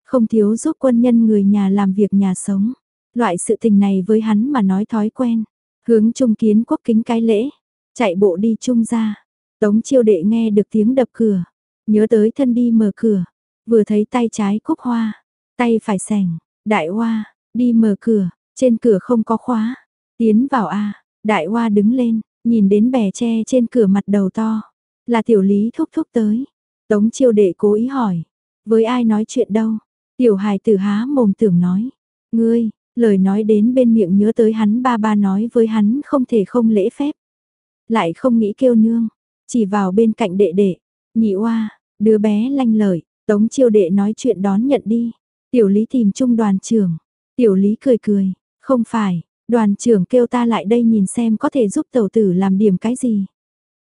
Không thiếu giúp quân nhân người nhà làm việc nhà sống. Loại sự tình này với hắn mà nói thói quen. Hướng trung kiến quốc kính cái lễ. Chạy bộ đi trung ra. Tống chiêu đệ nghe được tiếng đập cửa. Nhớ tới thân đi mở cửa, vừa thấy tay trái cúc hoa, tay phải sẻng, đại hoa, đi mở cửa, trên cửa không có khóa, tiến vào a đại hoa đứng lên, nhìn đến bè tre trên cửa mặt đầu to, là tiểu lý thúc thúc tới, tống chiêu đệ cố ý hỏi, với ai nói chuyện đâu, tiểu hài tử há mồm tưởng nói, ngươi, lời nói đến bên miệng nhớ tới hắn ba ba nói với hắn không thể không lễ phép, lại không nghĩ kêu nương, chỉ vào bên cạnh đệ đệ, nhị oa, Đứa bé lanh lợi, tống chiêu đệ nói chuyện đón nhận đi. Tiểu lý tìm trung đoàn trưởng. Tiểu lý cười cười, không phải, đoàn trưởng kêu ta lại đây nhìn xem có thể giúp tẩu tử làm điểm cái gì.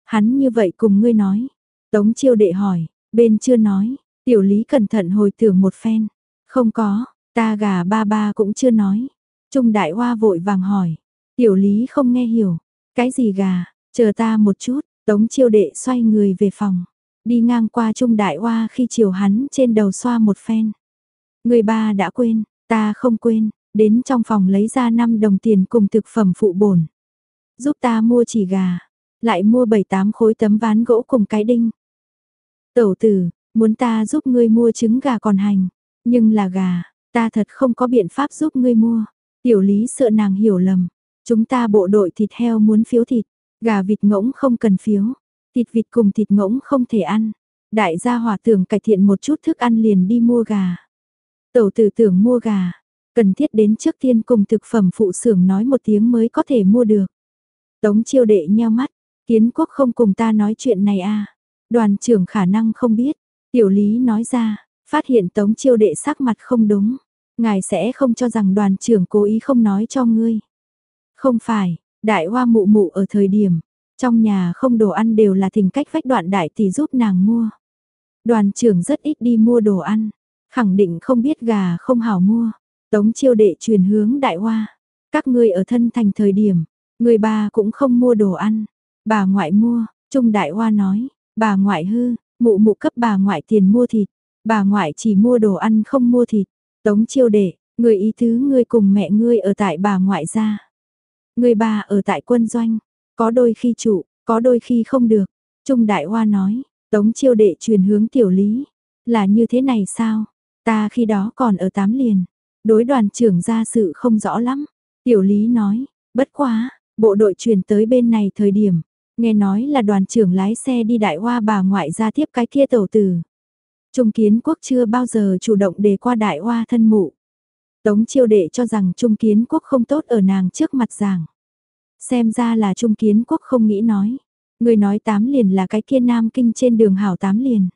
Hắn như vậy cùng ngươi nói. Tống chiêu đệ hỏi, bên chưa nói, tiểu lý cẩn thận hồi tưởng một phen. Không có, ta gà ba ba cũng chưa nói. Trung đại hoa vội vàng hỏi, tiểu lý không nghe hiểu. Cái gì gà, chờ ta một chút, tống chiêu đệ xoay người về phòng. Đi ngang qua Trung Đại Hoa khi chiều hắn trên đầu xoa một phen. Người ba đã quên, ta không quên, đến trong phòng lấy ra 5 đồng tiền cùng thực phẩm phụ bổn. Giúp ta mua chỉ gà, lại mua 7-8 khối tấm ván gỗ cùng cái đinh. Tẩu tử, muốn ta giúp ngươi mua trứng gà còn hành, nhưng là gà, ta thật không có biện pháp giúp ngươi mua. Tiểu lý sợ nàng hiểu lầm, chúng ta bộ đội thịt heo muốn phiếu thịt, gà vịt ngỗng không cần phiếu, Thịt vịt cùng thịt ngỗng không thể ăn. Đại gia hỏa tưởng cải thiện một chút thức ăn liền đi mua gà. Tẩu tử tưởng mua gà, cần thiết đến trước tiên cùng thực phẩm phụ xưởng nói một tiếng mới có thể mua được. Tống chiêu đệ nheo mắt, kiến quốc không cùng ta nói chuyện này à. Đoàn trưởng khả năng không biết, tiểu lý nói ra, phát hiện tống chiêu đệ sắc mặt không đúng. Ngài sẽ không cho rằng đoàn trưởng cố ý không nói cho ngươi. Không phải, đại hoa mụ mụ ở thời điểm, trong nhà không đồ ăn đều là thỉnh cách vách đoạn đại tỷ giúp nàng mua. Đoàn trưởng rất ít đi mua đồ ăn, khẳng định không biết gà không hảo mua. Tống chiêu đệ truyền hướng đại hoa. Các ngươi ở thân thành thời điểm, người bà cũng không mua đồ ăn. Bà ngoại mua, Trung đại hoa nói, bà ngoại hư, mụ mụ cấp bà ngoại tiền mua thịt. Bà ngoại chỉ mua đồ ăn không mua thịt. Tống chiêu đệ, người ý tứ ngươi cùng mẹ ngươi ở tại bà ngoại gia. Người bà ở tại quân doanh, có đôi khi trụ, có đôi khi không được. Trung Đại Hoa nói, Tống chiêu đệ truyền hướng tiểu lý. Là như thế này sao? Ta khi đó còn ở tám liền. Đối đoàn trưởng ra sự không rõ lắm. Tiểu lý nói, bất quá, bộ đội truyền tới bên này thời điểm. Nghe nói là đoàn trưởng lái xe đi đại hoa bà ngoại ra tiếp cái kia tàu tử. Trung kiến quốc chưa bao giờ chủ động đề qua đại hoa thân mụ. Tống chiêu đệ cho rằng Trung kiến quốc không tốt ở nàng trước mặt giảng. Xem ra là Trung Kiến Quốc không nghĩ nói. Người nói tám liền là cái kia nam kinh trên đường hảo tám liền.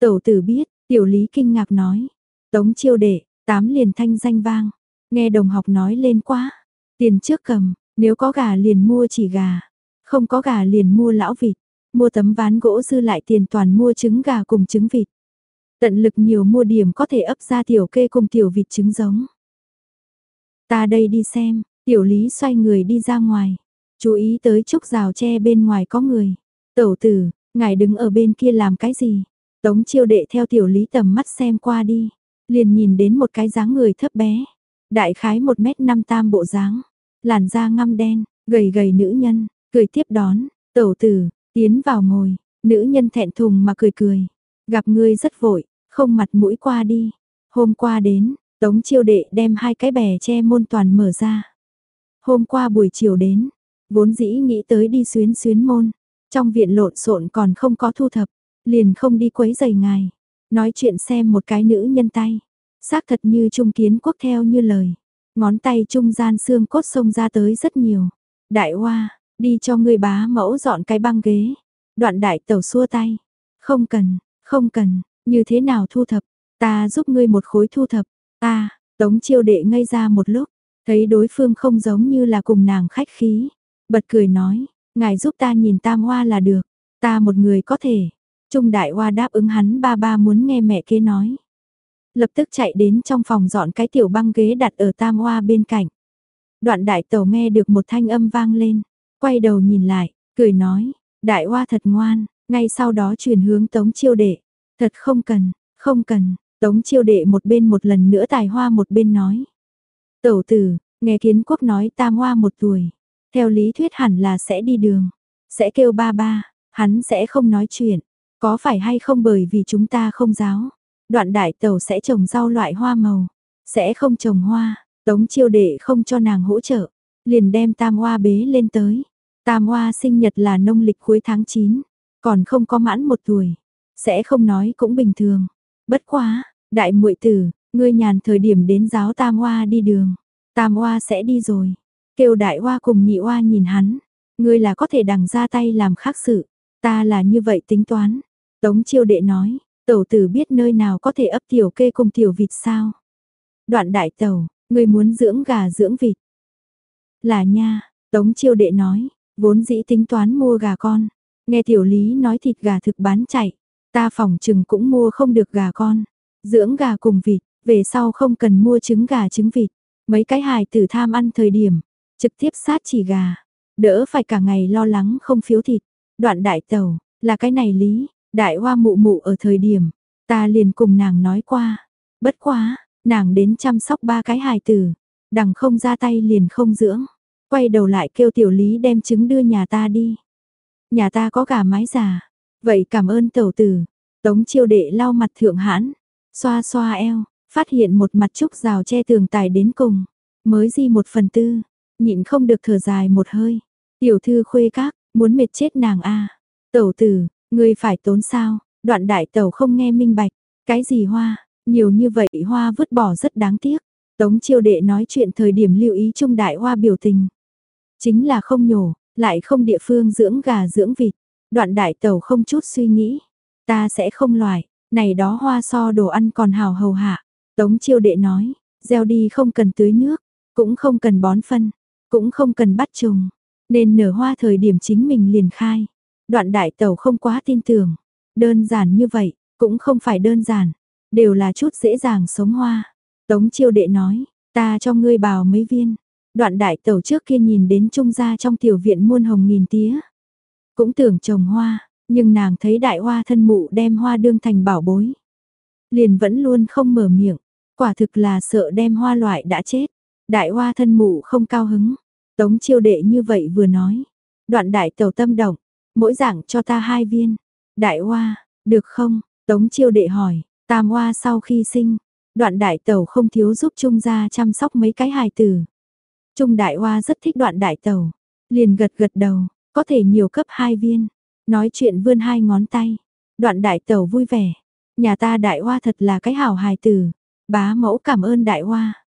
Tẩu tử biết, tiểu lý kinh ngạc nói. Tống chiêu đệ, tám liền thanh danh vang. Nghe đồng học nói lên quá. Tiền trước cầm, nếu có gà liền mua chỉ gà. Không có gà liền mua lão vịt. Mua tấm ván gỗ dư lại tiền toàn mua trứng gà cùng trứng vịt. Tận lực nhiều mua điểm có thể ấp ra tiểu kê cùng tiểu vịt trứng giống. Ta đây đi xem, tiểu lý xoay người đi ra ngoài. Chú ý tới chốc rào tre bên ngoài có người. Tẩu tử, ngài đứng ở bên kia làm cái gì? Tống chiêu đệ theo tiểu lý tầm mắt xem qua đi. Liền nhìn đến một cái dáng người thấp bé. Đại khái 1 mét 5 tam bộ dáng. Làn da ngăm đen, gầy gầy nữ nhân, cười tiếp đón. Tẩu tử, tiến vào ngồi. Nữ nhân thẹn thùng mà cười cười. Gặp ngươi rất vội, không mặt mũi qua đi. Hôm qua đến, Tống chiêu đệ đem hai cái bè che môn toàn mở ra. Hôm qua buổi chiều đến, vốn dĩ nghĩ tới đi xuyến xuyến môn. Trong viện lộn xộn còn không có thu thập, liền không đi quấy giày ngài. Nói chuyện xem một cái nữ nhân tay. Xác thật như trung kiến quốc theo như lời. Ngón tay trung gian xương cốt sông ra tới rất nhiều. Đại hoa, đi cho người bá mẫu dọn cái băng ghế. Đoạn đại tẩu xua tay. Không cần, không cần, như thế nào thu thập, ta giúp ngươi một khối thu thập, ta, tống chiêu đệ ngây ra một lúc, thấy đối phương không giống như là cùng nàng khách khí, bật cười nói, ngài giúp ta nhìn tam hoa là được, ta một người có thể, trung đại hoa đáp ứng hắn ba ba muốn nghe mẹ kế nói. Lập tức chạy đến trong phòng dọn cái tiểu băng ghế đặt ở tam hoa bên cạnh. Đoạn đại tẩu nghe được một thanh âm vang lên, quay đầu nhìn lại, cười nói, đại hoa thật ngoan, ngay sau đó chuyển hướng tống chiêu đệ, Thật không cần, không cần, tống chiêu đệ một bên một lần nữa tài hoa một bên nói. Tẩu tử, nghe kiến quốc nói tam hoa một tuổi, theo lý thuyết hẳn là sẽ đi đường, sẽ kêu ba ba, hắn sẽ không nói chuyện, có phải hay không bởi vì chúng ta không giáo. Đoạn đại tẩu sẽ trồng rau loại hoa màu, sẽ không trồng hoa, tống chiêu đệ không cho nàng hỗ trợ, liền đem tam hoa bế lên tới. Tam hoa sinh nhật là nông lịch cuối tháng 9, còn không có mãn một tuổi. Sẽ không nói cũng bình thường. Bất quá, đại muội tử, ngươi nhàn thời điểm đến giáo tam hoa đi đường. Tam hoa sẽ đi rồi. Kêu đại hoa cùng nhị hoa nhìn hắn. Ngươi là có thể đằng ra tay làm khác sự. Ta là như vậy tính toán. Tống chiêu đệ nói, tẩu tử biết nơi nào có thể ấp tiểu kê cùng tiểu vịt sao. Đoạn đại tẩu, ngươi muốn dưỡng gà dưỡng vịt. Là nha, tống chiêu đệ nói, vốn dĩ tính toán mua gà con. Nghe tiểu lý nói thịt gà thực bán chạy. Ta phòng chừng cũng mua không được gà con. Dưỡng gà cùng vịt, về sau không cần mua trứng gà trứng vịt. Mấy cái hài tử tham ăn thời điểm, trực tiếp sát chỉ gà. Đỡ phải cả ngày lo lắng không phiếu thịt. Đoạn đại tàu, là cái này lý, đại hoa mụ mụ ở thời điểm. Ta liền cùng nàng nói qua. Bất quá, nàng đến chăm sóc ba cái hài tử. Đằng không ra tay liền không dưỡng. Quay đầu lại kêu tiểu lý đem trứng đưa nhà ta đi. Nhà ta có gà mái già, Vậy cảm ơn tẩu tử. Tống chiêu đệ lau mặt thượng hãn, xoa xoa eo, phát hiện một mặt trúc rào che tường tài đến cùng. Mới di một phần tư, nhịn không được thở dài một hơi. Tiểu thư khuê các, muốn mệt chết nàng a Tẩu tử, ngươi phải tốn sao? Đoạn đại tẩu không nghe minh bạch. Cái gì hoa? Nhiều như vậy hoa vứt bỏ rất đáng tiếc. Tống chiêu đệ nói chuyện thời điểm lưu ý trung đại hoa biểu tình. Chính là không nhổ, lại không địa phương dưỡng gà dưỡng vịt. Đoạn đại tẩu không chút suy nghĩ. Ta sẽ không loại, này đó hoa so đồ ăn còn hào hầu hạ. Tống chiêu đệ nói, gieo đi không cần tưới nước, cũng không cần bón phân, cũng không cần bắt trùng. Nên nở hoa thời điểm chính mình liền khai. Đoạn đại tẩu không quá tin tưởng. Đơn giản như vậy, cũng không phải đơn giản. Đều là chút dễ dàng sống hoa. Tống chiêu đệ nói, ta cho ngươi bào mấy viên. Đoạn đại tẩu trước kia nhìn đến trung gia trong tiểu viện muôn hồng nghìn tía. Cũng tưởng trồng hoa, nhưng nàng thấy đại hoa thân mụ đem hoa đương thành bảo bối. Liền vẫn luôn không mở miệng, quả thực là sợ đem hoa loại đã chết. Đại hoa thân mụ không cao hứng, tống chiêu đệ như vậy vừa nói. Đoạn đại tàu tâm động, mỗi dạng cho ta hai viên. Đại hoa, được không? Tống chiêu đệ hỏi, tam hoa sau khi sinh, đoạn đại tàu không thiếu giúp Trung gia chăm sóc mấy cái hài tử. Trung đại hoa rất thích đoạn đại tàu, liền gật gật đầu, có thể nhiều cấp hai viên. Nói chuyện vươn hai ngón tay. Đoạn đại tẩu vui vẻ. Nhà ta đại hoa thật là cái hảo hài tử. Bá mẫu cảm ơn đại hoa.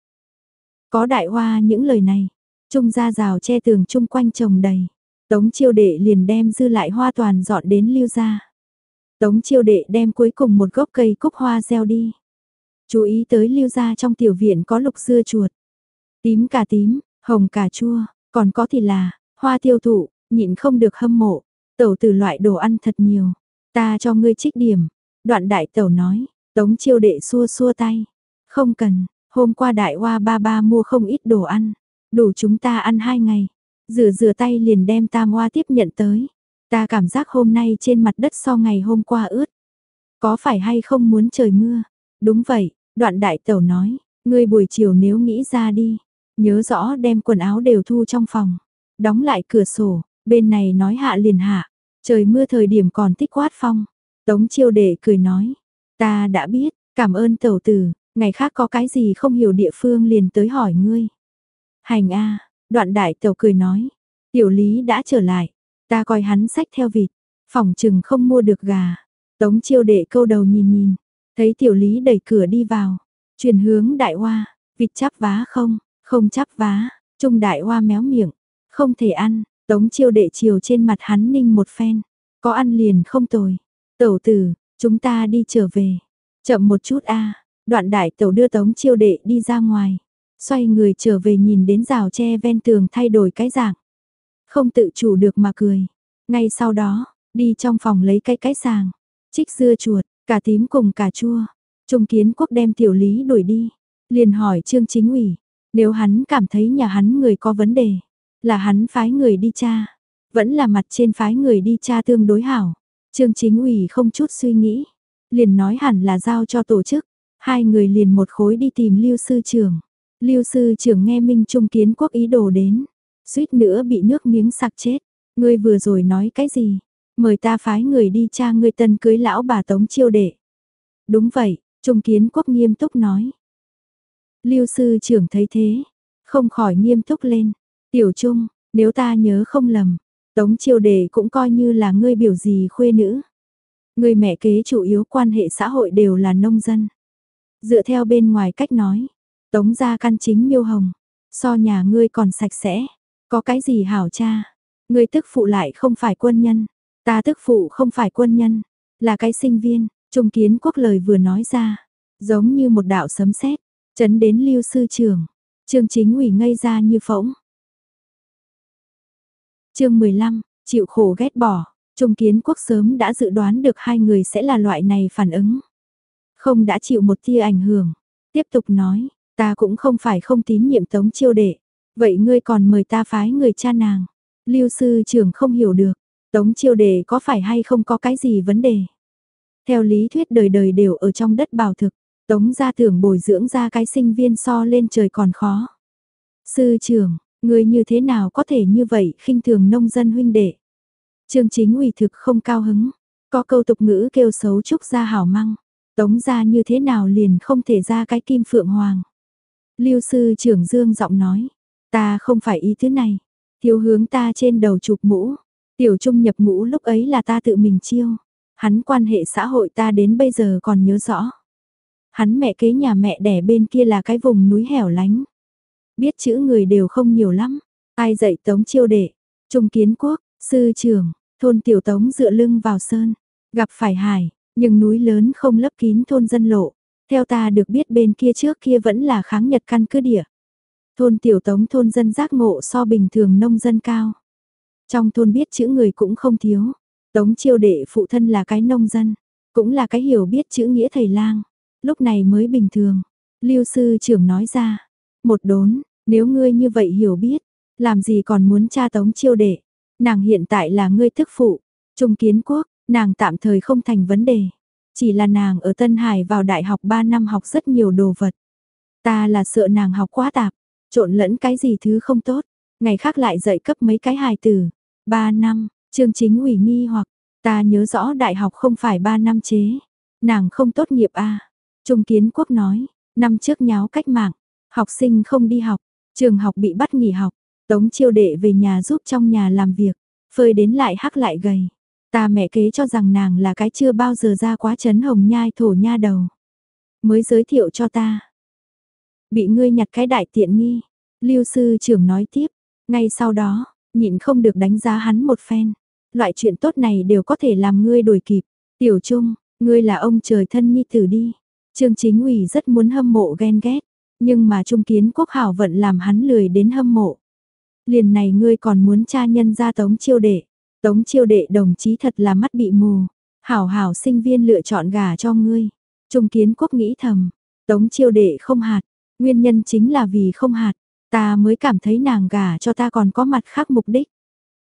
Có đại hoa những lời này. Trung ra rào che tường chung quanh trồng đầy. Tống chiêu đệ liền đem dư lại hoa toàn dọn đến lưu ra. Tống chiêu đệ đem cuối cùng một gốc cây cúc hoa gieo đi. Chú ý tới lưu ra trong tiểu viện có lục dưa chuột. Tím cà tím, hồng cà chua, còn có thì là, hoa tiêu thụ, nhịn không được hâm mộ. Tẩu từ loại đồ ăn thật nhiều. Ta cho ngươi trích điểm. Đoạn đại tẩu nói, tống chiêu đệ xua xua tay. Không cần, hôm qua đại hoa ba ba mua không ít đồ ăn. Đủ chúng ta ăn hai ngày. Rửa rửa tay liền đem tam hoa tiếp nhận tới. Ta cảm giác hôm nay trên mặt đất so ngày hôm qua ướt. Có phải hay không muốn trời mưa? Đúng vậy, đoạn đại tẩu nói, ngươi buổi chiều nếu nghĩ ra đi, nhớ rõ đem quần áo đều thu trong phòng, đóng lại cửa sổ, bên này nói hạ liền hạ, trời mưa thời điểm còn thích quát phong. Tống chiêu đệ cười nói, ta đã biết, cảm ơn tẩu tử, ngày khác có cái gì không hiểu địa phương liền tới hỏi ngươi. Hành a, đoạn đại tẩu cười nói, tiểu lý đã trở lại, ta coi hắn sách theo vịt, phòng chừng không mua được gà. Tống chiêu đệ câu đầu nhìn nhìn, thấy tiểu lý đẩy cửa đi vào, chuyển hướng đại hoa, vịt chắp vá không, không chắp vá, trung đại hoa méo miệng, không thể ăn, tống chiêu đệ chiều trên mặt hắn ninh một phen, có ăn liền không tồi. Tẩu tử, chúng ta đi trở về, chậm một chút a đoạn đại tẩu đưa tống chiêu đệ đi ra ngoài, xoay người trở về nhìn đến rào tre ven tường thay đổi cái dạng, không tự chủ được mà cười. Ngay sau đó, đi trong phòng lấy cái cái sàng, trích dưa chuột, cả tím cùng cả chua. Trung kiến quốc đem tiểu lý đuổi đi, liền hỏi trương chính ủy, nếu hắn cảm thấy nhà hắn người có vấn đề, là hắn phái người đi cha, vẫn là mặt trên phái người đi cha tương đối hảo. Trương chính ủy không chút suy nghĩ, liền nói hẳn là giao cho tổ chức, hai người liền một khối đi tìm lưu sư trưởng. Lưu sư trưởng nghe Minh Trung Kiến Quốc ý đồ đến, suýt nữa bị nước miếng sặc chết. Ngươi vừa rồi nói cái gì? Mời ta phái người đi cha ngươi tân cưới lão bà tống chiêu đệ. Đúng vậy, Trung Kiến Quốc nghiêm túc nói. Lưu sư trưởng thấy thế, không khỏi nghiêm túc lên. Tiểu Trung, nếu ta nhớ không lầm, tống chiêu đệ cũng coi như là ngươi biểu gì khuê nữ. Người mẹ kế chủ yếu quan hệ xã hội đều là nông dân. Dựa theo bên ngoài cách nói, tống gia căn chính miêu hồng, so nhà ngươi còn sạch sẽ. Có cái gì hảo cha? ngươi tức phụ lại không phải quân nhân. Ta tức phụ không phải quân nhân. Là cái sinh viên. Trung kiến quốc lời vừa nói ra. Giống như một đạo sấm sét Chấn đến lưu sư trưởng. Trương chính ủy ngây ra như phỗng. chương 15, chịu khổ ghét bỏ. Trung kiến quốc sớm đã dự đoán được hai người sẽ là loại này phản ứng. Không đã chịu một tia ảnh hưởng. Tiếp tục nói, ta cũng không phải không tín nhiệm tống chiêu đệ. Vậy ngươi còn mời ta phái người cha nàng. Lưu sư trưởng không hiểu được, tống chiêu đệ có phải hay không có cái gì vấn đề. Theo lý thuyết đời đời đều ở trong đất bảo thực, tống gia tưởng bồi dưỡng ra cái sinh viên so lên trời còn khó. Sư trưởng, ngươi như thế nào có thể như vậy khinh thường nông dân huynh đệ. Trương chính ủy thực không cao hứng, có câu tục ngữ kêu xấu trúc gia hảo măng, tống ra như thế nào liền không thể ra cái kim phượng hoàng. Lưu sư trưởng dương giọng nói, Ta không phải ý thứ này. Thiếu hướng ta trên đầu chụp mũ. Tiểu trung nhập ngũ lúc ấy là ta tự mình chiêu. Hắn quan hệ xã hội ta đến bây giờ còn nhớ rõ. Hắn mẹ kế nhà mẹ đẻ bên kia là cái vùng núi hẻo lánh. Biết chữ người đều không nhiều lắm. Ai dạy tống chiêu đệ. Trung kiến quốc, sư trưởng, thôn tiểu tống dựa lưng vào sơn. Gặp phải hải, nhưng núi lớn không lấp kín thôn dân lộ. Theo ta được biết bên kia trước kia vẫn là kháng nhật căn cứ địa. Thôn tiểu tống thôn dân giác ngộ so bình thường nông dân cao. Trong thôn biết chữ người cũng không thiếu. Tống chiêu đệ phụ thân là cái nông dân, cũng là cái hiểu biết chữ nghĩa thầy lang. Lúc này mới bình thường. Lưu sư trưởng nói ra, một đốn, nếu ngươi như vậy hiểu biết, làm gì còn muốn cha tống chiêu đệ. Nàng hiện tại là ngươi thức phụ, trung kiến quốc, nàng tạm thời không thành vấn đề. Chỉ là nàng ở Tân Hải vào đại học 3 năm học rất nhiều đồ vật. Ta là sợ nàng học quá tạp, Trộn lẫn cái gì thứ không tốt, ngày khác lại dạy cấp mấy cái hài tử. Ba năm, chương chính ủy nghi hoặc, ta nhớ rõ đại học không phải ba năm chế. Nàng không tốt nghiệp a à? Trung kiến quốc nói, năm trước nháo cách mạng, học sinh không đi học, trường học bị bắt nghỉ học, tống chiêu đệ về nhà giúp trong nhà làm việc, phơi đến lại hắc lại gầy. Ta mẹ kế cho rằng nàng là cái chưa bao giờ ra quá chấn hồng nhai thổ nha đầu. Mới giới thiệu cho ta, Bị ngươi nhặt cái đại tiện nghi. Lưu sư trưởng nói tiếp. Ngay sau đó, nhịn không được đánh giá hắn một phen. Loại chuyện tốt này đều có thể làm ngươi đổi kịp. Tiểu Trung, ngươi là ông trời thân nhi tử đi. Trương Chính ủy rất muốn hâm mộ ghen ghét, nhưng mà Trung Kiến Quốc hảo vận làm hắn lười đến hâm mộ. Liền này ngươi còn muốn cha nhân ra Tống Chiêu Đệ. Tống Chiêu Đệ đồng chí thật là mắt bị mù. Hảo hảo sinh viên lựa chọn gà cho ngươi. Trung Kiến Quốc nghĩ thầm, Tống Chiêu Đệ không hạt, nguyên nhân chính là vì không hạt, ta mới cảm thấy nàng gà cho ta còn có mặt khác mục đích.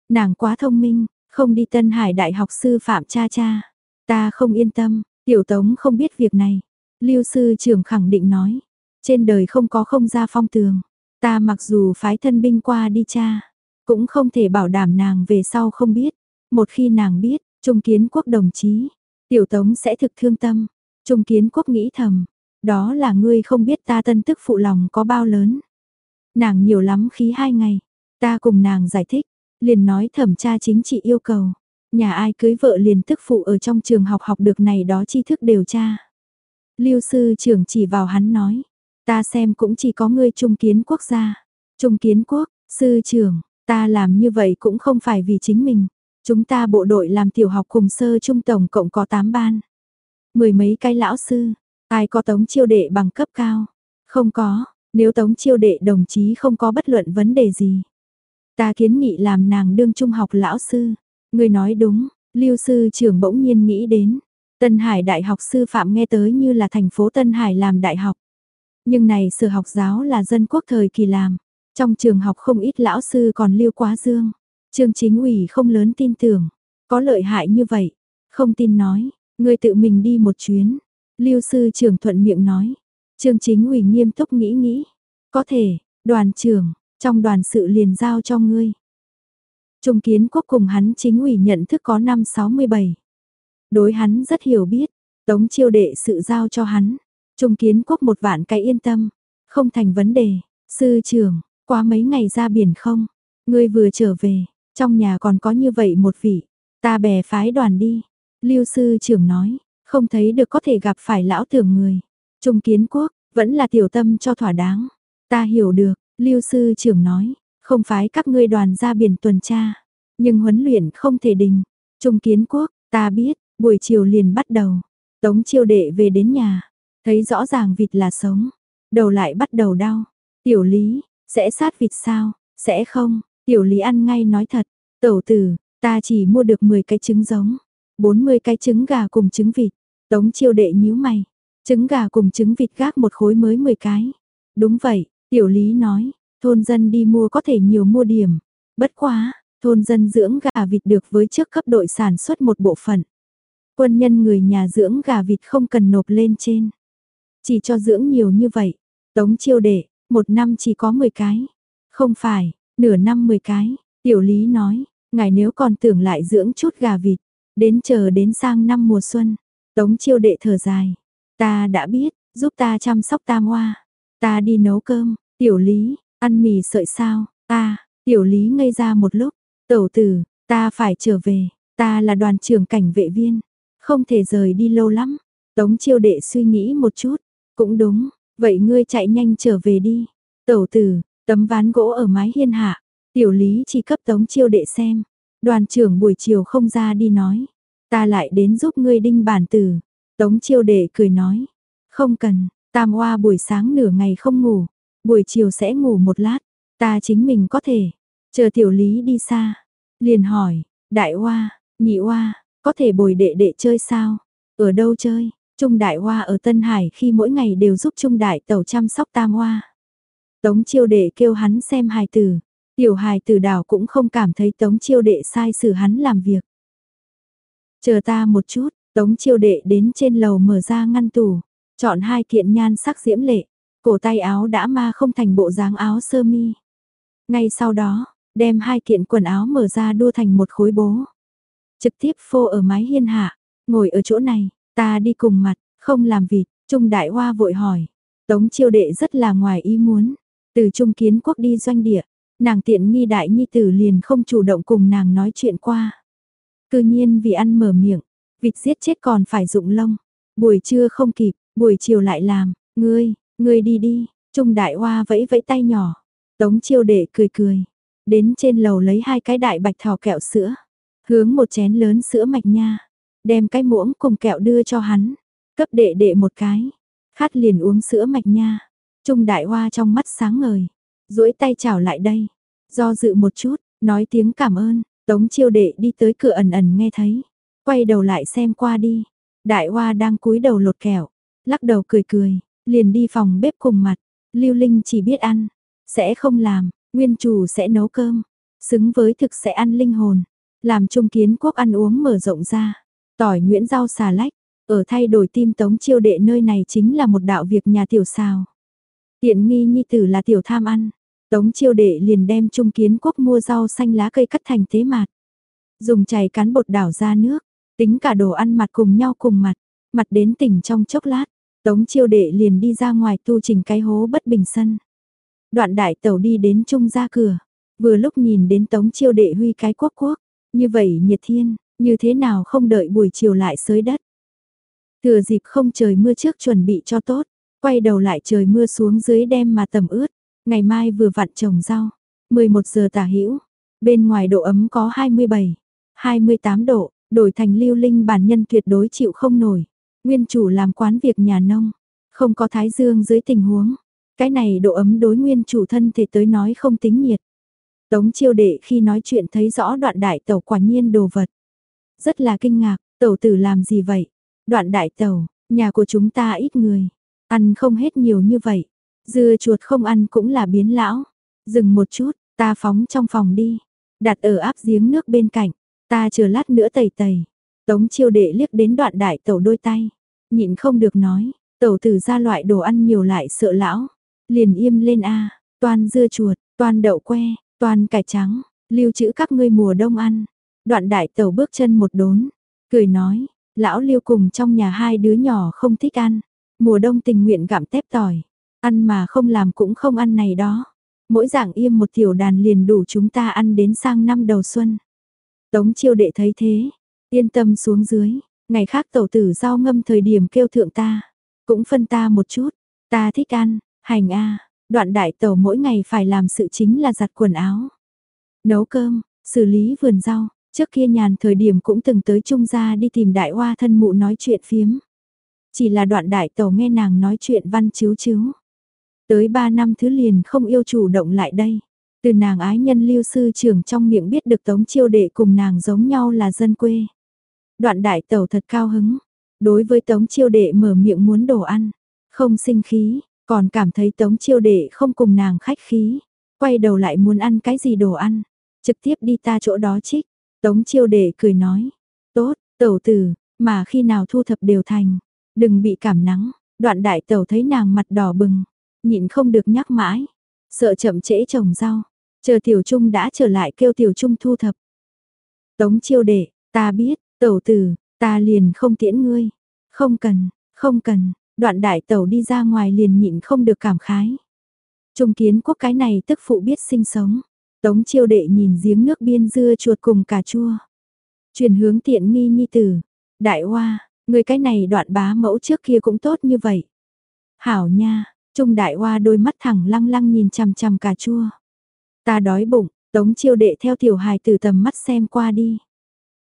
Nàng quá thông minh, không đi Tân Hải Đại học sư phạm cha cha. Ta không yên tâm, tiểu tống không biết việc này. Lưu sư trưởng khẳng định nói, trên đời không có không ra phong tường. Ta mặc dù phái thân binh qua đi cha, cũng không thể bảo đảm nàng về sau không biết. Một khi nàng biết, trung kiến quốc đồng chí, tiểu tống sẽ thực thương tâm. Trung kiến quốc nghĩ thầm, đó là ngươi không biết ta tân tức phụ lòng có bao lớn. Nàng nhiều lắm khí hai ngày, ta cùng nàng giải thích, liền nói thẩm tra chính trị yêu cầu. Nhà ai cưới vợ liền tức phụ ở trong trường học học được này đó tri thức đều tra. Lưu sư trưởng chỉ vào hắn nói, ta xem cũng chỉ có ngươi trung kiến quốc gia. Trung kiến quốc, sư trưởng, ta làm như vậy cũng không phải vì chính mình. Chúng ta bộ đội làm tiểu học cùng sơ trung tổng cộng có 8 ban. Mười mấy cái lão sư, ai có tống chiêu đệ bằng cấp cao? Không có, nếu tống chiêu đệ đồng chí không có bất luận vấn đề gì. Ta kiến nghị làm nàng đương trung học lão sư. Người nói đúng, lưu sư trưởng bỗng nhiên nghĩ đến. Tân Hải Đại học sư phạm nghe tới như là thành phố Tân Hải làm đại học. Nhưng này sở học giáo là dân quốc thời kỳ làm. Trong trường học không ít lão sư còn lưu quá dương. Trương chính ủy không lớn tin tưởng. Có lợi hại như vậy. Không tin nói. Người tự mình đi một chuyến. Lưu sư trưởng thuận miệng nói. Trương chính ủy nghiêm túc nghĩ nghĩ. Có thể, đoàn trưởng, trong đoàn sự liền giao cho ngươi. Trung kiến quốc cùng hắn chính ủy nhận thức có năm 67. Đối hắn rất hiểu biết, tống chiêu đệ sự giao cho hắn. Trung kiến quốc một vạn cái yên tâm, không thành vấn đề. Sư trưởng, quá mấy ngày ra biển không? Ngươi vừa trở về, trong nhà còn có như vậy một vị. Ta bè phái đoàn đi. Lưu sư trưởng nói, không thấy được có thể gặp phải lão tưởng người. Trung kiến quốc, vẫn là tiểu tâm cho thỏa đáng. Ta hiểu được, Lưu sư trưởng nói, không phái các ngươi đoàn ra biển tuần tra, nhưng huấn luyện không thể đình. Trung kiến quốc, ta biết, buổi chiều liền bắt đầu. Tống chiêu đệ về đến nhà, thấy rõ ràng vịt là sống, đầu lại bắt đầu đau. Tiểu lý, sẽ sát vịt sao? Sẽ không, tiểu lý ăn ngay nói thật. Tẩu tử, ta chỉ mua được 10 cái trứng giống, 40 cái trứng gà cùng trứng vịt. Tống chiêu đệ nhíu mày, trứng gà cùng trứng vịt gác một khối mới 10 cái. Đúng vậy, tiểu lý nói, thôn dân đi mua có thể nhiều mua điểm. Bất quá, thôn dân dưỡng gà vịt được với trước cấp đội sản xuất một bộ phận. Quân nhân người nhà dưỡng gà vịt không cần nộp lên trên. Chỉ cho dưỡng nhiều như vậy. Tống chiêu đệ, một năm chỉ có 10 cái. Không phải, nửa năm 10 cái. Tiểu lý nói, ngài nếu còn tưởng lại dưỡng chút gà vịt, đến chờ đến sang năm mùa xuân. Tống chiêu đệ thở dài. Ta đã biết, giúp ta chăm sóc tam hoa. Ta đi nấu cơm, tiểu lý, ăn mì sợi sao, ta, tiểu lý ngây ra một lúc, tẩu tử, ta phải trở về, ta là đoàn trưởng cảnh vệ viên, không thể rời đi lâu lắm. Tống chiêu đệ suy nghĩ một chút, cũng đúng, vậy ngươi chạy nhanh trở về đi. Tẩu tử, tấm ván gỗ ở mái hiên hạ, tiểu lý chỉ cấp tống chiêu đệ xem. Đoàn trưởng buổi chiều không ra đi nói, ta lại đến giúp ngươi đinh bản tử. Tống chiêu đệ cười nói, không cần, tam hoa buổi sáng nửa ngày không ngủ, buổi chiều sẽ ngủ một lát, ta chính mình có thể. Chờ tiểu lý đi xa, liền hỏi, đại hoa, nhị hoa, có thể bồi đệ đệ chơi sao? Ở đâu chơi? Trung đại hoa ở Tân Hải khi mỗi ngày đều giúp Trung đại tẩu chăm sóc tam hoa. Tống chiêu đệ kêu hắn xem hài tử, tiểu hài tử đảo cũng không cảm thấy tống chiêu đệ sai xử hắn làm việc. Chờ ta một chút, tống chiêu đệ đến trên lầu mở ra ngăn tủ, chọn hai kiện nhan sắc diễm lệ, cổ tay áo đã ma không thành bộ dáng áo sơ mi. Ngay sau đó, đem hai kiện quần áo mở ra đua thành một khối bố. Trực tiếp phô ở mái hiên hạ, ngồi ở chỗ này, ta đi cùng mặt, không làm vịt, Trung Đại Hoa vội hỏi. Tống chiêu đệ rất là ngoài ý muốn, từ Trung Kiến Quốc đi doanh địa, nàng tiện nghi đại nhi tử liền không chủ động cùng nàng nói chuyện qua. Cư nhiên vì ăn mở miệng, vịt giết chết còn phải dụng lông, buổi trưa không kịp, buổi chiều lại làm, ngươi, ngươi đi đi, Trung Đại Hoa vẫy vẫy tay nhỏ, Tống chiêu đệ cười cười, Đến trên lầu lấy hai cái đại bạch thỏ kẹo sữa. Hướng một chén lớn sữa mạch nha. Đem cái muỗng cùng kẹo đưa cho hắn. Cấp đệ đệ một cái. Khát liền uống sữa mạch nha. Trung đại hoa trong mắt sáng ngời. duỗi tay chào lại đây. Do dự một chút, nói tiếng cảm ơn. Tống chiêu đệ đi tới cửa ẩn ẩn nghe thấy. Quay đầu lại xem qua đi. Đại hoa đang cúi đầu lột kẹo. Lắc đầu cười cười. Liền đi phòng bếp cùng mặt. Lưu Linh chỉ biết ăn. Sẽ không làm. Nguyên chủ sẽ nấu cơm. Xứng với thực sẽ ăn linh hồn. Làm trung kiến quốc ăn uống mở rộng ra. Tỏi nguyễn rau xà lách. Ở thay đổi tim tống chiêu đệ nơi này chính là một đạo việc nhà tiểu xào. Tiện nghi nhi tử là tiểu tham ăn. Tống chiêu đệ liền đem trung kiến quốc mua rau xanh lá cây cắt thành thế mạt. Dùng chày cán bột đảo ra nước, tính cả đồ ăn mặt cùng nhau cùng mặt, mặt đến tỉnh trong chốc lát. Tống chiêu đệ liền đi ra ngoài tu trình cái hố bất bình sân. Đoạn đại tàu đi đến trung ra cửa, vừa lúc nhìn đến tống chiêu đệ huy cái quốc quốc, như vậy nhiệt thiên, như thế nào không đợi buổi chiều lại sới đất. Thừa dịp không trời mưa trước chuẩn bị cho tốt, quay đầu lại trời mưa xuống dưới đem mà tầm ướt, ngày mai vừa vặn trồng rau, 11 giờ tả hữu bên ngoài độ ấm có 27, 28 độ, đổi thành lưu linh bản nhân tuyệt đối chịu không nổi. Nguyên chủ làm quán việc nhà nông, không có thái dương dưới tình huống, cái này độ ấm đối nguyên chủ thân thể tới nói không tính nhiệt. Tống chiêu đệ khi nói chuyện thấy rõ đoạn đại tẩu quả nhiên đồ vật. Rất là kinh ngạc, tẩu tử làm gì vậy? Đoạn đại tẩu, nhà của chúng ta ít người, ăn không hết nhiều như vậy. Dưa chuột không ăn cũng là biến lão. Dừng một chút, ta phóng trong phòng đi. Đặt ở áp giếng nước bên cạnh, ta chờ lát nữa tẩy tẩy. Tống chiêu đệ liếc đến đoạn đại tẩu đôi tay. Nhịn không được nói, tẩu tử ra loại đồ ăn nhiều lại sợ lão. Liền im lên a toàn dưa chuột, toàn đậu que, toàn cải trắng, lưu trữ các ngươi mùa đông ăn. Đoạn đại tẩu bước chân một đốn, cười nói, lão lưu cùng trong nhà hai đứa nhỏ không thích ăn. Mùa đông tình nguyện gặm tép tỏi, ăn mà không làm cũng không ăn này đó. Mỗi dạng im một tiểu đàn liền đủ chúng ta ăn đến sang năm đầu xuân. Tống chiêu đệ thấy thế, yên tâm xuống dưới, ngày khác tẩu tử rau ngâm thời điểm kêu thượng ta, cũng phân ta một chút, ta thích ăn, hành a đoạn đại tẩu mỗi ngày phải làm sự chính là giặt quần áo, nấu cơm, xử lý vườn rau, trước kia nhàn thời điểm cũng từng tới trung gia đi tìm đại hoa thân mụ nói chuyện phiếm. Chỉ là đoạn đại tẩu nghe nàng nói chuyện văn chiếu chiếu. Tới 3 năm thứ liền không yêu chủ động lại đây. Từ nàng ái nhân lưu sư trưởng trong miệng biết được tống chiêu đệ cùng nàng giống nhau là dân quê. Đoạn đại tẩu thật cao hứng. Đối với tống chiêu đệ mở miệng muốn đồ ăn. Không sinh khí, còn cảm thấy tống chiêu đệ không cùng nàng khách khí. Quay đầu lại muốn ăn cái gì đồ ăn. Trực tiếp đi ta chỗ đó trích. Tống chiêu đệ cười nói. Tốt, tẩu tử, mà khi nào thu thập đều thành. Đừng bị cảm nắng. Đoạn đại tẩu thấy nàng mặt đỏ bừng. Nhịn không được nhắc mãi. Sợ chậm trễ trồng rau. Chờ tiểu trung đã trở lại kêu tiểu trung thu thập. Tống chiêu đệ, ta biết, tẩu tử, ta liền không tiễn ngươi. Không cần, không cần, đoạn đại tẩu đi ra ngoài liền nhịn không được cảm khái. Trung kiến quốc cái này tức phụ biết sinh sống. Tống chiêu đệ nhìn giếng nước biên dưa chuột cùng cà chua. Chuyển hướng tiện nghi nhi tử. Đại hoa, người cái này đoạn bá mẫu trước kia cũng tốt như vậy. Hảo nha, Trung đại hoa đôi mắt thẳng lăng lăng nhìn chằm chằm cà chua. Ta đói bụng, tống chiêu đệ theo tiểu hài từ tầm mắt xem qua đi.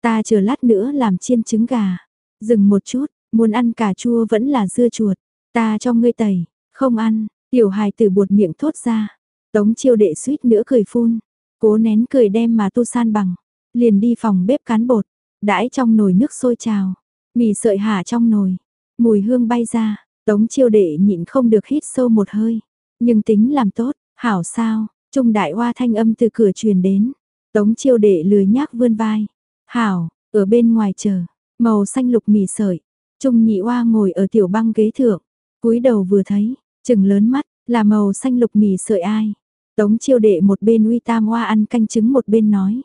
Ta chờ lát nữa làm chiên trứng gà. Dừng một chút, muốn ăn cà chua vẫn là dưa chuột. Ta cho ngươi tẩy, không ăn, tiểu hài từ buột miệng thốt ra. Tống chiêu đệ suýt nữa cười phun. Cố nén cười đem mà tu san bằng. Liền đi phòng bếp cán bột. Đãi trong nồi nước sôi trào. Mì sợi hạ trong nồi. Mùi hương bay ra. Tống chiêu đệ nhịn không được hít sâu một hơi. Nhưng tính làm tốt, hảo sao, trung đại hoa thanh âm từ cửa truyền đến. Tống chiêu đệ lười nhác vươn vai. Hảo, ở bên ngoài chờ, màu xanh lục mì sợi. Trung nhị hoa ngồi ở tiểu băng ghế thượng. cúi đầu vừa thấy, chừng lớn mắt, là màu xanh lục mì sợi ai. Tống chiêu đệ một bên uy tam hoa ăn canh trứng một bên nói.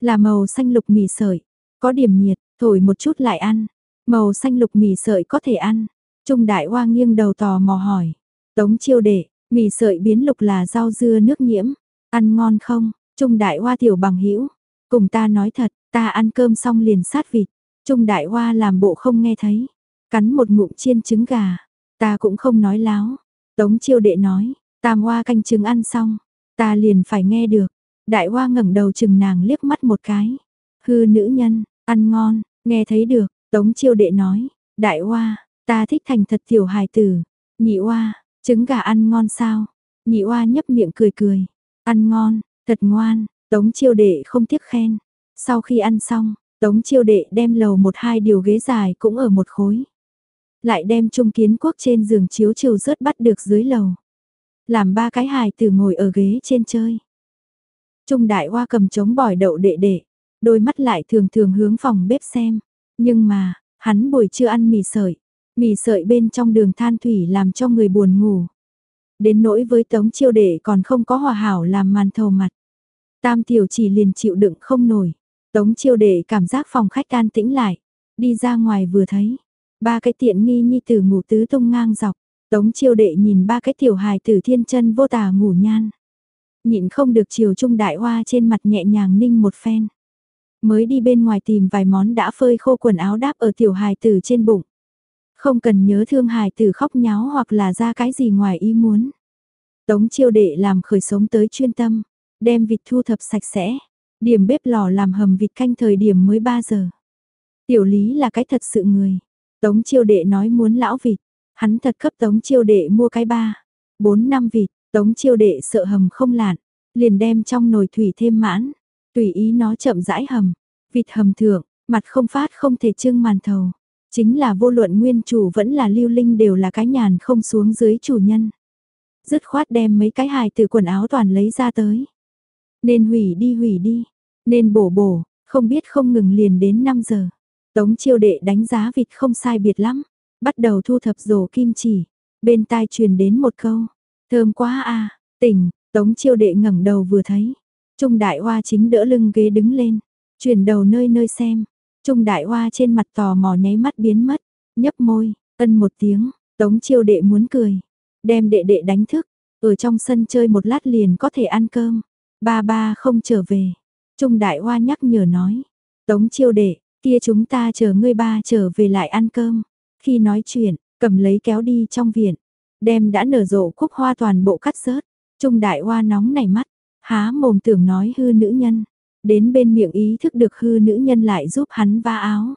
Là màu xanh lục mì sợi, có điểm nhiệt, thổi một chút lại ăn. Màu xanh lục mì sợi có thể ăn. Trung đại hoa nghiêng đầu tò mò hỏi. Tống chiêu đệ, mì sợi biến lục là rau dưa nước nhiễm. Ăn ngon không? Trung đại hoa tiểu bằng hữu Cùng ta nói thật, ta ăn cơm xong liền sát vịt. Trung đại hoa làm bộ không nghe thấy. Cắn một ngụm chiên trứng gà. Ta cũng không nói láo. Tống chiêu đệ nói, tam hoa canh trứng ăn xong. Ta liền phải nghe được. Đại hoa ngẩng đầu chừng nàng liếc mắt một cái. Hư nữ nhân, ăn ngon, nghe thấy được, tống chiêu đệ nói. Đại hoa, ta thích thành thật tiểu hài tử. Nhị hoa, trứng gà ăn ngon sao? Nhị hoa nhấp miệng cười cười. Ăn ngon, thật ngoan, tống chiêu đệ không tiếc khen. Sau khi ăn xong, tống chiêu đệ đem lầu một hai điều ghế dài cũng ở một khối. Lại đem trung kiến quốc trên giường chiếu chiều rớt bắt được dưới lầu. Làm ba cái hài từ ngồi ở ghế trên chơi. Trung đại hoa cầm trống bỏi đậu đệ đệ, đôi mắt lại thường thường hướng phòng bếp xem. Nhưng mà, hắn buổi trưa ăn mì sợi, mì sợi bên trong đường than thủy làm cho người buồn ngủ. Đến nỗi với tống chiêu đệ còn không có hòa hảo làm màn thầu mặt. Tam tiểu chỉ liền chịu đựng không nổi. Tống chiêu đệ cảm giác phòng khách an tĩnh lại. Đi ra ngoài vừa thấy. Ba cái tiện nghi nhi tử ngủ tứ tung ngang dọc. Tống chiêu đệ nhìn ba cái tiểu hài tử thiên chân vô tà ngủ nhan. Nhịn không được chiều trung đại hoa trên mặt nhẹ nhàng ninh một phen. Mới đi bên ngoài tìm vài món đã phơi khô quần áo đáp ở tiểu hài tử trên bụng. Không cần nhớ thương hài tử khóc nháo hoặc là ra cái gì ngoài ý muốn. Tống chiêu đệ làm khởi sống tới chuyên tâm, đem vịt thu thập sạch sẽ, điểm bếp lò làm hầm vịt canh thời điểm mới 3 giờ. Tiểu lý là cái thật sự người. Tống chiêu đệ nói muốn lão vịt, hắn thật cấp tống chiêu đệ mua cái ba, bốn năm vịt, tống chiêu đệ sợ hầm không lạn, liền đem trong nồi thủy thêm mãn, tùy ý nó chậm rãi hầm, vịt hầm thượng, mặt không phát không thể trưng màn thầu. Chính là vô luận nguyên chủ vẫn là lưu linh đều là cái nhàn không xuống dưới chủ nhân. Dứt khoát đem mấy cái hài từ quần áo toàn lấy ra tới. Nên hủy đi hủy đi, nên bổ bổ, không biết không ngừng liền đến 5 giờ. Tống chiêu đệ đánh giá vịt không sai biệt lắm, bắt đầu thu thập rổ kim chỉ, bên tai truyền đến một câu, thơm quá à, tỉnh, tống chiêu đệ ngẩng đầu vừa thấy, Trung đại hoa chính đỡ lưng ghế đứng lên, chuyển đầu nơi nơi xem, Trung đại hoa trên mặt tò mò nháy mắt biến mất, nhấp môi, ân một tiếng, tống chiêu đệ muốn cười, đem đệ đệ đánh thức, ở trong sân chơi một lát liền có thể ăn cơm, ba ba không trở về, Trung đại hoa nhắc nhở nói, tống chiêu đệ, kia chúng ta chờ ngươi ba trở về lại ăn cơm, khi nói chuyện, cầm lấy kéo đi trong viện, đem đã nở rộ cúc hoa toàn bộ cắt rớt, Trung đại hoa nóng nảy mắt, há mồm tưởng nói hư nữ nhân, đến bên miệng ý thức được hư nữ nhân lại giúp hắn va áo.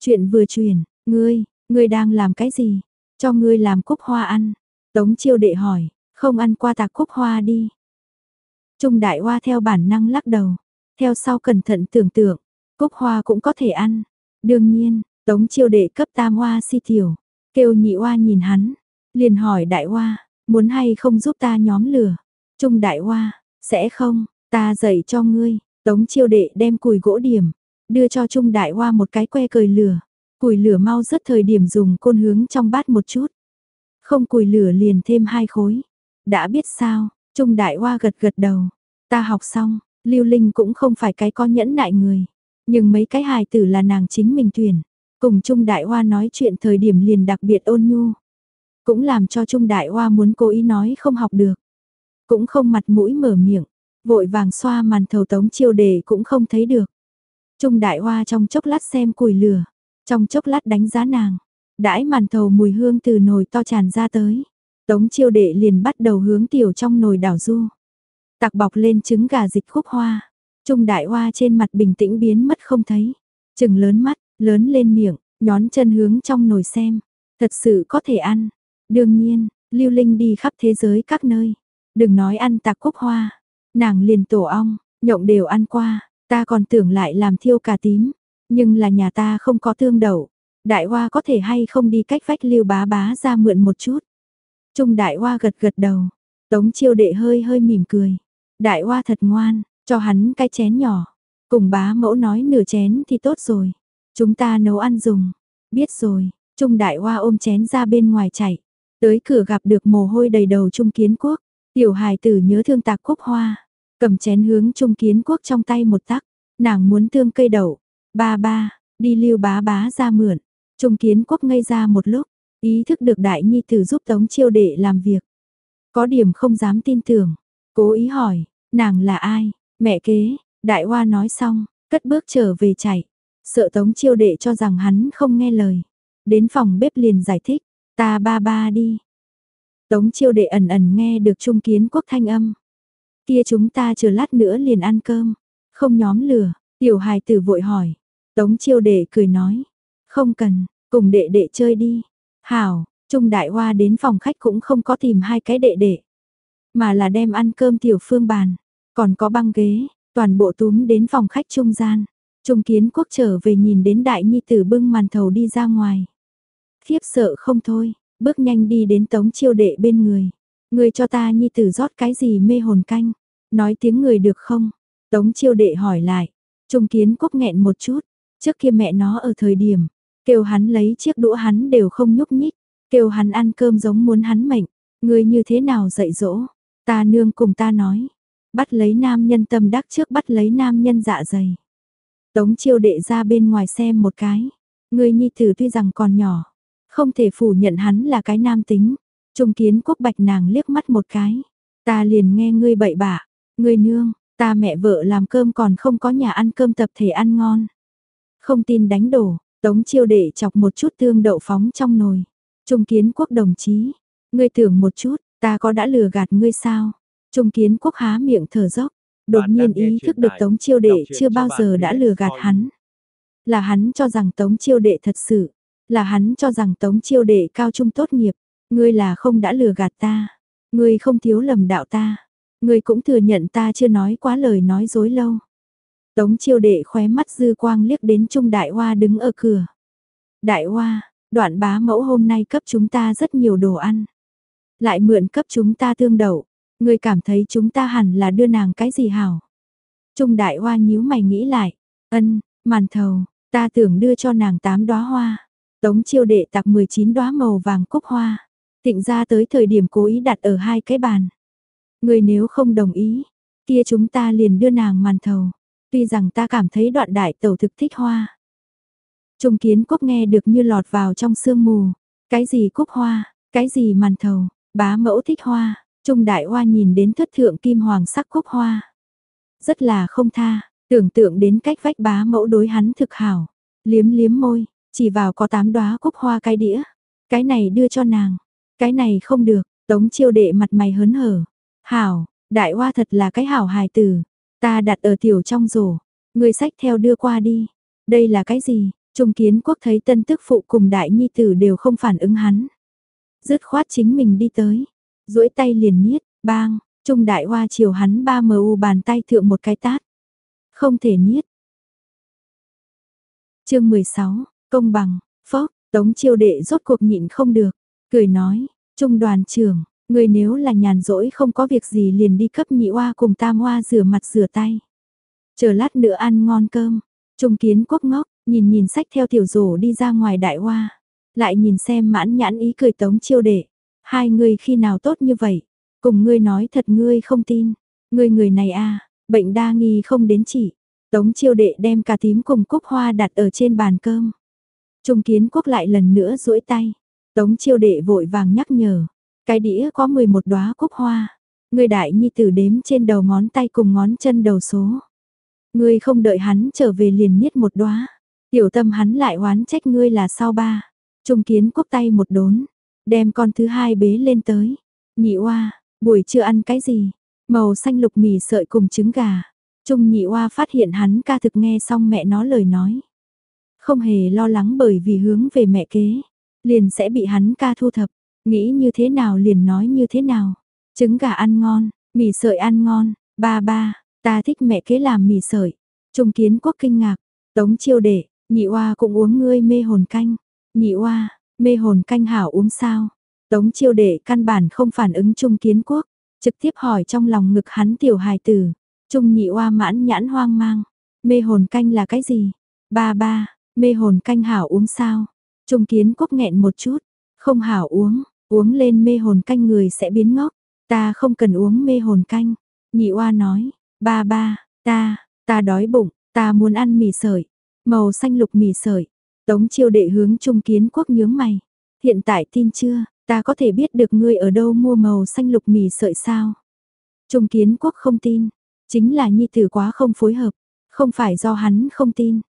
Chuyện vừa truyền, ngươi, ngươi đang làm cái gì? Cho ngươi làm cúc hoa ăn. Tống chiêu đệ hỏi, không ăn qua tạc cúc hoa đi. Trung đại hoa theo bản năng lắc đầu, theo sau cẩn thận tưởng tượng, cúc hoa cũng có thể ăn. Đương nhiên, tống chiêu đệ cấp tam hoa si tiểu, kêu nhị hoa nhìn hắn, liền hỏi đại hoa, muốn hay không giúp ta nhóm lửa. Trung đại hoa, sẽ không, ta dạy cho ngươi, Tống chiêu đệ đem cùi gỗ điểm, đưa cho Trung Đại Hoa một cái que cười lửa. Cùi lửa mau rất thời điểm dùng côn hướng trong bát một chút. Không cùi lửa liền thêm hai khối. Đã biết sao, Trung Đại Hoa gật gật đầu. Ta học xong, Lưu Linh cũng không phải cái có nhẫn nại người. Nhưng mấy cái hài tử là nàng chính mình tuyển. Cùng Trung Đại Hoa nói chuyện thời điểm liền đặc biệt ôn nhu. Cũng làm cho Trung Đại Hoa muốn cố ý nói không học được. Cũng không mặt mũi mở miệng vội vàng xoa màn thầu tống chiêu đề cũng không thấy được. Trung đại hoa trong chốc lát xem củi lửa, trong chốc lát đánh giá nàng, đãi màn thầu mùi hương từ nồi to tràn ra tới. Tống chiêu đệ liền bắt đầu hướng tiểu trong nồi đảo du. Tạc bọc lên trứng gà dịch khúc hoa. Trung đại hoa trên mặt bình tĩnh biến mất không thấy. Trừng lớn mắt, lớn lên miệng, nhón chân hướng trong nồi xem. Thật sự có thể ăn. Đương nhiên, lưu linh đi khắp thế giới các nơi. Đừng nói ăn tạc cúc hoa. Nàng liền tổ ong, nhộng đều ăn qua, ta còn tưởng lại làm thiêu cà tím, nhưng là nhà ta không có tương đậu. Đại hoa có thể hay không đi cách vách lưu bá bá ra mượn một chút. Trung đại hoa gật gật đầu, tống chiêu đệ hơi hơi mỉm cười. Đại hoa thật ngoan, cho hắn cái chén nhỏ. Cùng bá mẫu nói nửa chén thì tốt rồi. Chúng ta nấu ăn dùng. Biết rồi, Trung đại hoa ôm chén ra bên ngoài chạy. Tới cửa gặp được mồ hôi đầy đầu Trung kiến quốc. Tiểu hài tử nhớ thương tạc cúc hoa. Cầm chén hướng Trung Kiến Quốc trong tay một tắc, nàng muốn thương cây đậu. Ba ba, đi lưu bá bá ra mượn. Trung Kiến Quốc ngây ra một lúc, ý thức được đại nhi tử giúp Tống Chiêu Đệ làm việc. Có điểm không dám tin tưởng, cố ý hỏi, nàng là ai? Mẹ kế, đại hoa nói xong, cất bước trở về chạy. Sợ Tống Chiêu Đệ cho rằng hắn không nghe lời. Đến phòng bếp liền giải thích, ta ba ba đi. Tống Chiêu Đệ ẩn ẩn nghe được Trung Kiến Quốc thanh âm. Kia chúng ta chờ lát nữa liền ăn cơm. Không nhóm lửa, tiểu hài tử vội hỏi. Tống chiêu đệ cười nói. Không cần, cùng đệ đệ chơi đi. Hảo, Trung Đại Hoa đến phòng khách cũng không có tìm hai cái đệ đệ. Mà là đem ăn cơm tiểu phương bàn. Còn có băng ghế, toàn bộ túm đến phòng khách trung gian. Trung kiến quốc trở về nhìn đến đại nhi tử bưng màn thầu đi ra ngoài. Khiếp sợ không thôi, bước nhanh đi đến tống chiêu đệ bên người. Người cho ta nhi tử rót cái gì mê hồn canh, nói tiếng người được không? Tống chiêu đệ hỏi lại, trung kiến quốc nghẹn một chút, trước kia mẹ nó ở thời điểm, kêu hắn lấy chiếc đũa hắn đều không nhúc nhích, kêu hắn ăn cơm giống muốn hắn mệnh, người như thế nào dạy dỗ, ta nương cùng ta nói, bắt lấy nam nhân tâm đắc trước bắt lấy nam nhân dạ dày. Tống chiêu đệ ra bên ngoài xem một cái, người nhi tử tuy rằng còn nhỏ, không thể phủ nhận hắn là cái nam tính. Trung kiến quốc bạch nàng liếc mắt một cái. Ta liền nghe ngươi bậy bạ, ngươi nương, ta mẹ vợ làm cơm còn không có nhà ăn cơm tập thể ăn ngon. Không tin đánh đổ, tống chiêu đệ chọc một chút tương đậu phóng trong nồi. Trung kiến quốc đồng chí, ngươi tưởng một chút, ta có đã lừa gạt ngươi sao? Trung kiến quốc há miệng thở dốc, đột nhiên ý thức được tống chiêu đệ chưa bao giờ đã lừa gạt hắn. Là hắn cho rằng tống chiêu đệ thật sự, là hắn cho rằng tống chiêu đệ cao trung tốt nghiệp, ngươi là không đã lừa gạt ta, ngươi không thiếu lầm đạo ta, ngươi cũng thừa nhận ta chưa nói quá lời nói dối lâu. Tống chiêu đệ khóe mắt dư quang liếc đến Trung Đại Hoa đứng ở cửa. Đại Hoa, đoạn bá mẫu hôm nay cấp chúng ta rất nhiều đồ ăn. Lại mượn cấp chúng ta tương đậu, người cảm thấy chúng ta hẳn là đưa nàng cái gì hảo. Trung Đại Hoa nhíu mày nghĩ lại, ân, màn thầu, ta tưởng đưa cho nàng tám đóa hoa. Tống chiêu đệ tặc 19 đóa màu vàng cúc hoa. Tịnh ra tới thời điểm cố ý đặt ở hai cái bàn. Người nếu không đồng ý, kia chúng ta liền đưa nàng màn thầu. Tuy rằng ta cảm thấy đoạn đại tẩu thực thích hoa. Trung kiến quốc nghe được như lọt vào trong sương mù. Cái gì cúc hoa, cái gì màn thầu, bá mẫu thích hoa. Trung đại hoa nhìn đến thất thượng kim hoàng sắc cúc hoa. Rất là không tha, tưởng tượng đến cách vách bá mẫu đối hắn thực hảo. Liếm liếm môi, chỉ vào có tám đóa cúc hoa cái đĩa. Cái này đưa cho nàng. Cái này không được, tống chiêu đệ mặt mày hớn hở. Hảo, đại hoa thật là cái hảo hài tử. Ta đặt ở tiểu trong rổ. Người sách theo đưa qua đi. Đây là cái gì? Trung kiến quốc thấy tân tức phụ cùng đại nhi tử đều không phản ứng hắn. Dứt khoát chính mình đi tới duỗi tay liền niết, bang, trung đại hoa chiều hắn ba mu u bàn tay thượng một cái tát. Không thể niết. chương 16, công bằng, phốc, tống chiêu đệ rốt cuộc nhịn không được. Cười nói, trung đoàn trưởng, người nếu là nhàn rỗi không có việc gì liền đi cấp nhị hoa cùng tam hoa rửa mặt rửa tay. Chờ lát nữa ăn ngon cơm, trung kiến quốc ngốc, nhìn nhìn sách theo tiểu rổ đi ra ngoài đại hoa lại nhìn xem mãn nhãn ý cười tống chiêu đệ. Hai người khi nào tốt như vậy, cùng ngươi nói thật ngươi không tin, ngươi người này a bệnh đa nghi không đến chỉ. Tống chiêu đệ đem cà tím cùng cúc hoa đặt ở trên bàn cơm. Trung kiến quốc lại lần nữa duỗi tay. Tống chiêu đệ vội vàng nhắc nhở. Cái đĩa có 11 đóa cúc hoa. Người đại nhi tử đếm trên đầu ngón tay cùng ngón chân đầu số. Ngươi không đợi hắn trở về liền niết một đóa. Tiểu tâm hắn lại oán trách ngươi là sao ba. Trung kiến quốc tay một đốn. Đem con thứ hai bế lên tới. Nhị oa, buổi trưa ăn cái gì? Màu xanh lục mì sợi cùng trứng gà. Trung nhị oa phát hiện hắn ca thực nghe xong mẹ nó lời nói. Không hề lo lắng bởi vì hướng về mẹ kế liền sẽ bị hắn ca thu thập, nghĩ như thế nào liền nói như thế nào. Trứng gà ăn ngon, mì sợi ăn ngon, ba ba, ta thích mẹ kế làm mì sợi. Trung kiến quốc kinh ngạc, tống chiêu đệ, nhị oa cũng uống ngươi mê hồn canh. Nhị oa, mê hồn canh hảo uống sao? Tống chiêu đệ căn bản không phản ứng trung kiến quốc, trực tiếp hỏi trong lòng ngực hắn tiểu hài tử. Trung nhị oa mãn nhãn hoang mang, mê hồn canh là cái gì? Ba ba, mê hồn canh hảo uống sao? Trung kiến quốc nghẹn một chút, không hảo uống, uống lên mê hồn canh người sẽ biến ngốc, ta không cần uống mê hồn canh. Nhị oa nói, ba ba, ta, ta đói bụng, ta muốn ăn mì sợi, màu xanh lục mì sợi. Tống chiêu đệ hướng trung kiến quốc nhướng mày. Hiện tại tin chưa, ta có thể biết được ngươi ở đâu mua màu xanh lục mì sợi sao? Trung kiến quốc không tin, chính là nhi tử quá không phối hợp, không phải do hắn không tin.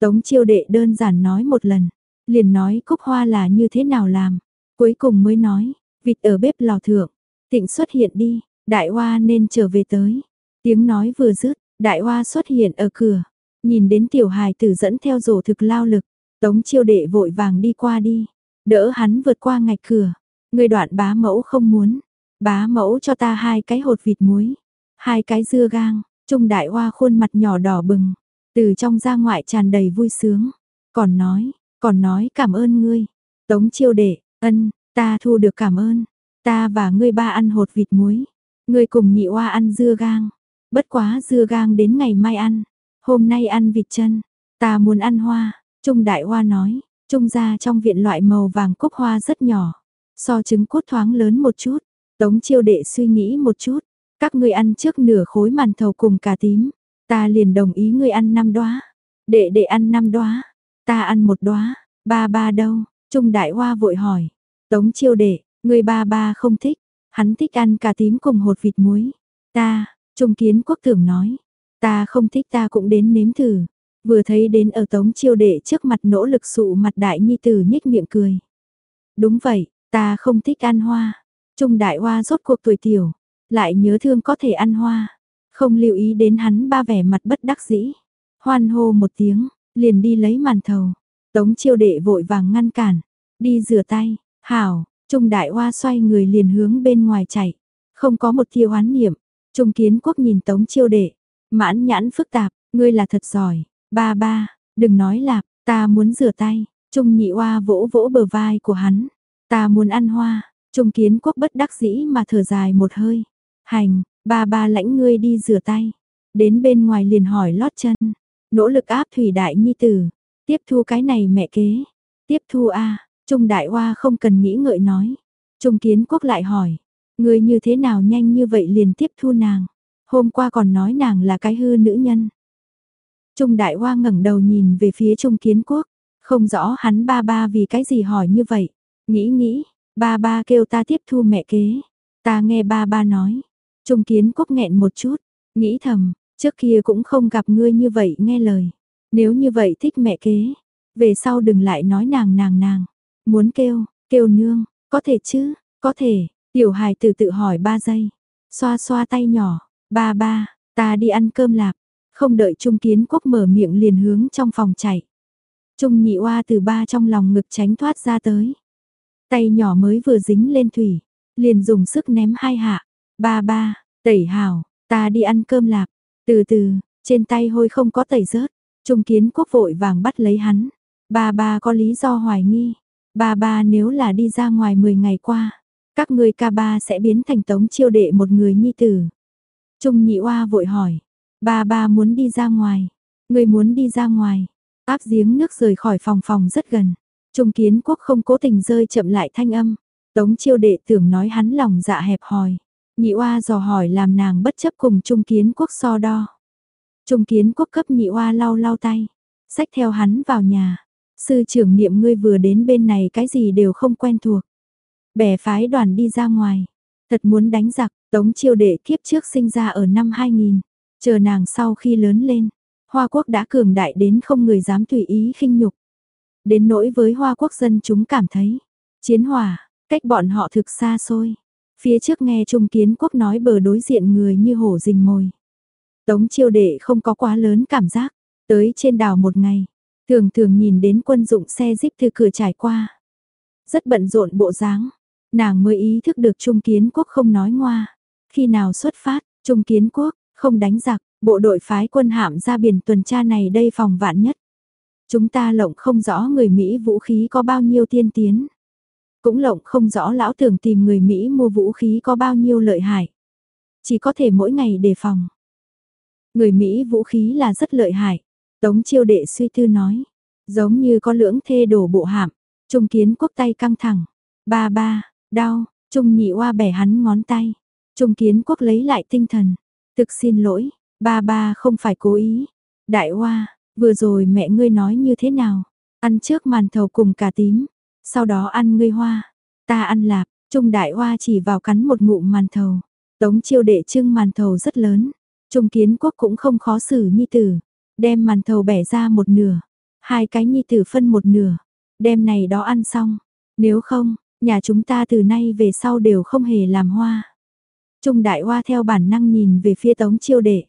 Tống chiêu đệ đơn giản nói một lần, liền nói cúc hoa là như thế nào làm. Cuối cùng mới nói, vịt ở bếp lò thượng, tịnh xuất hiện đi, Đại Hoa nên trở về tới. Tiếng nói vừa dứt, Đại Hoa xuất hiện ở cửa. Nhìn đến tiểu hài tử dẫn theo rổ thực lao lực. Tống chiêu đệ vội vàng đi qua đi. Đỡ hắn vượt qua ngạch cửa. Người đoạn bá mẫu không muốn. Bá mẫu cho ta hai cái hột vịt muối. Hai cái dưa gang. Trung đại hoa khuôn mặt nhỏ đỏ bừng. Từ trong ra ngoại tràn đầy vui sướng. Còn nói, còn nói cảm ơn ngươi. Tống chiêu đệ, ân, ta thu được cảm ơn. Ta và ngươi ba ăn hột vịt muối. Ngươi cùng nhị Hoa ăn dưa gang. Bất quá dưa gang đến ngày mai ăn. Hôm nay ăn vịt chân. Ta muốn ăn hoa. Trung đại hoa nói. Trung ra trong viện loại màu vàng cúc hoa rất nhỏ. So trứng cốt thoáng lớn một chút. Tống chiêu đệ suy nghĩ một chút. Các ngươi ăn trước nửa khối màn thầu cùng cà tím. Ta liền đồng ý ngươi ăn năm đóa. Đệ đệ ăn năm đóa. Ta ăn một đóa. Ba ba đâu? Trung đại hoa vội hỏi. Tống chiêu đệ, ngươi ba ba không thích. Hắn thích ăn cà tím cùng hột vịt muối. Ta, Trung kiến quốc tưởng nói. Ta không thích ta cũng đến nếm thử. Vừa thấy đến ở tống chiêu đệ trước mặt nỗ lực sụ mặt đại nhi tử nhếch miệng cười. Đúng vậy, ta không thích ăn hoa. Trung đại hoa rốt cuộc tuổi tiểu, lại nhớ thương có thể ăn hoa. Không lưu ý đến hắn ba vẻ mặt bất đắc dĩ. Hoan hô một tiếng, liền đi lấy màn thầu. Tống chiêu đệ vội vàng ngăn cản. Đi rửa tay, hảo, Trung đại hoa xoay người liền hướng bên ngoài chạy. Không có một tia oán niệm. Trung kiến quốc nhìn tống chiêu đệ. Mãn nhãn phức tạp, ngươi là thật giỏi. Ba ba, đừng nói lạp, ta muốn rửa tay. Trung nhị hoa vỗ vỗ bờ vai của hắn. Ta muốn ăn hoa. Trung kiến quốc bất đắc dĩ mà thở dài một hơi. Hành, ba ba lãnh ngươi đi rửa tay. Đến bên ngoài liền hỏi lót chân. Nỗ lực áp thủy đại nhi tử. Tiếp thu cái này mẹ kế. Tiếp thu a Trung đại hoa không cần nghĩ ngợi nói. Trung kiến quốc lại hỏi. Ngươi như thế nào nhanh như vậy liền tiếp thu nàng. Hôm qua còn nói nàng là cái hư nữ nhân. Trung đại hoa ngẩng đầu nhìn về phía Trung kiến quốc. Không rõ hắn ba ba vì cái gì hỏi như vậy. Nghĩ nghĩ, ba ba kêu ta tiếp thu mẹ kế. Ta nghe ba ba nói. Trung kiến quốc nghẹn một chút, nghĩ thầm, trước kia cũng không gặp ngươi như vậy nghe lời. Nếu như vậy thích mẹ kế, về sau đừng lại nói nàng nàng nàng. Muốn kêu, kêu nương, có thể chứ, có thể, tiểu hài từ tự hỏi ba giây. Xoa xoa tay nhỏ, ba ba, ta đi ăn cơm lạp. Không đợi Trung Kiến Quốc mở miệng liền hướng trong phòng chạy. Trung nhị oa từ ba trong lòng ngực tránh thoát ra tới. Tay nhỏ mới vừa dính lên thủy, liền dùng sức ném hai hạ. Ba ba, tẩy hào, ta đi ăn cơm lạp. Từ từ, trên tay hôi không có tẩy rớt. Trung kiến quốc vội vàng bắt lấy hắn. Ba ba có lý do hoài nghi. Ba ba nếu là đi ra ngoài 10 ngày qua, các ngươi ca ba sẽ biến thành tống chiêu đệ một người nhi tử. Trung nhị oa vội hỏi. Ba ba muốn đi ra ngoài. Người muốn đi ra ngoài. Áp giếng nước rời khỏi phòng phòng rất gần. Trung kiến quốc không cố tình rơi chậm lại thanh âm. Tống chiêu đệ tưởng nói hắn lòng dạ hẹp hòi. Nhị oa dò hỏi làm nàng bất chấp cùng Trung kiến quốc so đo. Trung kiến quốc cấp nhị oa lau lau tay. Xách theo hắn vào nhà. Sư trưởng niệm ngươi vừa đến bên này cái gì đều không quen thuộc. Bẻ phái đoàn đi ra ngoài. Thật muốn đánh giặc, tống chiêu đệ kiếp trước sinh ra ở năm 2000. Chờ nàng sau khi lớn lên. Hoa quốc đã cường đại đến không người dám tùy ý khinh nhục. Đến nỗi với hoa quốc dân chúng cảm thấy. Chiến hỏa, cách bọn họ thực xa xôi. Phía trước nghe Trung Kiến Quốc nói bờ đối diện người như hổ rình mồi. Tống chiêu đệ không có quá lớn cảm giác. Tới trên đảo một ngày, thường thường nhìn đến quân dụng xe jeep từ cửa trải qua. Rất bận rộn bộ dáng, nàng mới ý thức được Trung Kiến Quốc không nói ngoa. Khi nào xuất phát, Trung Kiến Quốc, không đánh giặc, bộ đội phái quân hạm ra biển tuần tra này đây phòng vạn nhất. Chúng ta lộng không rõ người Mỹ vũ khí có bao nhiêu tiên tiến. Cũng lộng không rõ lão tưởng tìm người Mỹ mua vũ khí có bao nhiêu lợi hại. Chỉ có thể mỗi ngày đề phòng. Người Mỹ vũ khí là rất lợi hại. Tống chiêu đệ suy tư nói. Giống như có lưỡng thê đổ bộ hạm. Trung kiến quốc tay căng thẳng. Ba ba, đau, Trung nhị oa bẻ hắn ngón tay. Trung kiến quốc lấy lại tinh thần. Thực xin lỗi, ba ba không phải cố ý. Đại Hoa, vừa rồi mẹ ngươi nói như thế nào? Ăn trước màn thầu cùng cà tím. Sau đó ăn ngươi hoa, ta ăn lạp, Trung Đại Hoa chỉ vào cắn một ngụm màn thầu. Tống chiêu đệ trưng màn thầu rất lớn. Trung Kiến Quốc cũng không khó xử nhi tử. Đem màn thầu bẻ ra một nửa. Hai cái nhi tử phân một nửa. Đem này đó ăn xong. Nếu không, nhà chúng ta từ nay về sau đều không hề làm hoa. Trung Đại Hoa theo bản năng nhìn về phía Tống Chiêu Đệ.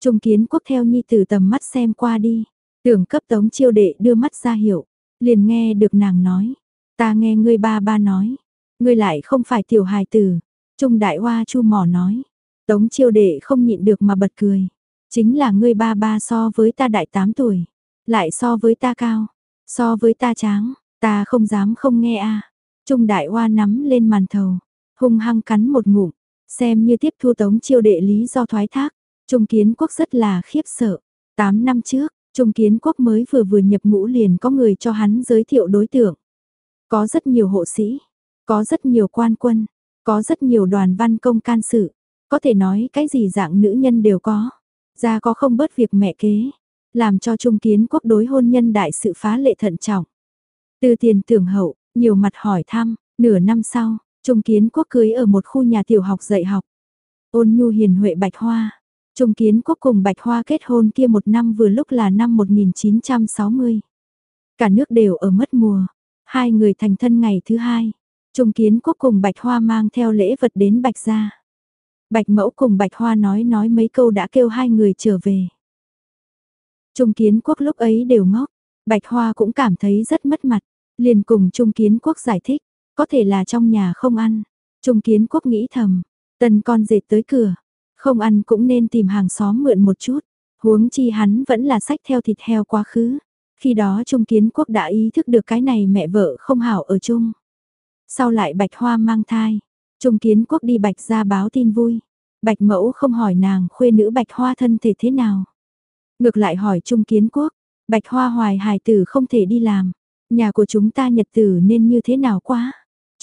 Trung Kiến Quốc theo nhi tử tầm mắt xem qua đi, tưởng cấp Tống Chiêu Đệ đưa mắt ra hiệu, liền nghe được nàng nói, ta nghe ngươi ba ba nói, ngươi lại không phải tiểu hài tử. Trung Đại Hoa chu mỏ nói, Tống Chiêu Đệ không nhịn được mà bật cười, chính là ngươi ba ba so với ta đại 8 tuổi, lại so với ta cao, so với ta tráng, ta không dám không nghe a. Trung Đại Hoa nắm lên màn thầu, hung hăng cắn một ngụm, xem như tiếp thu Tống Chiêu Đệ lý do thoái thác. Trung Kiến Quốc rất là khiếp sợ. 8 năm trước, Trung Kiến Quốc mới vừa vừa nhập ngũ liền có người cho hắn giới thiệu đối tượng. Có rất nhiều hộ sĩ, có rất nhiều quan quân, có rất nhiều đoàn văn công can sự, có thể nói cái gì dạng nữ nhân đều có. Ra có không bớt việc mẹ kế, làm cho Trung Kiến Quốc đối hôn nhân đại sự phá lệ thận trọng. Từ tiền tưởng hậu, nhiều mặt hỏi thăm, nửa năm sau, Trung Kiến Quốc cưới ở một khu nhà tiểu học dạy học. Ôn nhu hiền huệ bạch hoa. Trung Kiến Quốc cùng bạch hoa kết hôn kia một năm vừa lúc là năm 1960. Cả nước đều ở mất mùa. Hai người thành thân ngày thứ hai. Trung Kiến Quốc cùng bạch hoa mang theo lễ vật đến bạch gia. Bạch mẫu cùng bạch hoa nói nói mấy câu đã kêu hai người trở về. Trung Kiến Quốc lúc ấy đều ngốc. Bạch hoa cũng cảm thấy rất mất mặt. Liền cùng Trung Kiến Quốc giải thích. Có thể là trong nhà không ăn. Trung kiến quốc nghĩ thầm. Tần con dệt tới cửa. Không ăn cũng nên tìm hàng xóm mượn một chút. Huống chi hắn vẫn là sách theo thịt heo quá khứ. Khi đó Trung kiến quốc đã ý thức được cái này mẹ vợ không hảo ở chung. Sau lại bạch hoa mang thai. Trung kiến quốc đi bạch ra báo tin vui. Bạch mẫu không hỏi nàng khuê nữ bạch hoa thân thể thế nào. Ngược lại hỏi Trung kiến quốc. Bạch hoa hoài hài tử không thể đi làm. Nhà của chúng ta nhật tử nên như thế nào quá.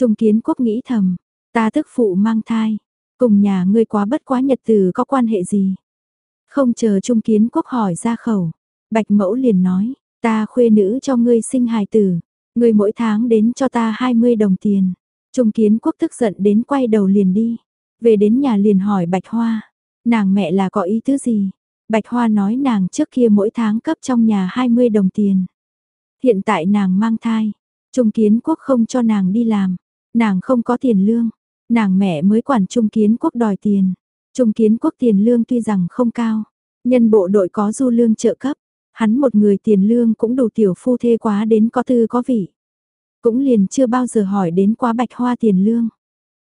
Trung kiến quốc nghĩ thầm, ta tức phụ mang thai, cùng nhà ngươi quá bất quá nhật từ có quan hệ gì. Không chờ Trung kiến quốc hỏi ra khẩu, bạch mẫu liền nói, ta khuê nữ cho ngươi sinh hài tử, ngươi mỗi tháng đến cho ta 20 đồng tiền. Trung kiến quốc tức giận đến quay đầu liền đi, về đến nhà liền hỏi bạch hoa, nàng mẹ là có ý tứ gì? Bạch hoa nói nàng trước kia mỗi tháng cấp trong nhà 20 đồng tiền. Hiện tại nàng mang thai, Trung kiến quốc không cho nàng đi làm, nàng không có tiền lương, nàng mẹ mới quản Trung kiến quốc đòi tiền. Trung kiến quốc tiền lương tuy rằng không cao, nhân bộ đội có du lương trợ cấp, hắn một người tiền lương cũng đủ tiểu phu thê quá đến có tư có vị. Cũng liền chưa bao giờ hỏi đến quá bạch hoa tiền lương.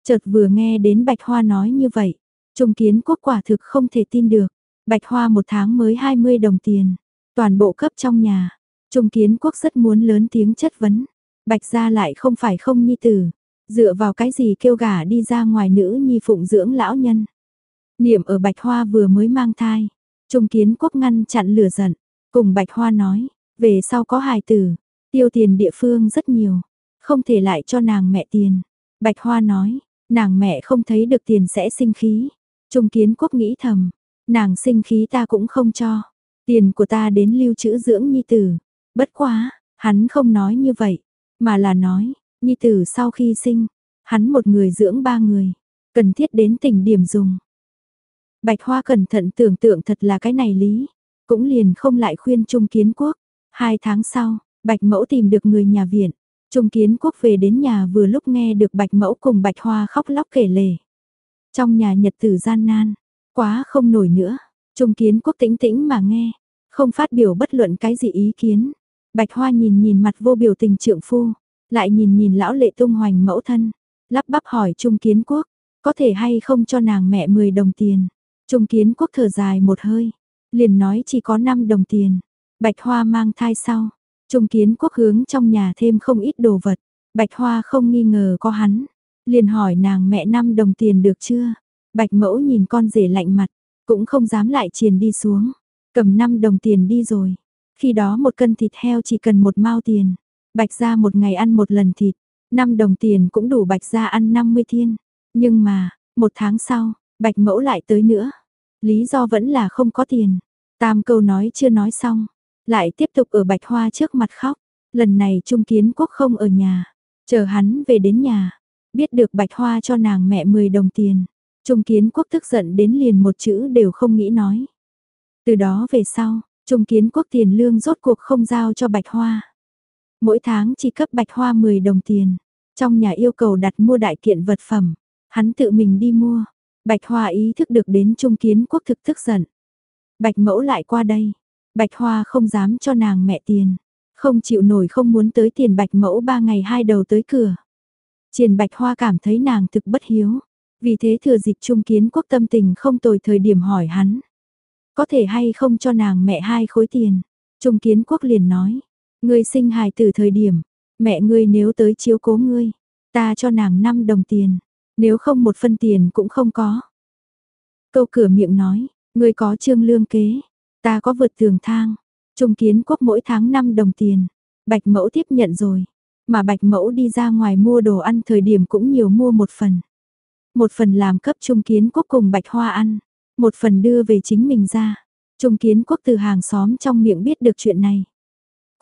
Chợt vừa nghe đến bạch hoa nói như vậy, Trung kiến quốc quả thực không thể tin được. Bạch hoa một tháng mới 20 đồng tiền, toàn bộ cấp trong nhà. Trung kiến quốc rất muốn lớn tiếng chất vấn. Bạch gia lại không phải không nhi tử. Dựa vào cái gì kêu gả đi ra ngoài nữ nhi phụng dưỡng lão nhân. Niệm ở Bạch Hoa vừa mới mang thai. Trung kiến quốc ngăn chặn lửa giận. Cùng Bạch Hoa nói, về sau có hài tử. Tiêu tiền địa phương rất nhiều. Không thể lại cho nàng mẹ tiền. Bạch Hoa nói, nàng mẹ không thấy được tiền sẽ sinh khí. Trung kiến quốc nghĩ thầm, nàng sinh khí ta cũng không cho. Tiền của ta đến lưu trữ dưỡng nhi tử. Bất quá, hắn không nói như vậy, mà là nói, nhi tử sau khi sinh, hắn một người dưỡng ba người, cần thiết đến tỉnh điểm dùng. Bạch Hoa cẩn thận tưởng tượng thật là cái này lý, cũng liền không lại khuyên Trung Kiến Quốc. Hai tháng sau, Bạch Mẫu tìm được người nhà viện, Trung Kiến Quốc về đến nhà vừa lúc nghe được Bạch Mẫu cùng Bạch Hoa khóc lóc kể lể. Trong nhà nhật tử gian nan, quá không nổi nữa, Trung Kiến Quốc tĩnh tĩnh mà nghe, không phát biểu bất luận cái gì ý kiến. Bạch Hoa nhìn nhìn mặt vô biểu tình trượng phu, lại nhìn nhìn lão lệ tung hoành mẫu thân, lắp bắp hỏi Trung Kiến Quốc, có thể hay không cho nàng mẹ 10 đồng tiền. Trung Kiến Quốc thở dài một hơi, liền nói chỉ có 5 đồng tiền. Bạch Hoa mang thai sau, Trung Kiến Quốc hướng trong nhà thêm không ít đồ vật, Bạch Hoa không nghi ngờ có hắn, liền hỏi nàng mẹ 5 đồng tiền được chưa. Bạch Mẫu nhìn con rể lạnh mặt, cũng không dám lại triền đi xuống, cầm 5 đồng tiền đi rồi. Khi đó một cân thịt heo chỉ cần một mao tiền. Bạch gia một ngày ăn một lần thịt, 5 đồng tiền cũng đủ bạch gia ăn 50 thiên. Nhưng mà, một tháng sau, bạch mẫu lại tới nữa. Lý do vẫn là không có tiền. Tam câu nói chưa nói xong, lại tiếp tục ở bạch hoa trước mặt khóc. Lần này Trung Kiến Quốc không ở nhà, chờ hắn về đến nhà, biết được bạch hoa cho nàng mẹ 10 đồng tiền. Trung Kiến Quốc tức giận đến liền một chữ đều không nghĩ nói. Từ đó về sau, Trung kiến quốc tiền lương rốt cuộc không giao cho Bạch Hoa. Mỗi tháng chỉ cấp Bạch Hoa 10 đồng tiền. Trong nhà yêu cầu đặt mua đại kiện vật phẩm. Hắn tự mình đi mua. Bạch Hoa ý thức được đến Trung Kiến Quốc thực tức giận. Bạch Mẫu lại qua đây. Bạch Hoa không dám cho nàng mẹ tiền. Không chịu nổi không muốn tới tiền Bạch Mẫu ba ngày hai đầu tới cửa. Triền Bạch Hoa cảm thấy nàng thực bất hiếu. Vì thế thừa dịp Trung Kiến Quốc tâm tình không tồi thời điểm hỏi hắn. Có thể hay không cho nàng mẹ hai khối tiền. Trung Kiến Quốc liền nói. Ngươi sinh hài từ thời điểm. Mẹ ngươi nếu tới chiếu cố ngươi. Ta cho nàng 5 đồng tiền. Nếu không một phân tiền cũng không có. Câu cửa miệng nói. Ngươi có trương lương kế. Ta có vượt tường thang. Trung Kiến Quốc mỗi tháng 5 đồng tiền. Bạch Mẫu tiếp nhận rồi. Mà Bạch Mẫu đi ra ngoài mua đồ ăn thời điểm cũng nhiều mua một phần. Một phần làm cấp Trung Kiến Quốc cùng Bạch Hoa ăn. Một phần đưa về chính mình ra. Trung Kiến Quốc từ hàng xóm trong miệng biết được chuyện này.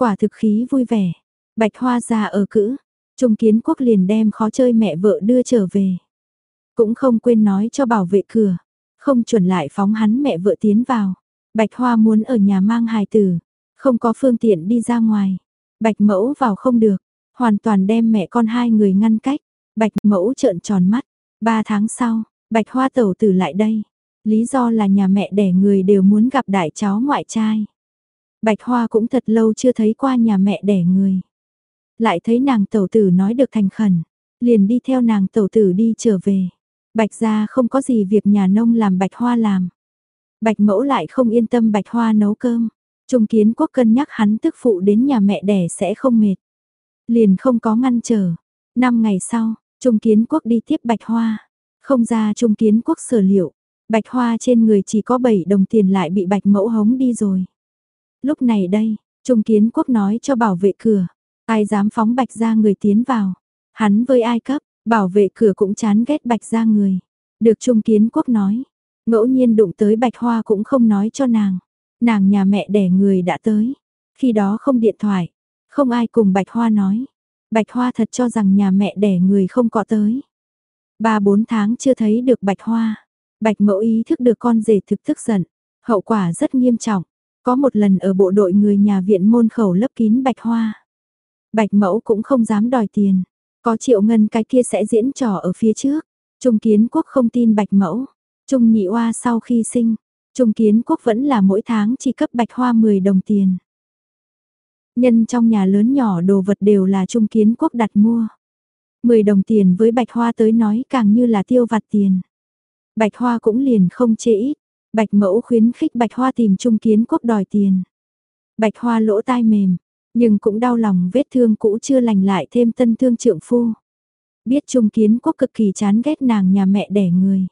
Quả thực khí vui vẻ. Bạch Hoa ra ở cữ. Trung Kiến Quốc liền đem khó chơi mẹ vợ đưa trở về. Cũng không quên nói cho bảo vệ cửa. Không chuẩn lại phóng hắn mẹ vợ tiến vào. Bạch Hoa muốn ở nhà mang hài tử. Không có phương tiện đi ra ngoài. Bạch Mẫu vào không được. Hoàn toàn đem mẹ con hai người ngăn cách. Bạch Mẫu trợn tròn mắt. Ba tháng sau, Bạch Hoa tẩu tử lại đây. Lý do là nhà mẹ đẻ người đều muốn gặp đại cháu ngoại trai. Bạch Hoa cũng thật lâu chưa thấy qua nhà mẹ đẻ người. Lại thấy nàng tẩu tử nói được thành khẩn, liền đi theo nàng tẩu tử đi trở về. Bạch gia không có gì việc nhà nông làm Bạch Hoa làm. Bạch mẫu lại không yên tâm Bạch Hoa nấu cơm. Trung kiến quốc cân nhắc hắn tức phụ đến nhà mẹ đẻ sẽ không mệt. Liền không có ngăn trở. Năm ngày sau, Trung kiến quốc đi tiếp Bạch Hoa. Không ra Trung kiến quốc sở liệu. Bạch Hoa trên người chỉ có 7 đồng tiền lại bị Bạch mẫu hống đi rồi. Lúc này đây, Trung kiến quốc nói cho bảo vệ cửa. Ai dám phóng Bạch ra người tiến vào. Hắn với ai cấp, bảo vệ cửa cũng chán ghét Bạch ra người. Được Trung kiến quốc nói. Ngẫu nhiên đụng tới Bạch Hoa cũng không nói cho nàng. Nàng nhà mẹ đẻ người đã tới. Khi đó không điện thoại. Không ai cùng Bạch Hoa nói. Bạch Hoa thật cho rằng nhà mẹ đẻ người không có tới. Ba bốn tháng chưa thấy được Bạch Hoa. Bạch mẫu ý thức được con rể thực tức giận. Hậu quả rất nghiêm trọng. Có một lần ở bộ đội người nhà viện môn khẩu lấp kín Bạch Hoa. Bạch mẫu cũng không dám đòi tiền. Có triệu ngân cái kia sẽ diễn trò ở phía trước. Trung kiến quốc không tin Bạch mẫu. Trung nhị oa sau khi sinh. Trung kiến quốc vẫn là mỗi tháng chỉ cấp Bạch Hoa 10 đồng tiền. Nhân trong nhà lớn nhỏ đồ vật đều là Trung kiến quốc đặt mua. 10 đồng tiền với Bạch Hoa tới nói càng như là tiêu vặt tiền. Bạch Hoa cũng liền không chê ít. Bạch Mẫu khuyến khích Bạch Hoa tìm Trung Kiến Quốc đòi tiền. Bạch Hoa lỗ tai mềm, nhưng cũng đau lòng vết thương cũ chưa lành lại thêm tân thương trượng phu. Biết Trung Kiến Quốc cực kỳ chán ghét nàng nhà mẹ đẻ người.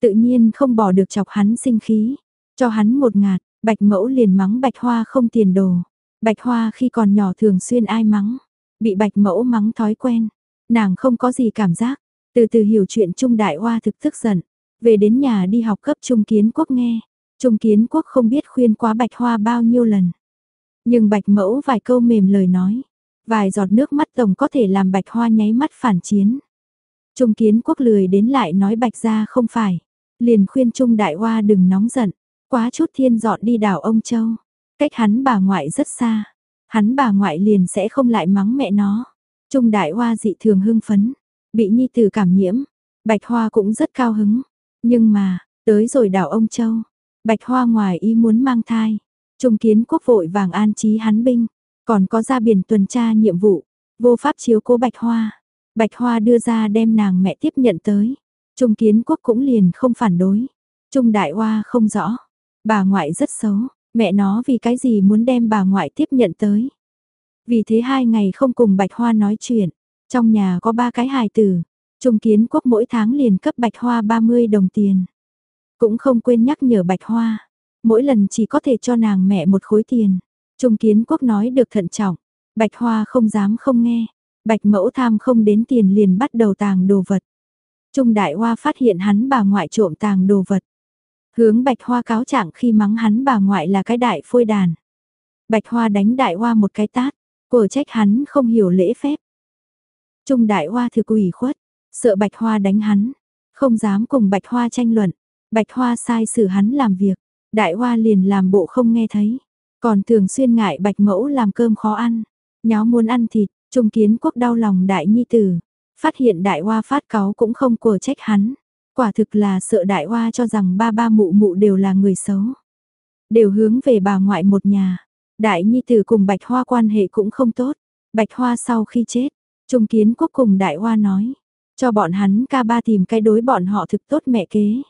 Tự nhiên không bỏ được chọc hắn sinh khí, cho hắn một ngạt, Bạch Mẫu liền mắng Bạch Hoa không tiền đồ. Bạch Hoa khi còn nhỏ thường xuyên ai mắng, bị Bạch Mẫu mắng thói quen, nàng không có gì cảm giác, từ từ hiểu chuyện Trung Đại Hoa thực tức giận, về đến nhà đi học cấp Trung Kiến Quốc nghe. Trung Kiến Quốc không biết khuyên quá Bạch Hoa bao nhiêu lần. Nhưng Bạch Mẫu vài câu mềm lời nói. Vài giọt nước mắt tổng có thể làm Bạch Hoa nháy mắt phản chiến. Trung Kiến Quốc lười đến lại nói Bạch ra không phải. Liền khuyên Trung Đại Hoa đừng nóng giận. Quá chút thiên dọn đi đảo ông Châu. Cách hắn bà ngoại rất xa. Hắn bà ngoại liền sẽ không lại mắng mẹ nó. Trung Đại Hoa dị thường hưng phấn. Bị nhi tử cảm nhiễm. Bạch Hoa cũng rất cao hứng. Nhưng mà, tới rồi đảo ông Châu, Bạch Hoa ngoài ý muốn mang thai. Trung kiến quốc vội vàng an trí hắn binh, còn có ra biển tuần tra nhiệm vụ, vô pháp chiếu cố Bạch Hoa. Bạch Hoa đưa ra đem nàng mẹ tiếp nhận tới. Trung kiến quốc cũng liền không phản đối. Trung đại hoa không rõ. Bà ngoại rất xấu, mẹ nó vì cái gì muốn đem bà ngoại tiếp nhận tới. Vì thế hai ngày không cùng Bạch Hoa nói chuyện. Trong nhà có ba cái hài tử, Trung kiến quốc mỗi tháng liền cấp bạch hoa 30 đồng tiền. Cũng không quên nhắc nhở bạch hoa. Mỗi lần chỉ có thể cho nàng mẹ một khối tiền. Trung kiến quốc nói được thận trọng. Bạch hoa không dám không nghe. Bạch mẫu tham không đến tiền liền bắt đầu tàng đồ vật. Trung đại hoa phát hiện hắn bà ngoại trộm tàng đồ vật. Hướng bạch hoa cáo trạng khi mắng hắn bà ngoại là cái đại phôi đàn. Bạch hoa đánh đại hoa một cái tát. Cổ trách hắn không hiểu lễ phép. Trung đại hoa thực ủy khuất. Sợ Bạch Hoa đánh hắn, không dám cùng Bạch Hoa tranh luận. Bạch Hoa sai xử hắn làm việc, Đại Hoa liền làm bộ không nghe thấy. Còn thường xuyên ngại Bạch Mẫu làm cơm khó ăn, nháo muốn ăn thịt, Trung Kiến Quốc đau lòng Đại Nhi Tử. Phát hiện Đại Hoa phát cáu cũng không của trách hắn. Quả thực là sợ đại hoa cho rằng ba ba mụ mụ đều là người xấu. Đều hướng về bà ngoại một nhà. Đại nhi tử cùng bạch hoa quan hệ cũng không tốt. Bạch hoa sau khi chết, trung kiến quốc cùng đại hoa nói. Cho bọn hắn ca ba tìm cái đối bọn họ thực tốt mẹ kế.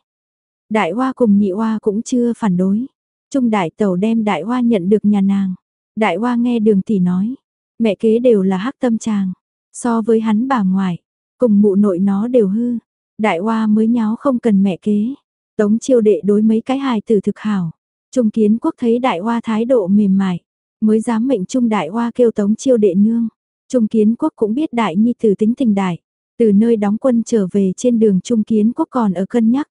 Đại hoa cùng nhị hoa cũng chưa phản đối. Trung đại tẩu đem đại hoa nhận được nhà nàng. Đại hoa nghe đường tỷ nói. Mẹ kế đều là hắc tâm tràng. So với hắn bà ngoại, cùng mụ nội nó đều hư. Đại hoa mới nháo không cần mẹ kế. Tống chiêu đệ đối mấy cái hài tử thực hảo. Trung kiến quốc thấy đại hoa thái độ mềm mại. Mới dám mệnh trung đại hoa kêu tống chiêu đệ nương. Trung kiến quốc cũng biết đại nhi tử tính tình đại. Từ nơi đóng quân trở về trên đường Trung kiến quốc còn ở cân nhắc.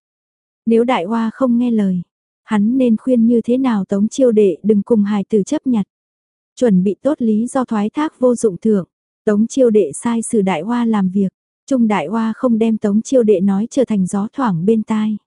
Nếu đại hoa không nghe lời, hắn nên khuyên như thế nào tống chiêu đệ đừng cùng hài tử chấp nhặt. Chuẩn bị tốt lý do thoái thác vô dụng thưởng. Tống chiêu đệ sai sử đại hoa làm việc. Trung đại hoa không đem tống chiêu đệ nói trở thành gió thoảng bên tai.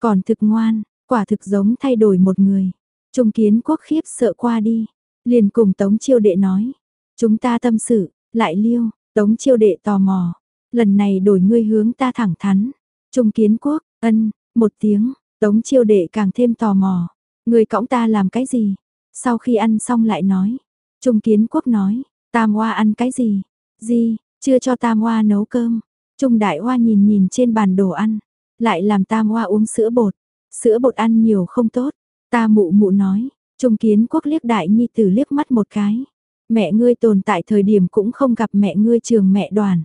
Còn thực ngoan, quả thực giống thay đổi một người. Trung kiến quốc khiếp sợ qua đi. Liền cùng tống chiêu đệ nói. Chúng ta tâm sự, lại liêu, tống chiêu đệ tò mò. Lần này đổi ngươi hướng ta thẳng thắn. Trung kiến quốc, ân, một tiếng, tống chiêu đệ càng thêm tò mò. Ngươi cõng ta làm cái gì? Sau khi ăn xong lại nói. Trung kiến quốc nói, tam hoa ăn cái gì? Gì, chưa cho tam hoa nấu cơm. Trung đại hoa nhìn nhìn trên bàn đồ ăn. Lại làm tam hoa uống sữa bột. Sữa bột ăn nhiều không tốt. Ta mụ mụ nói. Trung kiến quốc liếc đại nhi tử liếc mắt một cái. Mẹ ngươi tồn tại thời điểm cũng không gặp mẹ ngươi trường mẹ đoàn.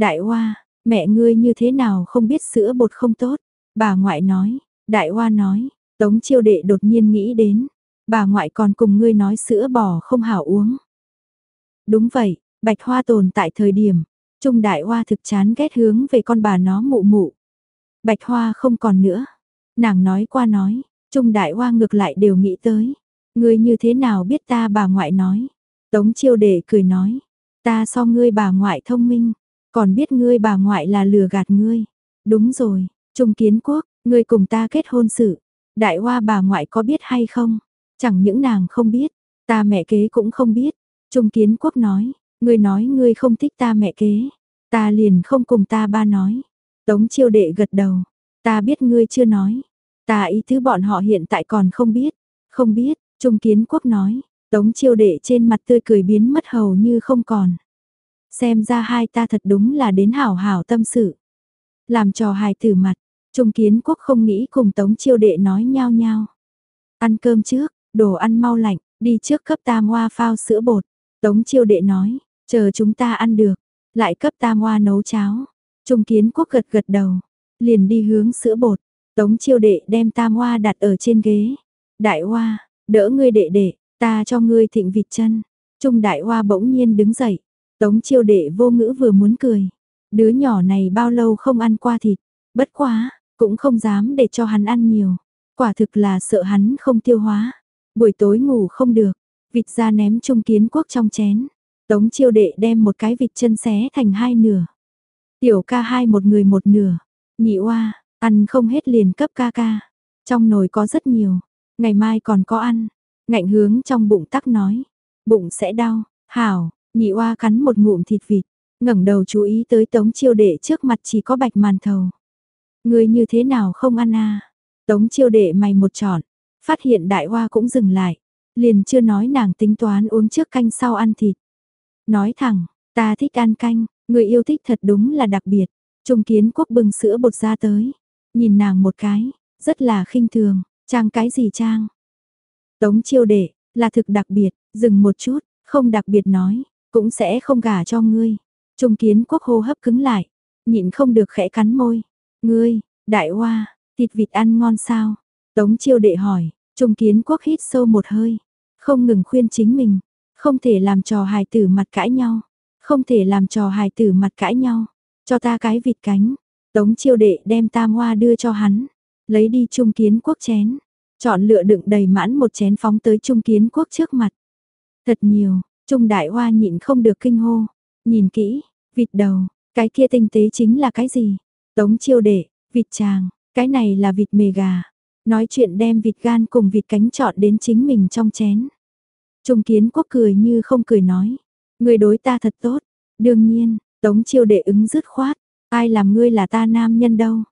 Đại hoa, mẹ ngươi như thế nào không biết sữa bột không tốt. Bà ngoại nói, đại hoa nói, tống chiêu đệ đột nhiên nghĩ đến. Bà ngoại còn cùng ngươi nói sữa bò không hảo uống. Đúng vậy, bạch hoa tồn tại thời điểm, trung đại hoa thực chán ghét hướng về con bà nó mụ mụ. Bạch hoa không còn nữa. Nàng nói qua nói, trung đại hoa ngược lại đều nghĩ tới. Ngươi như thế nào biết ta bà ngoại nói. Tống chiêu đệ cười nói, ta so ngươi bà ngoại thông minh, còn biết ngươi bà ngoại là lừa gạt ngươi. Đúng rồi, Trung Kiến Quốc, ngươi cùng ta kết hôn sự. Đại hoa bà ngoại có biết hay không? Chẳng những nàng không biết, ta mẹ kế cũng không biết. Trung Kiến Quốc nói, ngươi nói ngươi không thích ta mẹ kế. Ta liền không cùng ta ba nói. Tống chiêu đệ gật đầu. Ta biết ngươi chưa nói. Ta ý thứ bọn họ hiện tại còn không biết. Không biết, Trung Kiến Quốc nói. Tống chiêu đệ trên mặt tươi cười biến mất hầu như không còn. Xem ra hai ta thật đúng là đến hảo hảo tâm sự. Làm trò hài tử mặt, Trung Kiến Quốc không nghĩ cùng Tống chiêu đệ nói nhau nhau. Ăn cơm trước, đồ ăn mau lạnh, đi trước cấp tam hoa phao sữa bột. Tống chiêu đệ nói, chờ chúng ta ăn được, lại cấp tam hoa nấu cháo. Trung Kiến Quốc gật gật đầu, liền đi hướng sữa bột. Tống chiêu đệ đem tam hoa đặt ở trên ghế. Đại hoa, đỡ ngươi đệ đệ, Ta cho ngươi thịnh vịt chân. Trung đại hoa bỗng nhiên đứng dậy. Tống chiêu đệ vô ngữ vừa muốn cười. Đứa nhỏ này bao lâu không ăn qua thịt. Bất quá, cũng không dám để cho hắn ăn nhiều. Quả thực là sợ hắn không tiêu hóa. Buổi tối ngủ không được. Vịt ra ném trung kiến quốc trong chén. Tống chiêu đệ đem một cái vịt chân xé thành hai nửa. Tiểu ca hai một người một nửa. Nhị oa, ăn không hết liền cấp ca ca. Trong nồi có rất nhiều. Ngày mai còn có ăn. Ngạnh hướng trong bụng tắc nói, bụng sẽ đau, hảo, nhị oa cắn một ngụm thịt vịt, ngẩng đầu chú ý tới tống chiêu đệ trước mặt chỉ có bạch màn thầu. Người như thế nào không ăn à? Tống chiêu đệ mày một trọn, phát hiện đại hoa cũng dừng lại, liền chưa nói nàng tính toán uống trước canh sau ăn thịt. Nói thẳng, ta thích ăn canh, người yêu thích thật đúng là đặc biệt. Trung kiến quốc bưng sữa bột ra tới, nhìn nàng một cái, rất là khinh thường, trang cái gì trang, Tống chiêu đệ, là thực đặc biệt, dừng một chút, không đặc biệt nói, cũng sẽ không gả cho ngươi. Trung kiến quốc hô hấp cứng lại, nhịn không được khẽ cắn môi. Ngươi, đại hoa, thịt vịt ăn ngon sao? Tống chiêu đệ hỏi, trung kiến quốc hít sâu một hơi, không ngừng khuyên chính mình, không thể làm trò hài tử mặt cãi nhau, không thể làm trò hài tử mặt cãi nhau, cho ta cái vịt cánh. Tống chiêu đệ đem tam hoa đưa cho hắn, lấy đi trung kiến quốc chén, Chọn lựa đựng đầy mãn một chén phóng tới Trung Kiến Quốc trước mặt. Thật nhiều, Trung Đại Hoa nhịn không được kinh hô. Nhìn kỹ, vịt đầu, cái kia tinh tế chính là cái gì? Tống chiêu đệ, vịt chàng, cái này là vịt mề gà. Nói chuyện đem vịt gan cùng vịt cánh chọn đến chính mình trong chén. Trung Kiến Quốc cười như không cười nói. Người đối ta thật tốt. Đương nhiên, Tống chiêu đệ ứng dứt khoát. Ai làm ngươi là ta nam nhân đâu.